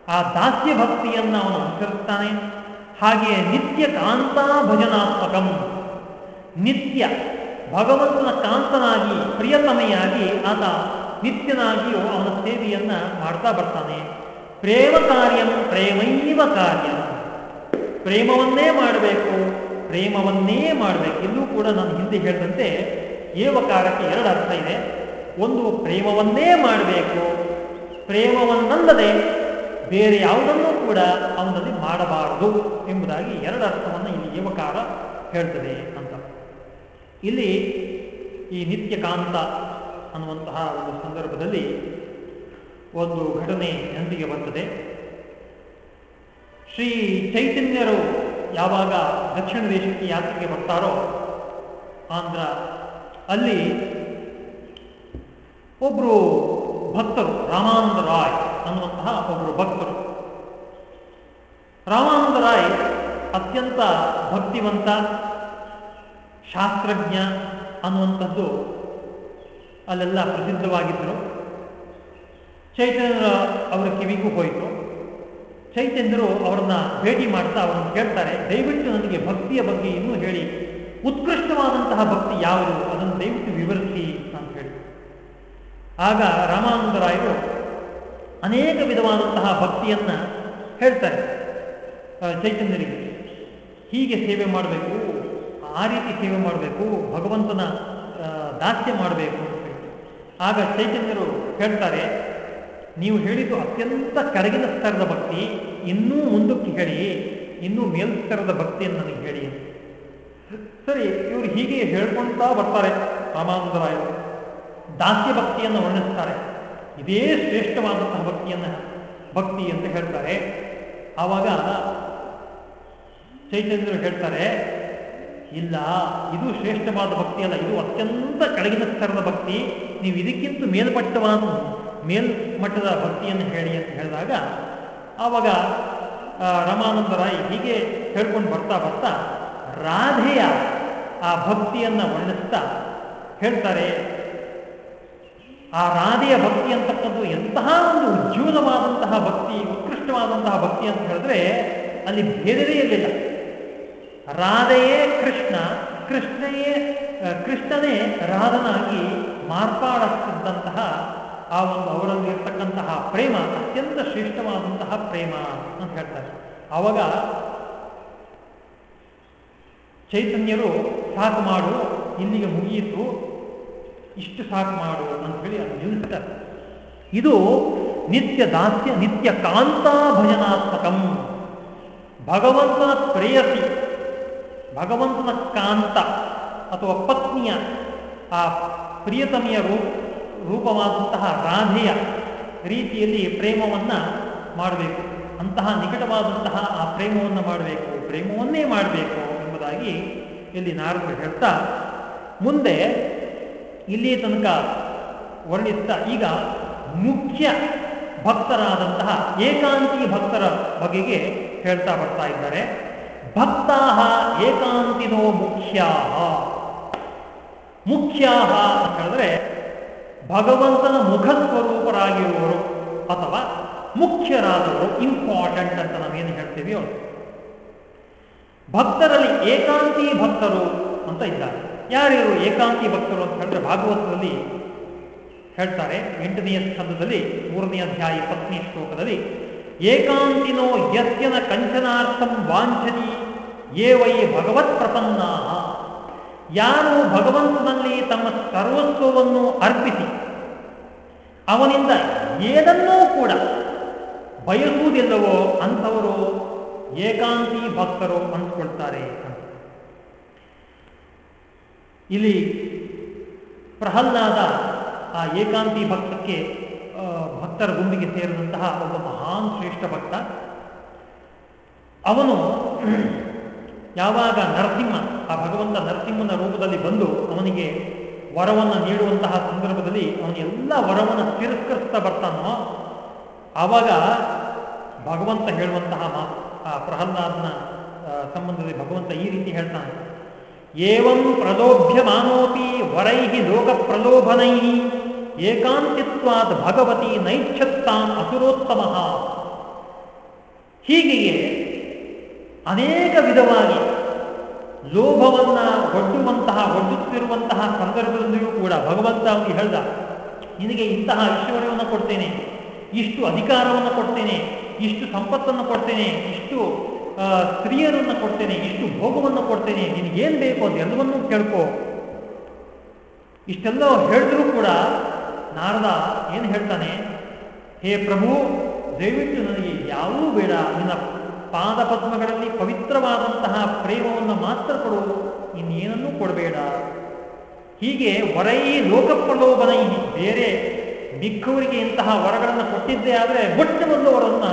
ಆ ದಾಸ್ಯ ಭಕ್ತಿಯನ್ನು ಅವನು ಅನುಸರಿಸ್ತಾನೆ. ಹಾಗೆಯೇ ನಿತ್ಯ ಕಾಂತಾ ಭಜನಾತ್ಮಕಂ ನಿತ್ಯ ಭಗವಂತನ ಕಾಂತನಾಗಿ, ಪ್ರಿಯತಮೆಯಾಗಿ ಆತ ನಿತ್ಯನಾಗಿಯೂ ಅವನ ಸೇವೆಯನ್ನು ಮಾಡ್ತಾ ಬರ್ತಾನೆ. ಪ್ರೇಮ ಕಾರ್ಯಂ ಪ್ರೇಮೈವ ಕಾರ್ಯಂ. ಪ್ರೇಮವನ್ನೇ ಮಾಡಬೇಕು ಪ್ರೇಮವನ್ನೇ ಮಾಡಬೇಕು. ಇಲ್ಲೂ ಕೂಡ ನಾನು ಹಿಂದೆ ಹೇಳಿದಂತೆ ಏವಕಾರಕ್ಕೆ ಎರಡು ಅರ್ಥ ಇದೆ. ಒಂದು, ಪ್ರೇಮವನ್ನೇ ಮಾಡಬೇಕು. ಪ್ರೇಮವನ್ನಲ್ಲದೆ ಬೇರೆ ಯಾವುದನ್ನೂ ಕೂಡ ಅವನಲ್ಲಿ ಮಾಡಬಾರದು ಎಂಬುದಾಗಿ ಎರಡು ಅರ್ಥವನ್ನು ಇಲ್ಲಿ ಏವಕಾರ ಹೇಳ್ತದೆ ಅಂತ. ಇಲ್ಲಿ ಈ ನಿತ್ಯಕಾಂತ ಅನ್ನುವಂತಹ ಒಂದು ಸಂದರ್ಭದಲ್ಲಿ ಒಂದು ಘಟನೆ ನೆನಪಿಗೆ ಬರ್ತದೆ. ಶ್ರೀ ಚೈತನ್ಯರು ಯಾವಾಗ ದಕ್ಷಿಣ ದೇಶಕ್ಕೆ ಯಾತ್ರೆಗೆ ಬರ್ತಾರೋ ಆಂಧ್ರ, ಅಲ್ಲಿ ಒಬ್ಬರು ಭಕ್ತರು, ರಾಮಾನಂದ ರಾಯ್ ಅನ್ನುವಂತಹ ಒಬ್ಬರು ಭಕ್ತರು. ರಾಮಾನಂದ ರಾಯ್ ಅತ್ಯಂತ ಭಕ್ತಿವಂತ, ಶಾಸ್ತ್ರಜ್ಞ ಅನ್ನುವಂಥದ್ದು ಅಲ್ಲೆಲ್ಲ ಪ್ರಸಿದ್ಧವಾಗಿದ್ದರು. ಚೈತನ್ಯರ ಅವರ ಕಿವಿಗೂ ಹೋಯಿತು. ಚೈತನ್ಯರು ಅವರನ್ನ ಭೇಟಿ ಮಾಡ್ತಾ ಅವರನ್ನು ಕೇಳ್ತಾರೆ, ದಯವಿಟ್ಟು ನನಗೆ ಭಕ್ತಿಯ ಬಗ್ಗೆ ಇನ್ನೂ ಹೇಳಿ. ಉತ್ಕೃಷ್ಟವಾದಂತಹ ಭಕ್ತಿ ಯಾವುದು? ಅದನ್ನು ದಯವಿಟ್ಟು ವಿವರಿಸಿ ಅಂತ ಹೇಳಿ. ಆಗ ರಾಮಾನಂದರಾಯರು ಅನೇಕ ವಿಧವಾದಂತಹ ಭಕ್ತಿಯನ್ನ ಹೇಳ್ತಾರೆ ಚೈತನ್ಯರಿಗೆ. ಹೀಗೆ ಸೇವೆ ಮಾಡಬೇಕು, ಆ ರೀತಿ ಸೇವೆ ಮಾಡಬೇಕು, ಭಗವಂತನ ದಾಸ್ಯ ಮಾಡಬೇಕು ಅಂತ ಹೇಳಿ. ಆಗ ಚೈತನ್ಯರು ಹೇಳ್ತಾರೆ ನೀವು ಹೇಳಿದ್ದು ಅತ್ಯಂತ ಕೆಳಗಿನ ಸ್ತರದ ಭಕ್ತಿ, ಇನ್ನೂ ಮುಂದಕ್ಕೆ ಹೇಳಿ, ಇನ್ನೂ ಮೇಲ್ಸ್ತರದ ಭಕ್ತಿಯನ್ನು ನನಗೆ ಹೇಳಿ ಸರಿ, ಇವರು ಹೀಗೆ ಹೇಳ್ಕೊಳ್ತಾ ಬರ್ತಾರೆ ರಾಮಾನಂದರಾಯರು. ದಾಸ್ಯ ಭಕ್ತಿಯನ್ನು ವರ್ಣಿಸ್ತಾರೆ. ಇದೇ ಶ್ರೇಷ್ಠವಾದಂತಹ ಭಕ್ತಿಯನ್ನು ಭಕ್ತಿ ಅಂತ ಹೇಳ್ತಾರೆ. ಆವಾಗ ಚೈತನ್ಯರು ಹೇಳ್ತಾರೆ, ಇಲ್ಲ, ಇದು ಶ್ರೇಷ್ಠವಾದ ಭಕ್ತಿ ಅಲ್ಲ, ಇದು ಅತ್ಯಂತ ಕೆಳಗಿನ ಸ್ತರದ ಭಕ್ತಿ, ನೀವು ಇದಕ್ಕಿಂತ ಮೇಲ್ಮಟ್ಟವಾದ ಮೇಲ್ಮಟ್ಟದ ಭಕ್ತಿಯನ್ನು ಹೇಳಿ ಅಂತ ಹೇಳಿದಾಗ, ಆವಾಗ ರಾಮಾನಂದರಾಯ್ ಹೀಗೆ ಹೇಳ್ಕೊಂಡು ಬರ್ತಾ ಬರ್ತಾ ರಾಧೆಯ ಆ ಭಕ್ತಿಯನ್ನು ವರ್ಣಿಸ್ತಾ ಹೇಳ್ತಾರೆ, ಆ ರಾಧೆಯ ಭಕ್ತಿ ಅಂತಕ್ಕಂಥದ್ದು ಎಂತಹ ಒಂದು ಉಜ್ವಲವಾದಂತಹ ಭಕ್ತಿ, ಉತ್ಕೃಷ್ಟವಾದಂತಹ ಭಕ್ತಿ ಅಂತ ಹೇಳಿದ್ರೆ ಅಲ್ಲಿ ಭೇದವೇ ಇರಲಿಲ್ಲ. ರಾಧೆಯೇ ಕೃಷ್ಣ, ಕೃಷ್ಣಯೇ, ಕೃಷ್ಣನೇ ರಾಧನಾಗಿ ಮಾರ್ಪಾಡಿಸಿದ್ದಂತಹ ಆ ಒಂದು ಅವರಲ್ಲಿ ಇರ್ತಕ್ಕಂತಹ ಪ್ರೇಮ, ಅತ್ಯಂತ ಶ್ರೇಷ್ಠವಾದಂತಹ ಪ್ರೇಮ ಅಂತ ಹೇಳ್ತಾರೆ. ಆವಾಗ ಚೈತನ್ಯರು, ಸಾಕು ಮಾಡು, ಇಲ್ಲಿಗೆ ಮುಗಿಯಿತು, ಇಷ್ಟು ಸಾಕು ಮಾಡು ಅಂತ ಹೇಳಿ ಅದು ನಿಲ್ಲಿಸ್ತಾರೆ. ಇದು ನಿತ್ಯ ದಾಸ್ಯ, ನಿತ್ಯ ಕಾಂತಾ ಭಜನಾತ್ಮಕಂ ಭಗವಂತನ ಪ್ರೇಯಸಿ, ಭಗವಂತನ ಕಾಂತ ಅಥವಾ ಪತ್ನಿಯ ಆ ಪ್ರಿಯತಮಿಯ ರೂಪ ರೂಪವಾದಂತಹ ರಾಧೆಯ ರೀತಿಯಲ್ಲಿ ಪ್ರೇಮವನ್ನ ಮಾಡಬೇಕು. ಅಂತಹ ನಿಕಟವಾದಂತಹ ಆ ಪ್ರೇಮವನ್ನು ಮಾಡಬೇಕು. ಪ್ರೇಮವನ್ನೇ ಮಾಡಬೇಕು ಎಂಬುದಾಗಿ ಇಲ್ಲಿ ನಾರದರು ಹೇಳ್ತಾ, ಮುಂದೆ ಇಲ್ಲಿ ತನಕ ವರ್ಣಿಸ್ತಾ, ಈಗ ಮುಖ್ಯ ಭಕ್ತರಾದಂತಹ ಏಕಾಂತಿ ಭಕ್ತರ ಬಗೆಗೆ ಹೇಳ್ತಾ ಬರ್ತಾ ಇದ್ದಾರೆ. ಭಕ್ತಾ ಏಕಾಂತಿನೋ ಮುಖ್ಯಾಹ. ಮುಖ್ಯಾಹ ಅಂತ ಹೇಳಿದ್ರೆ ಭಗವಂತನ ಮುಖ ಸ್ವರೂಪರಾಗಿರುವವರು ಅಥವಾ ಮುಖ್ಯರಾದವರು ಇಂಪಾರ್ಟೆಂಟ್ ಅಂತ ನಾವೇನು ಹೇಳ್ತೀವಿಯೋ ಭಕ್ತರಲ್ಲಿ ಏಕಾಂತಿ ಭಕ್ತರು ಅಂತ ಇದ್ದಾರೆ. ಯಾರ್ಯಾರು ಏಕಾಂತಿ ಭಕ್ತರು ಅಂತ ಹೇಳಿದ್ರೆ ಭಾಗವತದಲ್ಲಿ ಹೇಳ್ತಾರೆ. ಎಂಟನೆಯ ಸ್ಕಂದದಲ್ಲಿ ಮೂರನೇ ಅಧ್ಯಾಯ ಪತ್ನಿ ಶ್ಲೋಕದಲ್ಲಿ, ಏಕಾಂತಿನೋ ಯಸ್ಯನ ಕಂಚನಾರ್ಥಂ ವಾಂಛನಿ ಏ ವೈ ಭಗವತ್ ಪ್ರಪನ್ನ ಯಾರು ಭಗವಂತನಲ್ಲಿ ತಮ್ಮ ಸರ್ವಸ್ವವನ್ನು ಅರ್ಪಿಸಿ ಅವನಿಂದ ಏನನ್ನೂ ಕೂಡ ಬಯಸುವುದಿಲ್ಲವೋ ಅಂಥವರು ಏಕಾಂತಿ ಭಕ್ತರು ಅನ್ಸ್ಕೊಳ್ತಾರೆ ಅಂತ. ಇಲ್ಲಿ ಪ್ರಹ್ಲಾದ ಆ ಏಕಾಂತಿ ಭಕ್ತಕ್ಕೆ ಭಕ್ತರ ಗುಂಪಿಗೆ ಸೇರಿದಂತಹ ಒಬ್ಬ ಮಹಾನ್ ಶ್ರೇಷ್ಠ ಭಕ್ತ. ಅವನು ಯಾವಾಗ ನರಸಿಂಹ, ಆ ಭಗವಂತ ನರಸಿಂಹನ ರೂಪದಲ್ಲಿ ಬಂದು ಅವನಿಗೆ ವರವನ್ನು ನೀಡುವಂತಹ ಸಂದರ್ಭದಲ್ಲಿ ಅವನು ಎಲ್ಲ ವರವನ್ನು ತಿರಸ್ಕರಿಸ್ತಾ ಬರ್ತಾನೋ, ಆವಾಗ ಭಗವಂತ ಹೇಳುವಂತಹ ಮಾತು ಆ ಪ್ರಹ್ಲಾದನ ಸಂಬಂಧದಲ್ಲಿ ಭಗವಂತ ಈ ರೀತಿ ಹೇಳ್ತಾನೆ. ಏವಂ ಪ್ರಲೋಭ್ಯಮಾನೋಪಿ ವರೈಹಿ ಲೋಕ ಪ್ರಲೋಭನೈ ಏಕಾಂತಿತ್ವಾದ ಭಗವತಿ ನೈಚ್ಛತ್ತಾಂ ಅಸುರೋತ್ತಮ. ಹೀಗೆಯೇ ಅನೇಕ ವಿಧವಾಗಿ ಲೋಭವನ್ನ ಒಡ್ಡುವಂತಹ, ಒಡ್ಡುತ್ತಿರುವಂತಹ ಸಂದರ್ಭದಲ್ಲಿಯೂ ಕೂಡ ಭಗವಂತ ಅವನಿಗೆ ಹೇಳ್ದ, ನಿನಗೆ ಇಂತಹ ಐಶ್ವರ್ಯವನ್ನು ಕೊಡ್ತೇನೆ, ಇಷ್ಟು ಅಧಿಕಾರವನ್ನು ಕೊಡ್ತೇನೆ, ಇಷ್ಟು ಸಂಪತ್ತನ್ನು ಕೊಡ್ತೇನೆ, ಇಷ್ಟು ಸ್ತ್ರೀಯರನ್ನು ಕೊಡ್ತೇನೆ, ಇಷ್ಟು ಭೋಗವನ್ನು ಕೊಡ್ತೇನೆ, ನಿನಗೇನು ಬೇಕು ಅದೆಲ್ಲವನ್ನೂ ಕೇಳ್ಕೋ. ಇಷ್ಟೆಲ್ಲ ಹೇಳಿದ್ರೂ ಕೂಡ ನಾರದ ಏನು ಹೇಳ್ತಾನೆ, ಹೇ ಪ್ರಭು, ದಯವಿಟ್ಟು ನನಗೆ ಯಾವೂ ಬೇಡ, ನಿನ್ನ ಪಾದಪದ್ಮಗಳಲ್ಲಿ ಪವಿತ್ರವಾದಂತಹ ಪ್ರೇಮವನ್ನು ಮಾತ್ರ ಕೊಡು ಇನ್ನೇನನ್ನೂ ಕೊಡಬೇಡ. ಹೀಗೆ ವರೈ ಲೋಕಪ್ರಲೋಭನ ಬೇರೆ ಮಿಕ್ಕವರಿಗೆ ಇಂತಹ ವರಗಳನ್ನು ಕೊಟ್ಟಿದ್ದೇ ಆದರೆ ಬೊಟ್ಟೆ ಅವರನ್ನು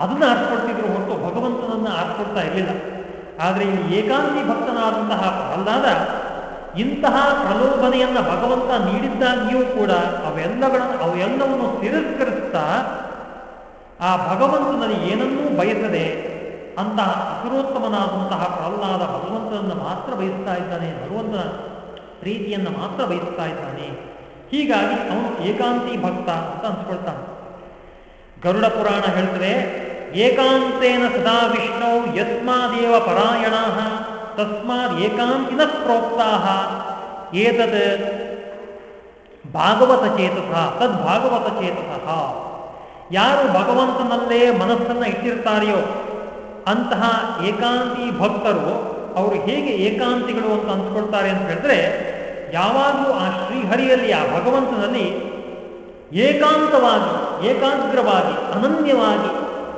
ಅದನ್ನು ಆರಿಸ್ಕೊಳ್ತಿದ್ರು ಹೊರತು ಭಗವಂತನನ್ನು ಆರಿಸ್ಕೊಳ್ತಾ ಇರಲಿಲ್ಲ. ಆದರೆ ಇಲ್ಲಿ ಏಕಾಂತಿ ಭಕ್ತನಾದಂತಹ ಪ್ರಹ್ಲಾದ ಇಂತಹ ಪ್ರಲೋಭನೆಯನ್ನ ಭಗವಂತ ನೀಡಿದ್ದಾಗಿಯೂ ಕೂಡ ಅವೆಲ್ಲಗಳನ್ನು, ಅವೆಲ್ಲವನ್ನು ತಿರಸ್ಕರಿಸ್ತಾ ಆ ಭಗವಂತನಲ್ಲಿ ಏನನ್ನೂ ಬಯಸದೆ ಅಂತಹ ಅಸುರೋತ್ತಮನಾದಂತಹ ಪ್ರಹ್ಲಾದ ಭಗವಂತನನ್ನು ಮಾತ್ರ ಬಯಸ್ತಾ ಇದ್ದಾನೆ, ಭಗವಂತನ ಪ್ರೀತಿಯನ್ನು ಮಾತ್ರ ಬಯಸ್ತಾ ಇದ್ದಾನೆ. ಹೀಗಾಗಿ ಅವನು ಏಕಾಂತಿ ಭಕ್ತ ಅಂತ ಅನ್ಸ್ಕೊಳ್ತಾನೆ. ಗರುಡ ಪುರಾಣ ಹೇಳ್ತದೆ, ಏಕಾಂತೇನ ಸದಾ ವಿಷ್ಣು ಯಸ್ಮಾದೇವ ಪರಾಯಣ ತಸ್ಮಾದ ಏಕಾಂತಿನ ಪ್ರೋಕ್ತಾ. ಏತದ ಭಾಗವತ ಚೇತಸ ತದ್ ಭಾಗವತ ಚೇತಸಃ ಯಾರು ಭಗವಂತನಲ್ಲೇ ಮನಸ್ಸನ್ನ ಇಟ್ಟಿರ್ತಾರೆಯೋ ಅಂತಹ ಏಕಾಂತಿ ಭಕ್ತರು ಅವರು ಹೇಗೆ ಏಕಾಂತಿಗಳು ಅಂತ ಅಂದ್ಕೊಳ್ತಾರೆ ಅಂತ ಹೇಳಿದ್ರೆ, ಯಾವಾಗಲೂ ಆ ಶ್ರೀಹರಿಯಲ್ಲಿ, ಆ ಭಗವಂತನಲ್ಲಿ ಏಕಾಂತವಾಗಿ, ಏಕಾಗ್ರವಾಗಿ, ಅನನ್ಯವಾಗಿ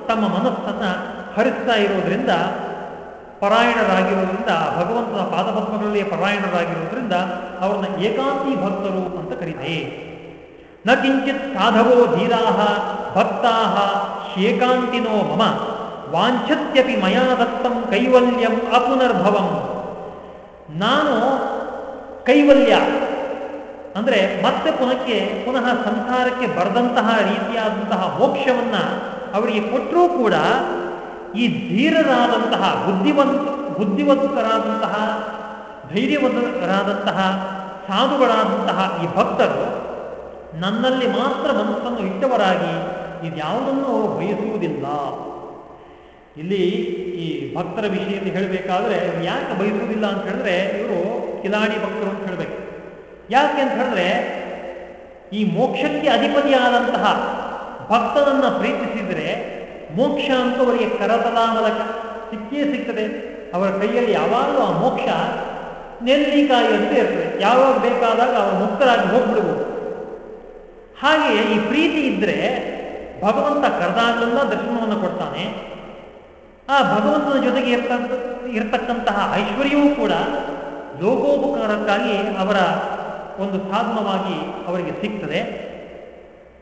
ತಮ್ಮ ಮನಸ್ಸನ್ನು ಹರಿಸ್ತಾ ಇರೋದ್ರಿಂದ, ಪರಾಯಣರಾಗಿರೋದ್ರಿಂದ, ಭಗವಂತನ ಪಾದಪದ್ಮಗಳಲ್ಲಿ ಪರಾಯಣರಾಗಿರೋದ್ರಿಂದ ಅವ್ರನ್ನ ಏಕಾಂತಿ ಭಕ್ತರು ಅಂತ ಕರೀತೇ ನ ಕಿಂಚಿತ್ ಸಾಧವೋ ಧೀರಾ ಭಕ್ತಾ ಶೇಕಾಂತಿನೋ ಮಮ ವಾಂಛತ್ಯಪಿ ಮಯಾ ದತ್ತಂ ಕೈವಲ್ಯಂ ಅಪುನರ್ಭವಂ ನಾನು ಕೈವಲ್ಯ ಅಂದರೆ ಮತ್ತೆ ಪುನಃಕ್ಕೆ, ಪುನಃ ಸಂಸಾರಕ್ಕೆ ಬರೆದಂತಹ ರೀತಿಯಾದಂತಹ ಮೋಕ್ಷವನ್ನ ಅವರಿಗೆ ಕೊಟ್ಟರೂ ಕೂಡ ಈ ಧೀರರಾದಂತಹ, ಬುದ್ಧಿವಂತ ಬುದ್ಧಿವಂತರಾದಂತಹ ಧೈರ್ಯವಂತರಾದಂತಹ, ಸಾಧುಗಳಾದಂತಹ ಈ ಭಕ್ತರು ನನ್ನಲ್ಲಿ ಮಾತ್ರ ಮನಸ್ಸನ್ನು ಇಟ್ಟವರಾಗಿ ಇದ್ಯಾವುದನ್ನು ಅವರು ಬಯಸುವುದಿಲ್ಲ. ಇಲ್ಲಿ ಈ ಭಕ್ತರ ವಿಷಯದಲ್ಲಿ ಹೇಳಬೇಕಾದ್ರೆ ಯಾಕೆ ಬಯಸುವುದಿಲ್ಲ ಅಂತ ಹೇಳಿದ್ರೆ, ಇವರು ಕಿಲಾಡಿ ಭಕ್ತರು ಅಂತ ಹೇಳಬೇಕು. ಯಾಕೆ ಅಂತ ಹೇಳಿದ್ರೆ, ಈ ಮೋಕ್ಷಕ್ಕೆ ಅಧಿಪತಿಯಾದಂತಹ ಭಕ್ತನನ್ನ ಪ್ರೀತಿಸಿದರೆ, ಮೋಕ್ಷ ಅಂತ ಅವರಿಗೆ ಕರತಲಾಮಲಕ ಸಿಕ್ಕೇ ಸಿಗ್ತದೆ. ಅವರ ಕೈಯಲ್ಲಿ ಯಾವಾಗಲೂ ಆ ಮೋಕ್ಷ ನೆಲ್ಲಿಕಾಯಿ ಅಂತ ಇರ್ತದೆ. ಯಾವಾಗ ಬೇಕಾದಾಗ ಅವರು ಮುಕ್ತರಾಗಿ ಹೋಗ್ಬಿಡ್ಬೋದು. ಹಾಗೆಯೇ ಈ ಪ್ರೀತಿ ಇದ್ರೆ ಭಗವಂತ ಕರೆದಾಗಲೆಲ್ಲ ದರ್ಶನವನ್ನು ಕೊಡ್ತಾನೆ. ಆ ಭಗವಂತನ ಜೊತೆಗೆ ಇರ್ತ ಇರತಕ್ಕಂತಹ ಐಶ್ವರ್ಯವೂ ಕೂಡ ಲೋಕೋಪಕಾರಕ್ಕಾಗಿ ಅವರ ಒಂದು ಸಾಧನವಾಗಿ ಅವರಿಗೆ ಸಿಗ್ತದೆ.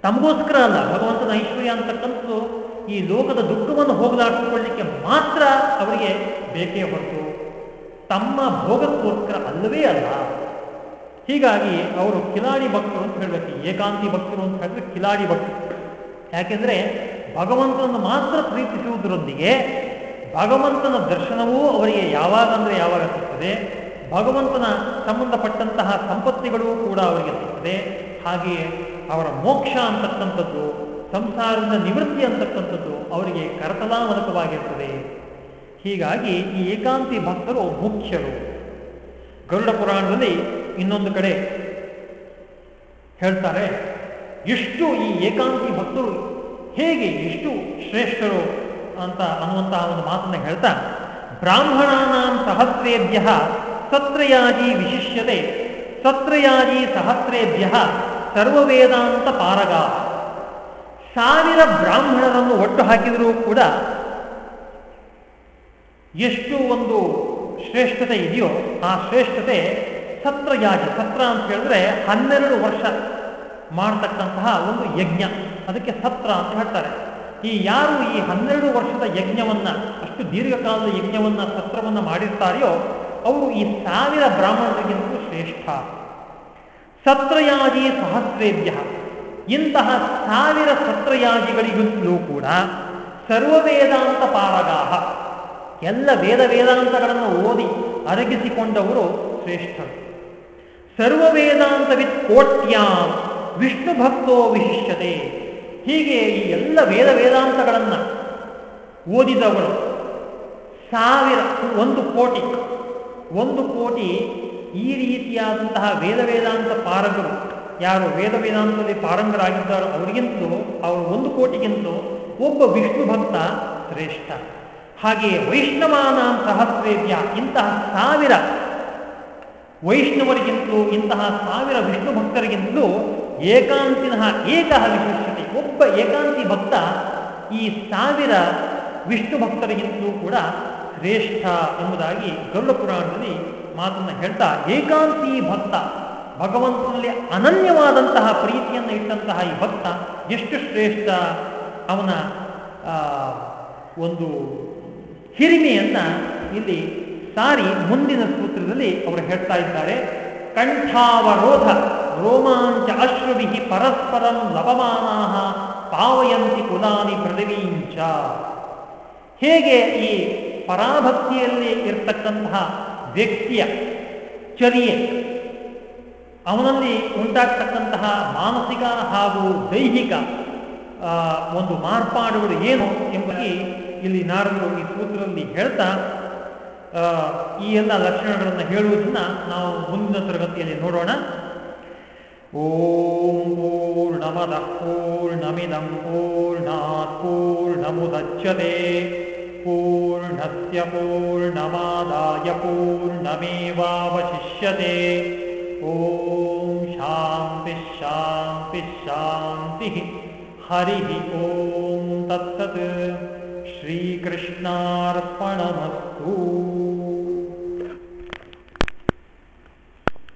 ತಮಗೋಸ್ಕರ ಅಲ್ಲ, ಭಗವಂತನ ಐಶ್ವರ್ಯ ಅಂತಕ್ಕಂಥದ್ದು ಈ ಲೋಕದ ದುಃಖವನ್ನು ಹೋಗಲಾಡಿಸಿಕೊಳ್ಳಿಕ್ಕೆ ಮಾತ್ರ ಅವರಿಗೆ ಬೇಕೇ ಹೊರತು. ತಮ್ಮ ಭೋಗಕ್ಕೋಸ್ಕರ ಅಲ್ಲವೇ ಅಲ್ಲ. ಹೀಗಾಗಿ ಅವರು ಕಿಲಾಡಿ ಭಕ್ತರು ಅಂತ ಹೇಳಬೇಕು, ಏಕಾಂತಿ ಭಕ್ತರು ಅಂತ ಹೇಳಿದ್ರೆ ಕಿಲಾಡಿ ಭಕ್ತರು. ಯಾಕೆಂದ್ರೆ ಭಗವಂತನನ್ನು ಮಾತ್ರ ಪ್ರೀತಿಸುವುದರೊಂದಿಗೆ ಭಗವಂತನ ದರ್ಶನವೂ ಅವರಿಗೆ ಯಾವಾಗ ಅಂದ್ರೆ ಯಾವಾಗ ಸಿಗ್ತದೆ? ಭಗವಂತನ ಸಂಬಂಧಪಟ್ಟಂತಹ ಸಂಪತ್ತಿಗಳು ಕೂಡ ಅವರಿಗೆ ಸಿಗ್ತದೆ. ಹಾಗೆಯೇ ಅವರ ಮೋಕ್ಷ ಅಂತಕ್ಕಂಥದ್ದು, ಸಂಸಾರದ ನಿವೃತ್ತಿ ಅಂತಕ್ಕಂಥದ್ದು ಅವರಿಗೆ ಕರತಲಾಮಲಕವಾಗಿರ್ತದೆ ಹೀಗಾಗಿ ಈ ಏಕಾಂತಿ ಭಕ್ತರು ಮುಖ್ಯರು. ಗರುಡ ಪುರಾಣದಲ್ಲಿ ಇನ್ನೊಂದು ಕಡೆ ಹೇಳ್ತಾರೆ ಎಷ್ಟು ಈ ಏಕಾಂತಿ ಭಕ್ತರು ಹೇಗೆ ಎಷ್ಟು ಶ್ರೇಷ್ಠರು ಅಂತ ಅನ್ನುವಂತಹ ಒಂದು ಮಾತನ್ನು ಹೇಳ್ತಾ, ಬ್ರಾಹ್ಮಣಾನಾಂ ಸಹಸ್ರೇಭ್ಯ ಸತ್ರಯಾಜಿ ವಿಶಿಷ್ಯತೆ ಸತ್ರಯಾಜಿ ಸಹಸ್ರೇಭ್ಯ ಸರ್ವವೇದಾಂತ ಪಾರಗ. ಸಾವಿರ ಬ್ರಾಹ್ಮಣರನ್ನು ಒಟ್ಟು ಹಾಕಿದರೂ ಕೂಡ ಎಷ್ಟು ಒಂದು ಶ್ರೇಷ್ಠತೆ ಇದೆಯೋ ಆ ಶ್ರೇಷ್ಠತೆ ಸತ್ರಯಾಜಿ ಸತ್ರ ಅಂತ ಹೇಳಿದ್ರೆ ಹನ್ನೆರಡು ವರ್ಷ ಮಾಡತಕ್ಕಂತಹ ಒಂದು ಯಜ್ಞ. ಅದಕ್ಕೆ ಸತ್ರ ಅಂತ ಹೇಳ್ತಾರೆ. ಈ ಯಾರು ಈ ಹನ್ನೆರಡು ವರ್ಷದ ಯಜ್ಞವನ್ನ, ಅಷ್ಟು ದೀರ್ಘಕಾಲದ ಯಜ್ಞವನ್ನ, ಸತ್ರವನ್ನ ಮಾಡಿರ್ತಾರೆಯೋ, ಅವರು ಈ ಸಾವಿರ ಬ್ರಾಹ್ಮಣರಿಗಿಂತಲೂ ಶ್ರೇಷ್ಠ. ಸತ್ರಯಾಜಿ ಸಹಸ್ರೇಭ್ಯ. ಇಂತಹ ಸಾವಿರ ಸತ್ರಯಾಜಿಗಳಿಗಿಂತಲೂ ಕೂಡ ಸರ್ವವೇದಾಂತ ಪಾರಗಾಹ. ಎಲ್ಲ ವೇದ ವೇದಾಂತಗಳನ್ನು ಓದಿ ಅರಗಿಸಿಕೊಂಡವರು ಶ್ರೇಷ್ಠರು. ಸರ್ವವೇದಾಂತವಿತ್ ಕೋಟ್ಯಾಂ. ವಿಷ್ಣು ಭಕ್ತೋ ವಿಶಿಷ್ಟತೆ ಹೀಗೆ ಈ ಎಲ್ಲ ವೇದ ವೇದಾಂತಗಳನ್ನು ಓದಿದವಳು. ಸಾವಿರ, ಒಂದು ಕೋಟಿ ಒಂದು ಕೋಟಿ ಈ ರೀತಿಯಾದಂತಹ ವೇದ ವೇದಾಂತ ಪಾರಗರು. ಯಾರು ವೇದ ವೇದಾಂತದಲ್ಲಿ ಪಾರಂಗರಾಗಿದ್ದಾರೋ ಅವರಿಗಿಂತಲೂ ಅವರು ಒಂದು ಕೋಟಿಗಿಂತಲೂ ಒಬ್ಬ ವಿಷ್ಣು ಭಕ್ತ ಶ್ರೇಷ್ಠ. ಹಾಗೆಯೇ ವೈಷ್ಣವಾನ ಸಹಸ್ರೇಭ್ಯ, ಇಂತಹ ಸಾವಿರ ವೈಷ್ಣವರಿಗಿಂತಲೂ ಇಂತಹ ಸಾವಿರ ವಿಷ್ಣು ಭಕ್ತರಿಗಿಂತಲೂ ಏಕಾಂತಿನ ಏಕಃ ವಿಶೇಷತೆ ಒಬ್ಬ ಏಕಾಂತಿ ಭಕ್ತ ಈ ಸಾವಿರ ವಿಷ್ಣು ಭಕ್ತರಿಗಿಂತಲೂ ಕೂಡ ಶ್ರೇಷ್ಠ ಎಂಬುದಾಗಿ ಗರುಡ ಪುರಾಣದಲ್ಲಿ ಮಾತನ್ನು ಹೇಳ್ತಾ, ಏಕಾಂತಿ ಭಕ್ತ, ಭಗವಂತನಲ್ಲಿ ಅನನ್ಯವಾದಂತಹ ಪ್ರೀತಿಯನ್ನು ಇಟ್ಟಂತಹ ಈ ಭಕ್ತ ಎಷ್ಟು ಶ್ರೇಷ್ಠ ಅವನ ಒಂದು ಹಿರಿಮೆಯನ್ನ ಇಲ್ಲಿ ಸಾರಿ ಮುಂದಿನ ಸೂತ್ರದಲ್ಲಿ ಅವರು ಹೇಳ್ತಾ ಇದ್ದಾರೆ. ಕಂಠಾವರೋಧ. ರೋಮಾಂಚ ಅಶ್ರುಭಿ ಪರಸ್ಪರಂ ಲವಮಾನ ಪಾವಯಂತಿ ಕುಲಾನಿ ಪ್ರದವೀಂಚ ಹೇಗೆ ಈ ಪರಾಭಕ್ತಿಯಲ್ಲಿ ಇರತಕ್ಕಂತಹ ವ್ಯಕ್ತಿಯ ಚರ್ಯೆ, ಅವನಲ್ಲಿ ಉಂಟಾಗ್ತಕ್ಕಂತಹ ಮಾನಸಿಕ ಹಾಗೂ ದೈಹಿಕ ಒಂದು ಮಾರ್ಪಾಡುಗಳು ಏನು ಎಂಬುದಾಗಿ ಇಲ್ಲಿ ನಾರದರು ಈ ಸೂತ್ರದಲ್ಲಿ ಹೇಳ್ತಾ ಈ ಎಲ್ಲ ಲಕ್ಷಣಗಳನ್ನು ಹೇಳುವುದನ್ನ ನಾವು ಮುಂದಿನ ತರಗತಿಯಲ್ಲಿ ನೋಡೋಣ. ಓಂ ಪೂರ್ಣಮದ ಪೂರ್ಣಮಿದಂ ಪೂರ್ಣಾತ್ ಪೂರ್ಣಮುದಚ್ಯತೆ. ಪೂರ್ಣಸ್ಯ ಪೂರ್ಣಮಾದಾಯ ಪೂರ್ಣಮೇವಾವಶಿಷ್ಯತೆ. ಓಂ ಶಾಂತಿ ಶಾಂತಿ ಶಾಂತಿ ಹರಿ. ಓಂ ತತ್ತತ್ ಶ್ರೀಕೃಷ್ಣಾರ್ಪಣಮಸ್ತು.